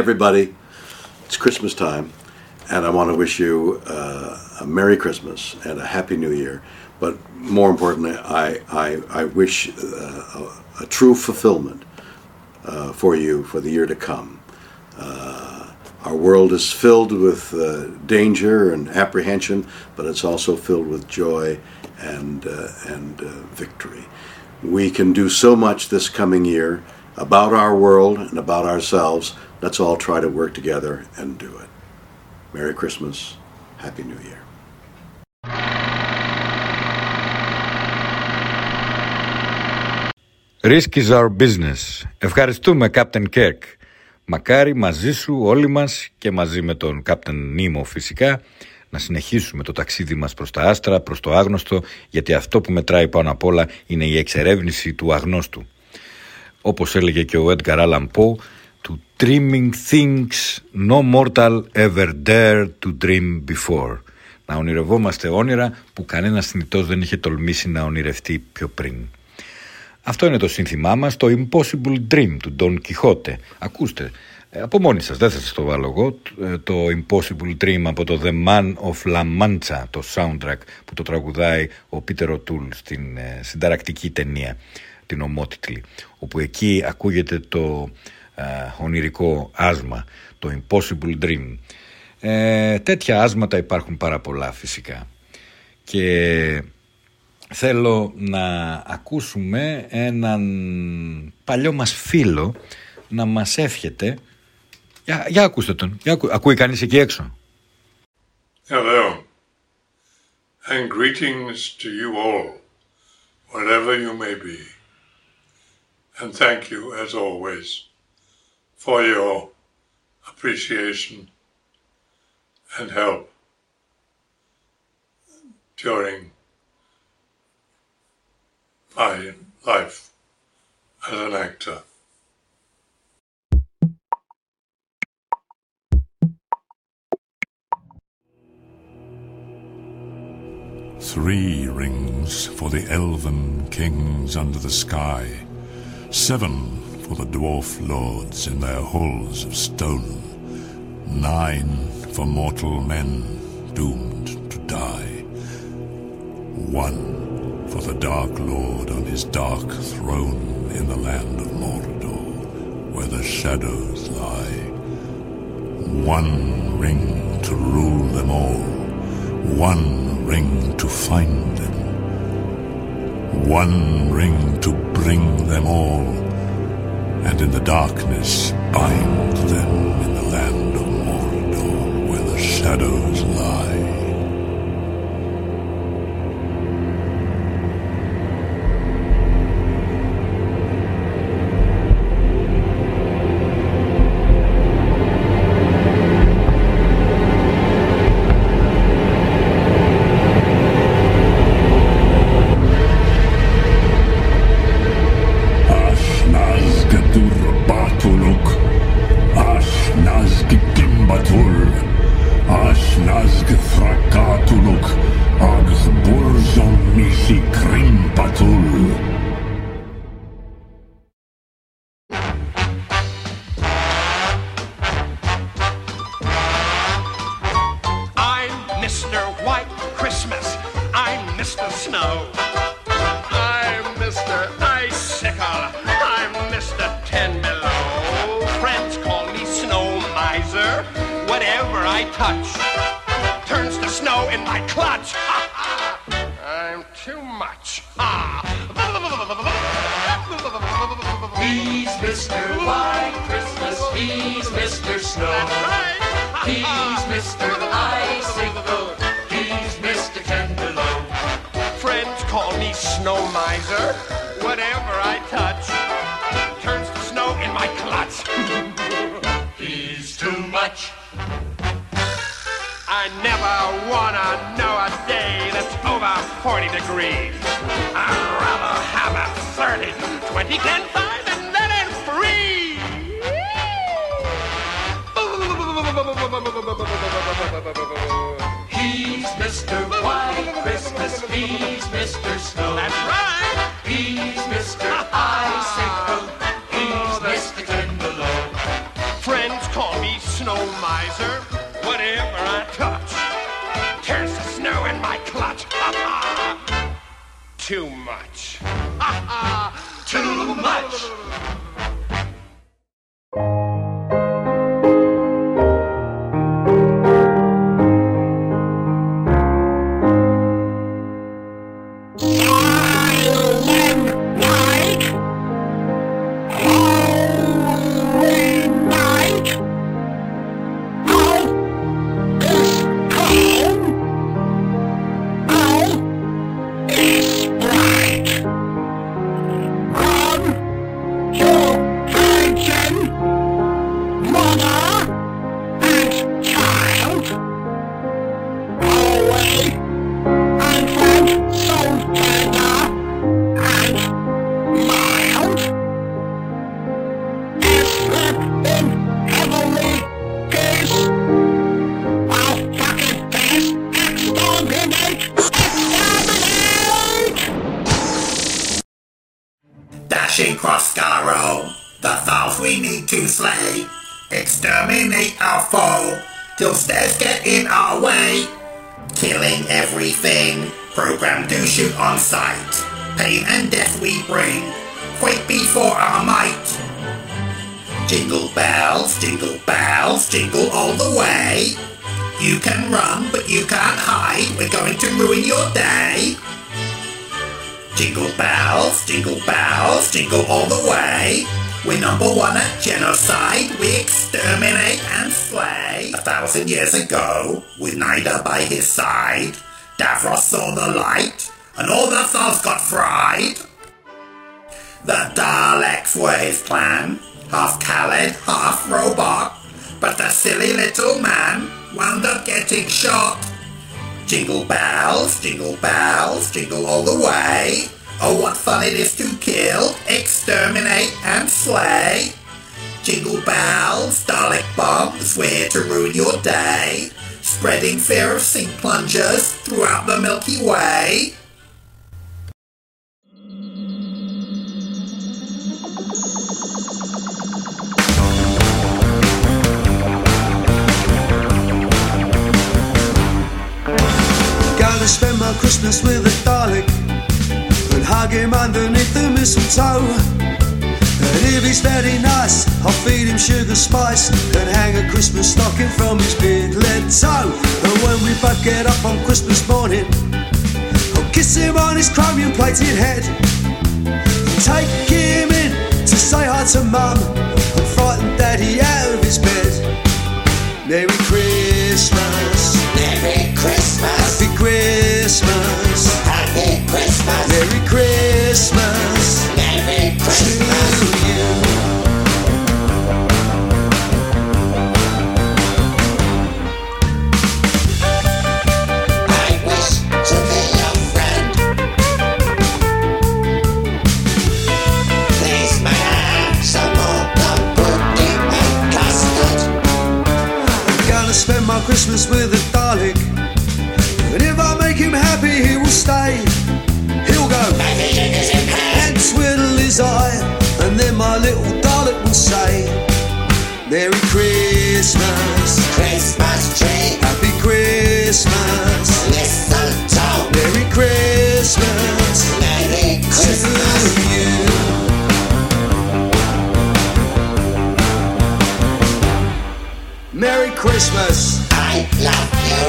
Speaker 28: Everybody. It's Christmas time, and I want to wish you uh, a Merry Christmas and a Happy New Year. But more importantly, I, I, I wish uh, a, a true fulfillment uh, for you for the year to come. Uh, our world is filled with uh, danger and apprehension, but it's also filled with joy and, uh, and victory. We can do so much this coming year about our world and about ourselves. Let's all try to work together and do it. Merry Christmas. Happy New Year.
Speaker 1: Risk is our business. Ευχαριστούμε, Captain Kirk. Μακάρι μαζί σου όλοι μας και μαζί με τον Captain Nemo φυσικά να συνεχίσουμε το ταξίδι μας προς τα άστρα, προς το άγνωστο, γιατί αυτό που μετράει πάνω απ' όλα είναι η εξερεύνηση του αγνώστου. Όπως έλεγε και ο Edgar Allan Poe, to dreaming things no mortal ever dared to dream before. Να ονειρευόμαστε όνειρα που κανένας θνητός δεν είχε τολμήσει να ονειρευτεί πιο πριν. Αυτό είναι το σύνθημά μας, το Impossible Dream του Don Quixote. Ακούστε, ε, από μόνοι σας, δεν θα σας το βάλω εγώ, ε, το Impossible Dream από το The Man of La Mancha, το soundtrack που το τραγουδάει ο Πίτερ O'Toole στην ε, συνταρακτική ταινία, την ομότιτλη, όπου εκεί ακούγεται το ε, ονειρικό άσμα, το Impossible Dream. Ε, τέτοια άσματα υπάρχουν πάρα πολλά φυσικά. Και θέλω να ακούσουμε έναν παλιό μας φίλο, να μας εύχεται. Για, για ακούστε τον. Για, ακού- ακούει κανείς εκεί έξω;
Speaker 29: Hello, and greetings to you all, wherever you may be. And thank you, as always, for your appreciation and help during my life as an actor.
Speaker 30: Three rings for the elven kings under the sky, seven for the dwarf lords in their halls of stone, nine for mortal men doomed to die, one for the Dark Lord on his dark throne in the land of Mordor, where the shadows lie. One ring to rule them all, one ring to find them, one ring to bring them all, and in the darkness bind them in the land of Mordor, where the shadows lie.
Speaker 31: Touch turns to snow in my clutch. I'm too much.
Speaker 32: He's Mr. White Christmas. He's Mr. Snow. He's Mr. Icicle. He's Mr. Ten
Speaker 31: Friends call me Snow Miser. Whatever I touch turns to snow in my clutch. *laughs* never wanna know a day that's over 40 degrees. I'd rather have a 30, 20, 10, 5, and then it free.
Speaker 32: He's Mr. White Christmas. He's Mr. Snow.
Speaker 31: That's right.
Speaker 32: He's Mr. Icicle.
Speaker 31: Too much. *laughs* Too much.
Speaker 33: Davros saw the light, and all the Thals got fried. The Daleks were his plan, half Khaled, half robot, but the silly little man wound up getting shot. Jingle bells, jingle bells, jingle all the way. Oh, what fun it is to kill, exterminate, and slay. Jingle bells, Dalek bombs, where to ruin your day. Spreading fear of sink plungers throughout the Milky Way.
Speaker 32: Gonna spend my Christmas with a Dalek and hug him underneath the mistletoe. If he's very nice, I'll feed him sugar spice and hang a Christmas stocking from his big lead toe. And when we both get up on Christmas morning, I'll kiss him on his chromium plated head. Take him in to say hi to mum and frighten daddy out of his bed. Merry Christmas.
Speaker 33: Merry Christmas.
Speaker 32: Happy Christmas.
Speaker 33: Happy Christmas.
Speaker 32: Merry Christmas.
Speaker 33: Christmas
Speaker 32: with a Dalek. And if I make him happy, he will stay. He'll go and twiddle his eye. And then my little Dalek will say, Merry Christmas.
Speaker 33: Christmas tree.
Speaker 32: Happy Christmas.
Speaker 33: Mistletoe.
Speaker 32: Merry Christmas.
Speaker 33: Merry Christmas.
Speaker 32: To you. Merry Christmas.
Speaker 33: I love you.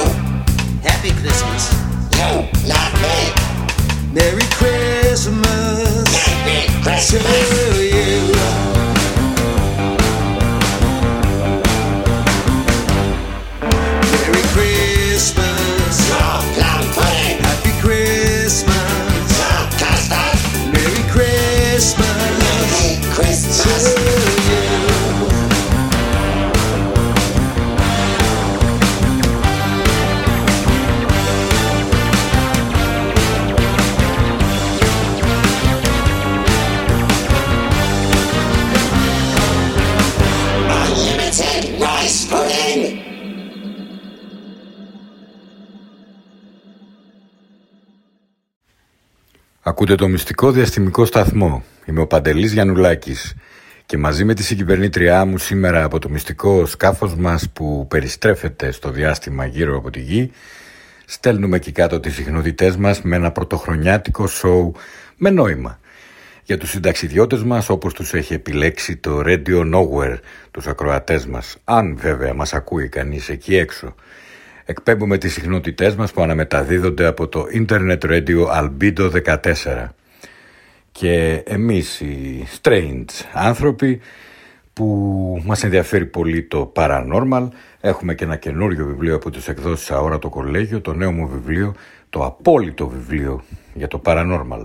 Speaker 32: Happy Christmas.
Speaker 33: You love eh. me.
Speaker 32: Merry Christmas.
Speaker 33: Merry Christmas.
Speaker 1: Ακούτε το μυστικό διαστημικό σταθμό. Είμαι ο Παντελής Γιαννουλάκης και μαζί με τη συγκυβερνήτριά μου σήμερα από το μυστικό σκάφος μας που περιστρέφεται στο διάστημα γύρω από τη γη στέλνουμε εκεί κάτω τις συχνότητές μας με ένα πρωτοχρονιάτικο σοου με νόημα. Για τους συνταξιδιώτες μας όπως τους έχει επιλέξει το Radio Nowhere, τους ακροατές μας, αν βέβαια μας ακούει κανείς εκεί έξω. Εκπέμπουμε τις συχνότητές μας που αναμεταδίδονται από το Internet Radio Albedo 14. Και εμείς οι strange άνθρωποι που μας ενδιαφέρει πολύ το paranormal έχουμε και ένα καινούριο βιβλίο από τις εκδόσεις Αόρατο Κολέγιο, το νέο μου βιβλίο, το απόλυτο βιβλίο για το paranormal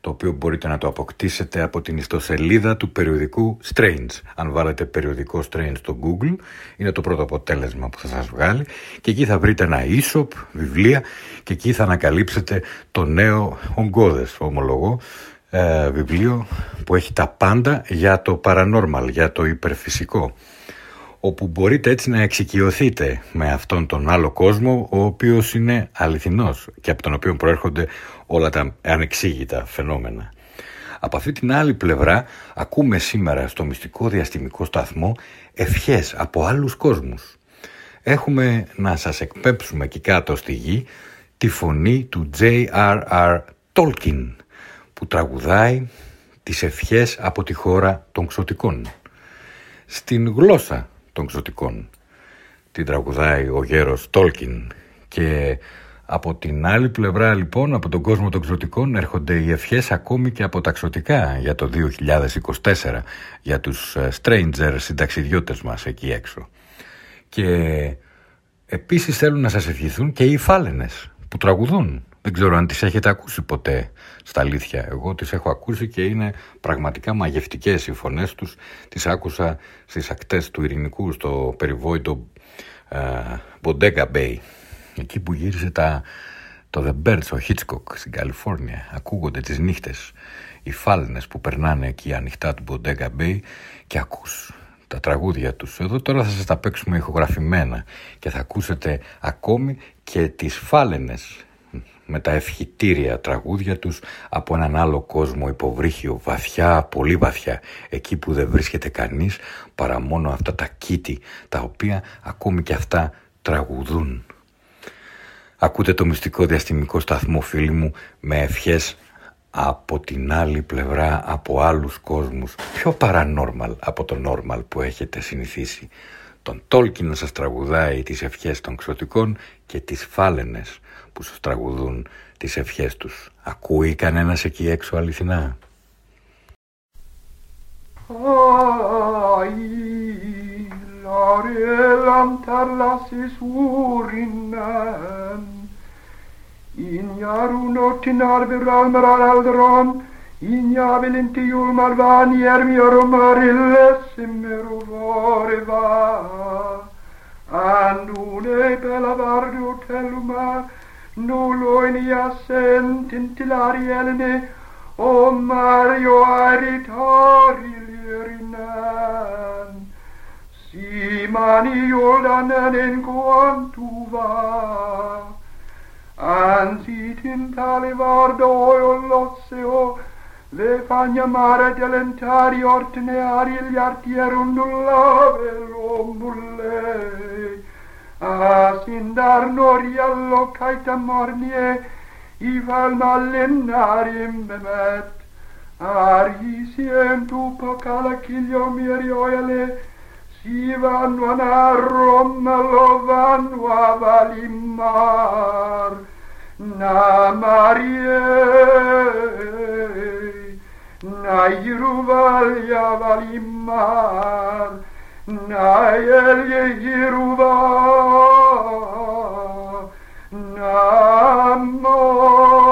Speaker 1: το οποίο μπορείτε να το αποκτήσετε από την ιστοσελίδα του περιοδικού Strange. Αν βάλετε περιοδικό Strange στο Google, είναι το πρώτο αποτέλεσμα που θα σας βγάλει και εκεί θα βρείτε ένα e-shop, βιβλία και εκεί θα ανακαλύψετε το νέο ογκώδες, ομολογώ, ε, βιβλίο που έχει τα πάντα για το paranormal, για το υπερφυσικό όπου μπορείτε έτσι να εξοικειωθείτε με αυτόν τον άλλο κόσμο ο οποίος είναι αληθινός και από τον οποίο προέρχονται όλα τα ανεξήγητα φαινόμενα. Από αυτή την άλλη πλευρά ακούμε σήμερα στο μυστικό διαστημικό σταθμό ευχές από άλλους κόσμους. Έχουμε να σας εκπέψουμε εκεί κάτω στη γη τη φωνή του J.R.R. Tolkien που τραγουδάει τις ευχές από τη χώρα των ξωτικών. Στην γλώσσα των ξωτικών την τραγουδάει ο γέρος Τόλκιν και Από την άλλη πλευρά λοιπόν, από τον κόσμο των ξωτικών έρχονται οι ευχές ακόμη και από τα ξωτικά για το 2024, για τους ε, stranger συνταξιδιώτες μας εκεί έξω. Και επίσης θέλουν να σας ευχηθούν και οι φάλαινες που τραγουδούν. Δεν ξέρω αν τις έχετε ακούσει ποτέ στα αλήθεια. Εγώ τις έχω ακούσει και είναι πραγματικά μαγευτικές οι φωνές τους. Τις άκουσα στις ακτές του Ειρηνικού στο περιβόητο Bodega Bay εκεί που γύρισε τα, το The Birds, ο Hitchcock στην Καλιφόρνια. Ακούγονται τις νύχτες οι φάλαινες που περνάνε εκεί ανοιχτά του Bodega Bay και ακούς τα τραγούδια τους. Εδώ τώρα θα σας τα παίξουμε ηχογραφημένα και θα ακούσετε ακόμη και τις φάλαινες με τα ευχητήρια τραγούδια τους από έναν άλλο κόσμο υποβρύχιο, βαθιά, πολύ βαθιά, εκεί που δεν βρίσκεται κανείς παρά μόνο αυτά τα κήτη, τα οποία ακόμη και αυτά τραγουδούν. Ακούτε το μυστικό διαστημικό σταθμό φίλοι μου με ευχές από την άλλη πλευρά, από άλλους κόσμους, πιο paranormal από το normal που έχετε συνηθίσει. Τον Τόλκι να σας τραγουδάει τις ευχές των ξωτικών και τις φάλαινες που σας τραγουδούν τις ευχές τους. Ακούει κανένας εκεί έξω αληθινά;
Speaker 18: Saariellan tällasi suurinnän. Injarun ottin arviralmeral aldron, Inja vilinti julmar vaan järmiormarille simmeru vuorivaa. Annune pelavardu telumar, nuloin ja sentin tilarielne, Omar jo aritarilirinään. si mani Jordanen in quantuva ansit in tale vardo ol osseo le fagna mare delentari ortineari gli artier undullave l'ombulle asindar noriallo caita mornie i val mallenarim memet arisiem tu pocala cilio mirio ele Sivan vana rommelovan vavalimar na marie na iruval ja valimar na elje iruval na
Speaker 9: morie.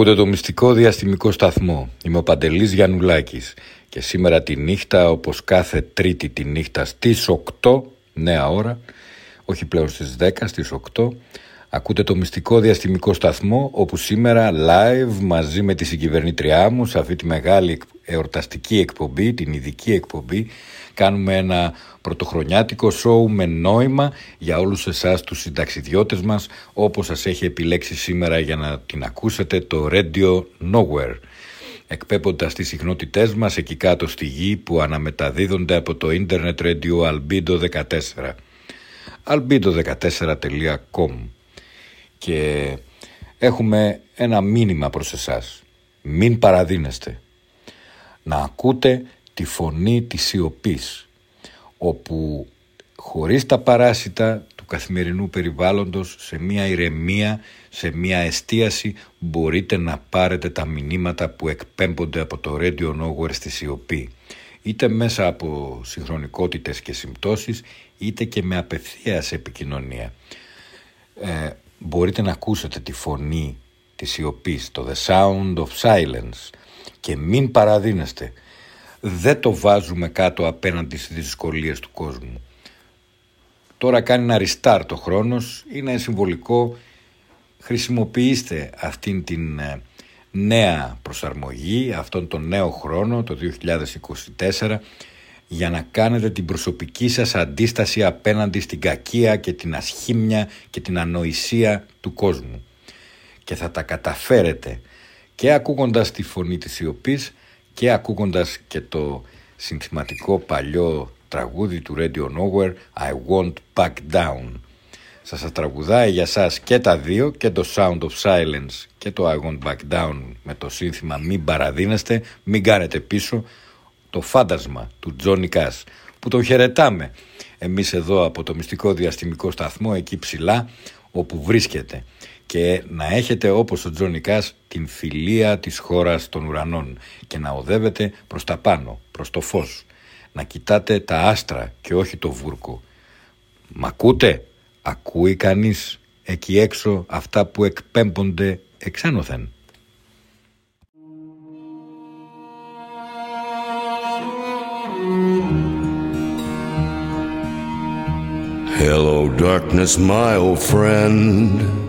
Speaker 1: Ακούτε το μυστικό διαστημικό σταθμό. Είμαι ο Παντελής Γιαννουλάκης και σήμερα τη νύχτα, όπως κάθε τρίτη τη νύχτα στις 8, νέα ώρα, όχι πλέον στις 10, στις 8, ακούτε το μυστικό διαστημικό σταθμό, όπου σήμερα live μαζί με τη συγκυβερνήτριά μου, σε αυτή τη μεγάλη εορταστική εκπομπή, την ειδική εκπομπή, κάνουμε ένα πρωτοχρονιάτικο σοου με νόημα για όλους εσάς τους συνταξιδιώτες μας όπως σας έχει επιλέξει σήμερα για να την ακούσετε το Radio Nowhere. Εκπέμποντας τις συχνότητές μας εκεί κάτω στη γη που αναμεταδίδονται από το Internet Radio Albedo 14 albedo14.com και έχουμε ένα μήνυμα προς εσάς. Μην παραδίνεστε. Να ακούτε τη φωνή της σιωπής όπου χωρίς τα παράσιτα του καθημερινού περιβάλλοντος σε μια ηρεμία, σε μια εστίαση μπορείτε να πάρετε τα μηνύματα που εκπέμπονται από το Radio Nowhere στη σιωπή. Είτε μέσα από συγχρονικότητες και συμπτώσεις είτε και με απευθείας επικοινωνία. Ε, μπορείτε να ακούσετε τη φωνή της σιωπής το The Sound of Silence. Και μην παραδίνεστε δεν το βάζουμε κάτω απέναντι στις δυσκολίες του κόσμου. Τώρα κάνει ένα restart το χρόνος, είναι συμβολικό. Χρησιμοποιήστε αυτήν την ε, νέα προσαρμογή, αυτόν τον νέο χρόνο, το 2024, για να κάνετε την προσωπική σας αντίσταση απέναντι στην κακία και την ασχήμια και την ανοησία του κόσμου. Και θα τα καταφέρετε και ακούγοντας τη φωνή της σιωπής και ακούγοντας και το συνθηματικό παλιό τραγούδι του Radio Nowhere I Won't Back Down. Σας τραγουδάει για σας και τα δύο και το Sound of Silence και το I Won't Back Down με το σύνθημα Μην παραδίνεστε, μην κάνετε πίσω το φάντασμα του Τζόνι Κάς που τον χαιρετάμε εμείς εδώ από το μυστικό διαστημικό σταθμό εκεί ψηλά όπου βρίσκεται και να έχετε όπως ο Τζόνι Κάς την φιλία της χώρας των ουρανών και να οδεύετε προς τα πάνω, προς το φως. Να κοιτάτε τα άστρα και όχι το βούρκο. Μ' ακούτε; Ακούει κανείς εκεί έξω αυτά που εκπέμπονται εξάνωθεν.
Speaker 34: Hello, darkness, my old friend.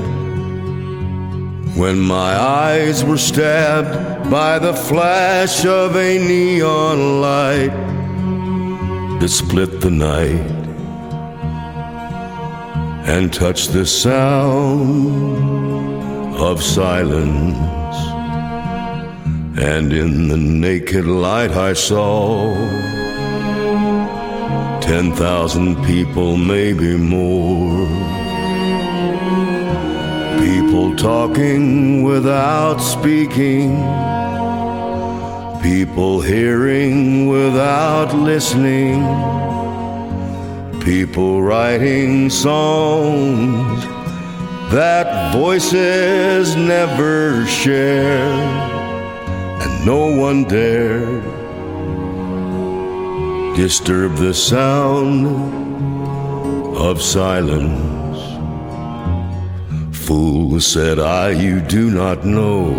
Speaker 34: When my eyes were stabbed by the flash of a neon light that split the night and touched the sound of silence. And in the naked light I saw ten thousand people, maybe more. People talking without speaking. People hearing without listening. People writing songs that voices never share. And no one dare disturb the sound of silence. Fool said I, you do not know.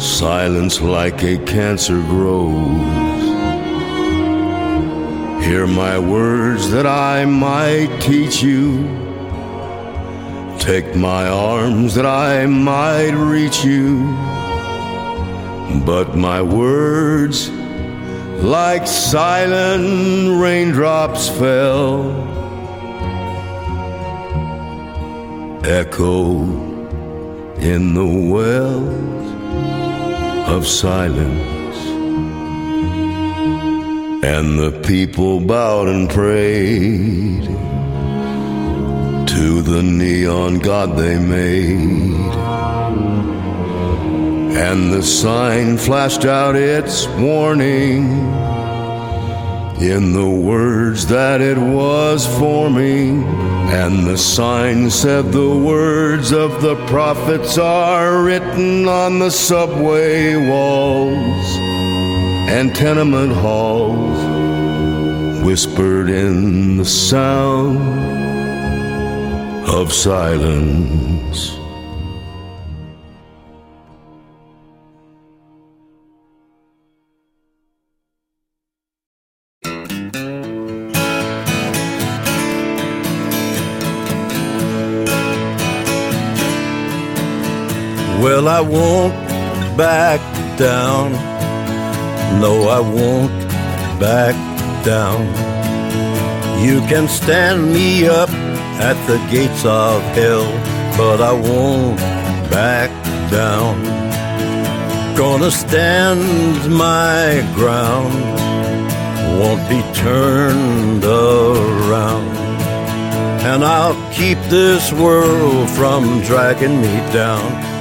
Speaker 34: Silence like a cancer grows. Hear my words that I might teach you. Take my arms that I might reach you. But my words, like silent raindrops, fell. Echo in the wells of silence. And the people bowed and prayed to the neon god they made. And the sign flashed out its warning in the words that it was forming. And the sign said the words of the prophets are written on the subway walls and tenement halls, whispered in the sound of silence.
Speaker 35: Won't back down. No, I won't back down. You can stand me up at the gates of hell, but I won't back down. Gonna stand my ground, won't be turned around. And I'll keep this world from dragging me down.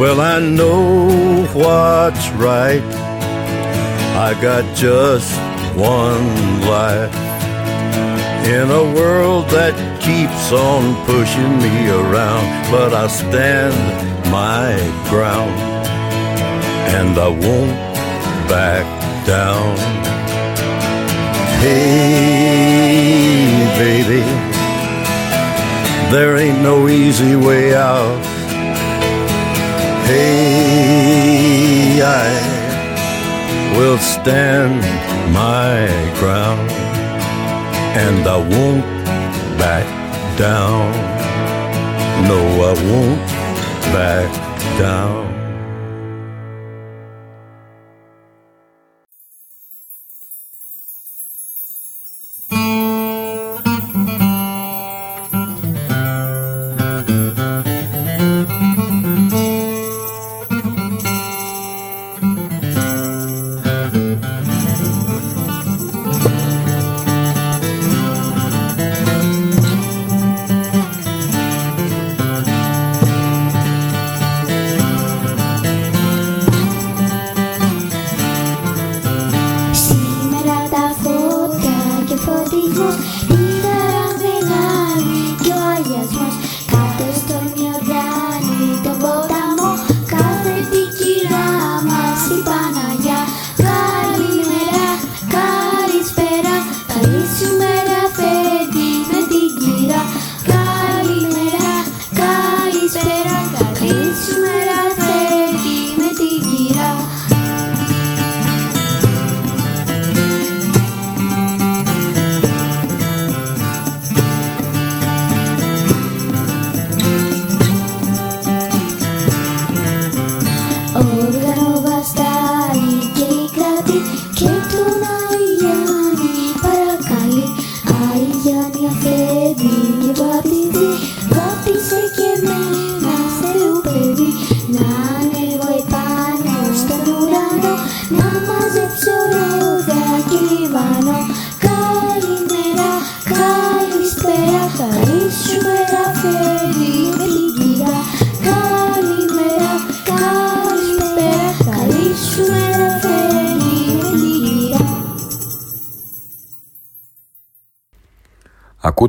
Speaker 35: Well, I know what's right. I got just one life in a world that keeps on pushing me around, but I stand my ground and I won't back down. Hey, baby, there ain't no easy way out. Hey, I will stand my ground and I won't back down. No, I won't back down.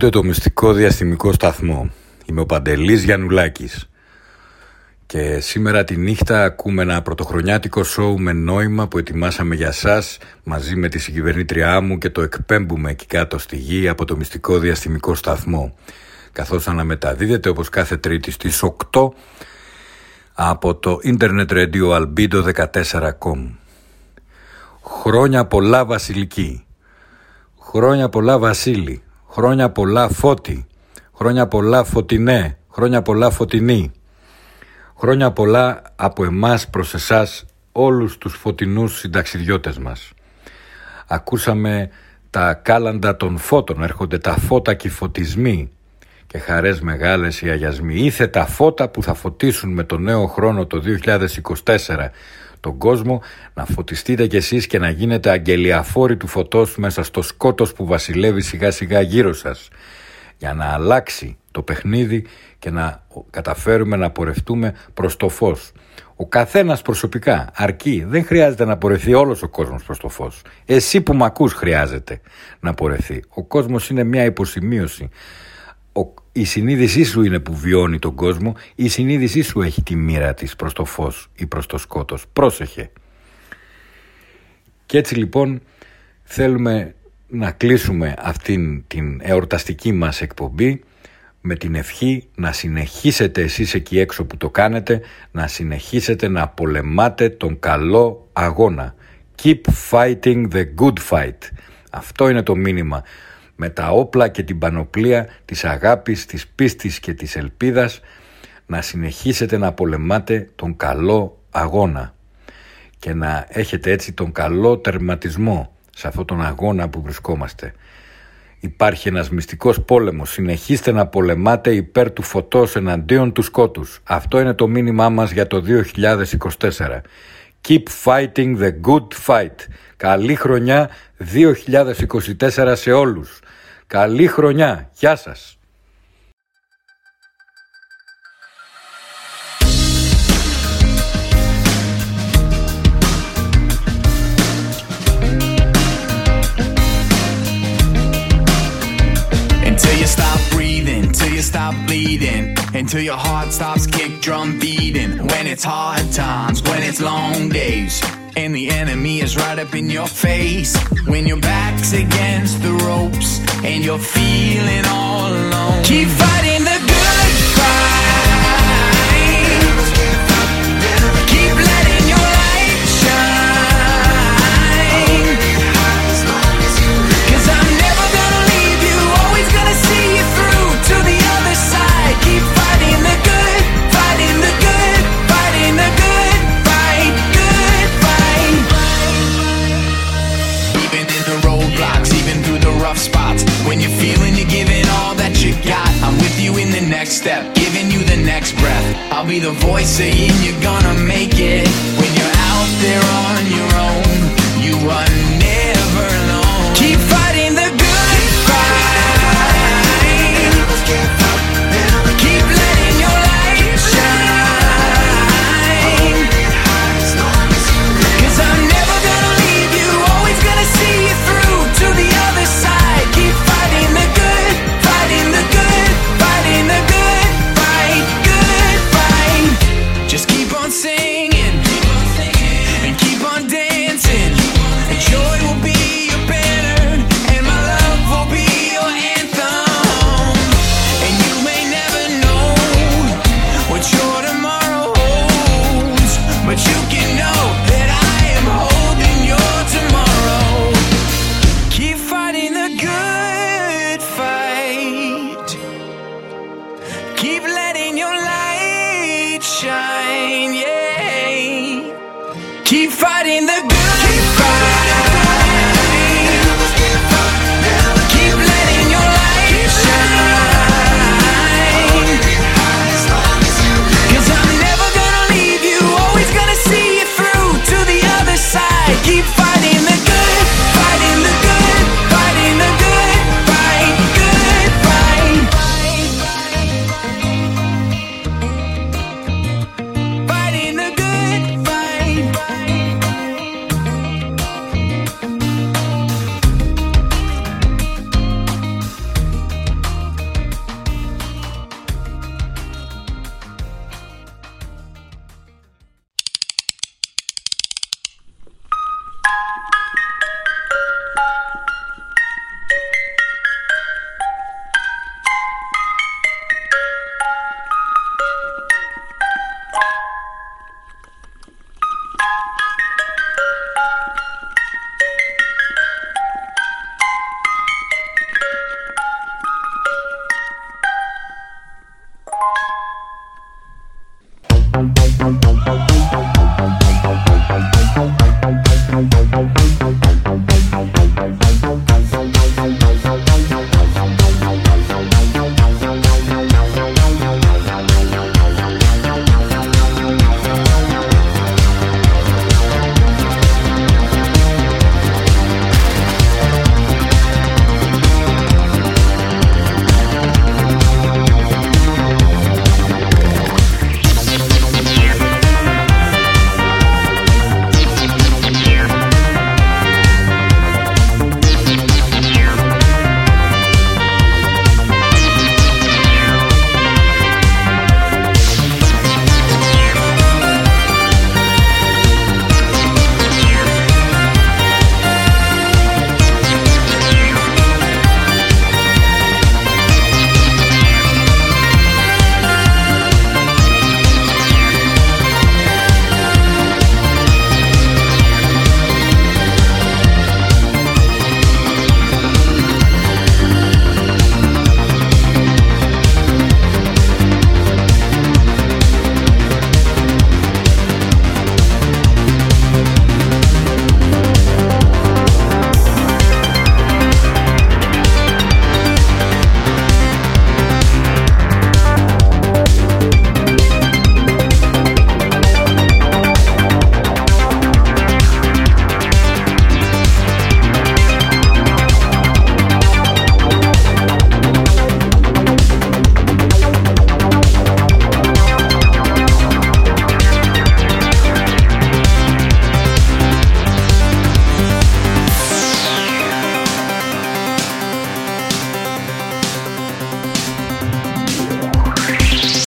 Speaker 1: Ακούτε το μυστικό διαστημικό σταθμό. Είμαι ο Παντελής Γιαννουλάκης. Και σήμερα τη νύχτα ακούμε ένα πρωτοχρονιάτικο σοου με νόημα που ετοιμάσαμε για σας μαζί με τη συγκυβερνήτριά μου και το εκπέμπουμε εκεί κάτω στη γη από το μυστικό διαστημικό σταθμό. Καθώς αναμεταδίδεται όπως κάθε τρίτη στις 8 από το Internet Radio Albedo 14.com. Χρόνια πολλά Βασιλική. Χρόνια πολλά Βασίλη. Χρόνια πολλά Φώτη. Χρόνια πολλά Φωτεινέ. Χρόνια πολλά Φωτεινή. Χρόνια πολλά από εμάς προς εσάς όλους τους φωτεινούς συνταξιδιώτες μας. Ακούσαμε τα κάλαντα των φώτων, έρχονται τα φώτα και οι φωτισμοί και χαρές μεγάλες οι αγιασμοί. Ήθε τα φώτα που θα φωτίσουν με το νέο χρόνο το 2024 τον κόσμο, να φωτιστείτε κι εσείς και να γίνετε αγγελιαφόροι του φωτός μέσα στο σκότος που βασιλεύει σιγά σιγά γύρω σας για να αλλάξει το παιχνίδι και να καταφέρουμε να πορευτούμε προς το φως. Ο καθένας προσωπικά αρκεί. Δεν χρειάζεται να πορευθεί όλος ο κόσμος προς το φως. Εσύ που μ' ακούς χρειάζεται να πορευθεί. Ο κόσμος είναι μια υποσημείωση. Ο, η συνείδησή σου είναι που βιώνει τον κόσμο. Η συνείδησή σου έχει τη μοίρα της προς το φως ή προς το σκότος. Πρόσεχε. Και έτσι λοιπόν θέλουμε να κλείσουμε αυτήν την εορταστική μας εκπομπή με την ευχή να συνεχίσετε εσείς εκεί έξω που το κάνετε, να συνεχίσετε να πολεμάτε τον καλό αγώνα. Keep fighting the good fight. Αυτό είναι το μήνυμα. Με τα όπλα και την πανοπλία της αγάπης, της πίστης και της ελπίδας να συνεχίσετε να πολεμάτε τον καλό αγώνα και να έχετε έτσι τον καλό τερματισμό σε αυτόν τον αγώνα που βρισκόμαστε. Υπάρχει ένας μυστικός πόλεμος. Συνεχίστε να πολεμάτε υπέρ του φωτός εναντίον του σκότους. Αυτό είναι το μήνυμά μας για το 2024. Keep fighting the good fight. Καλή χρονιά 2024 σε όλους. Καλή χρονιά. Γεια σας.
Speaker 22: Until you stop breathing, till you stop bleeding, until your heart stops kick drum beating. When it's hard times, when it's long days, and the enemy is right up in your face. When your back's against the ropes, and you're feeling all alone. Keep fighting the you're feeling you're giving all that you got, I'm with you in the next step, giving you the next breath. I'll be the voice saying you're gonna make it. When you're out there on your own, you are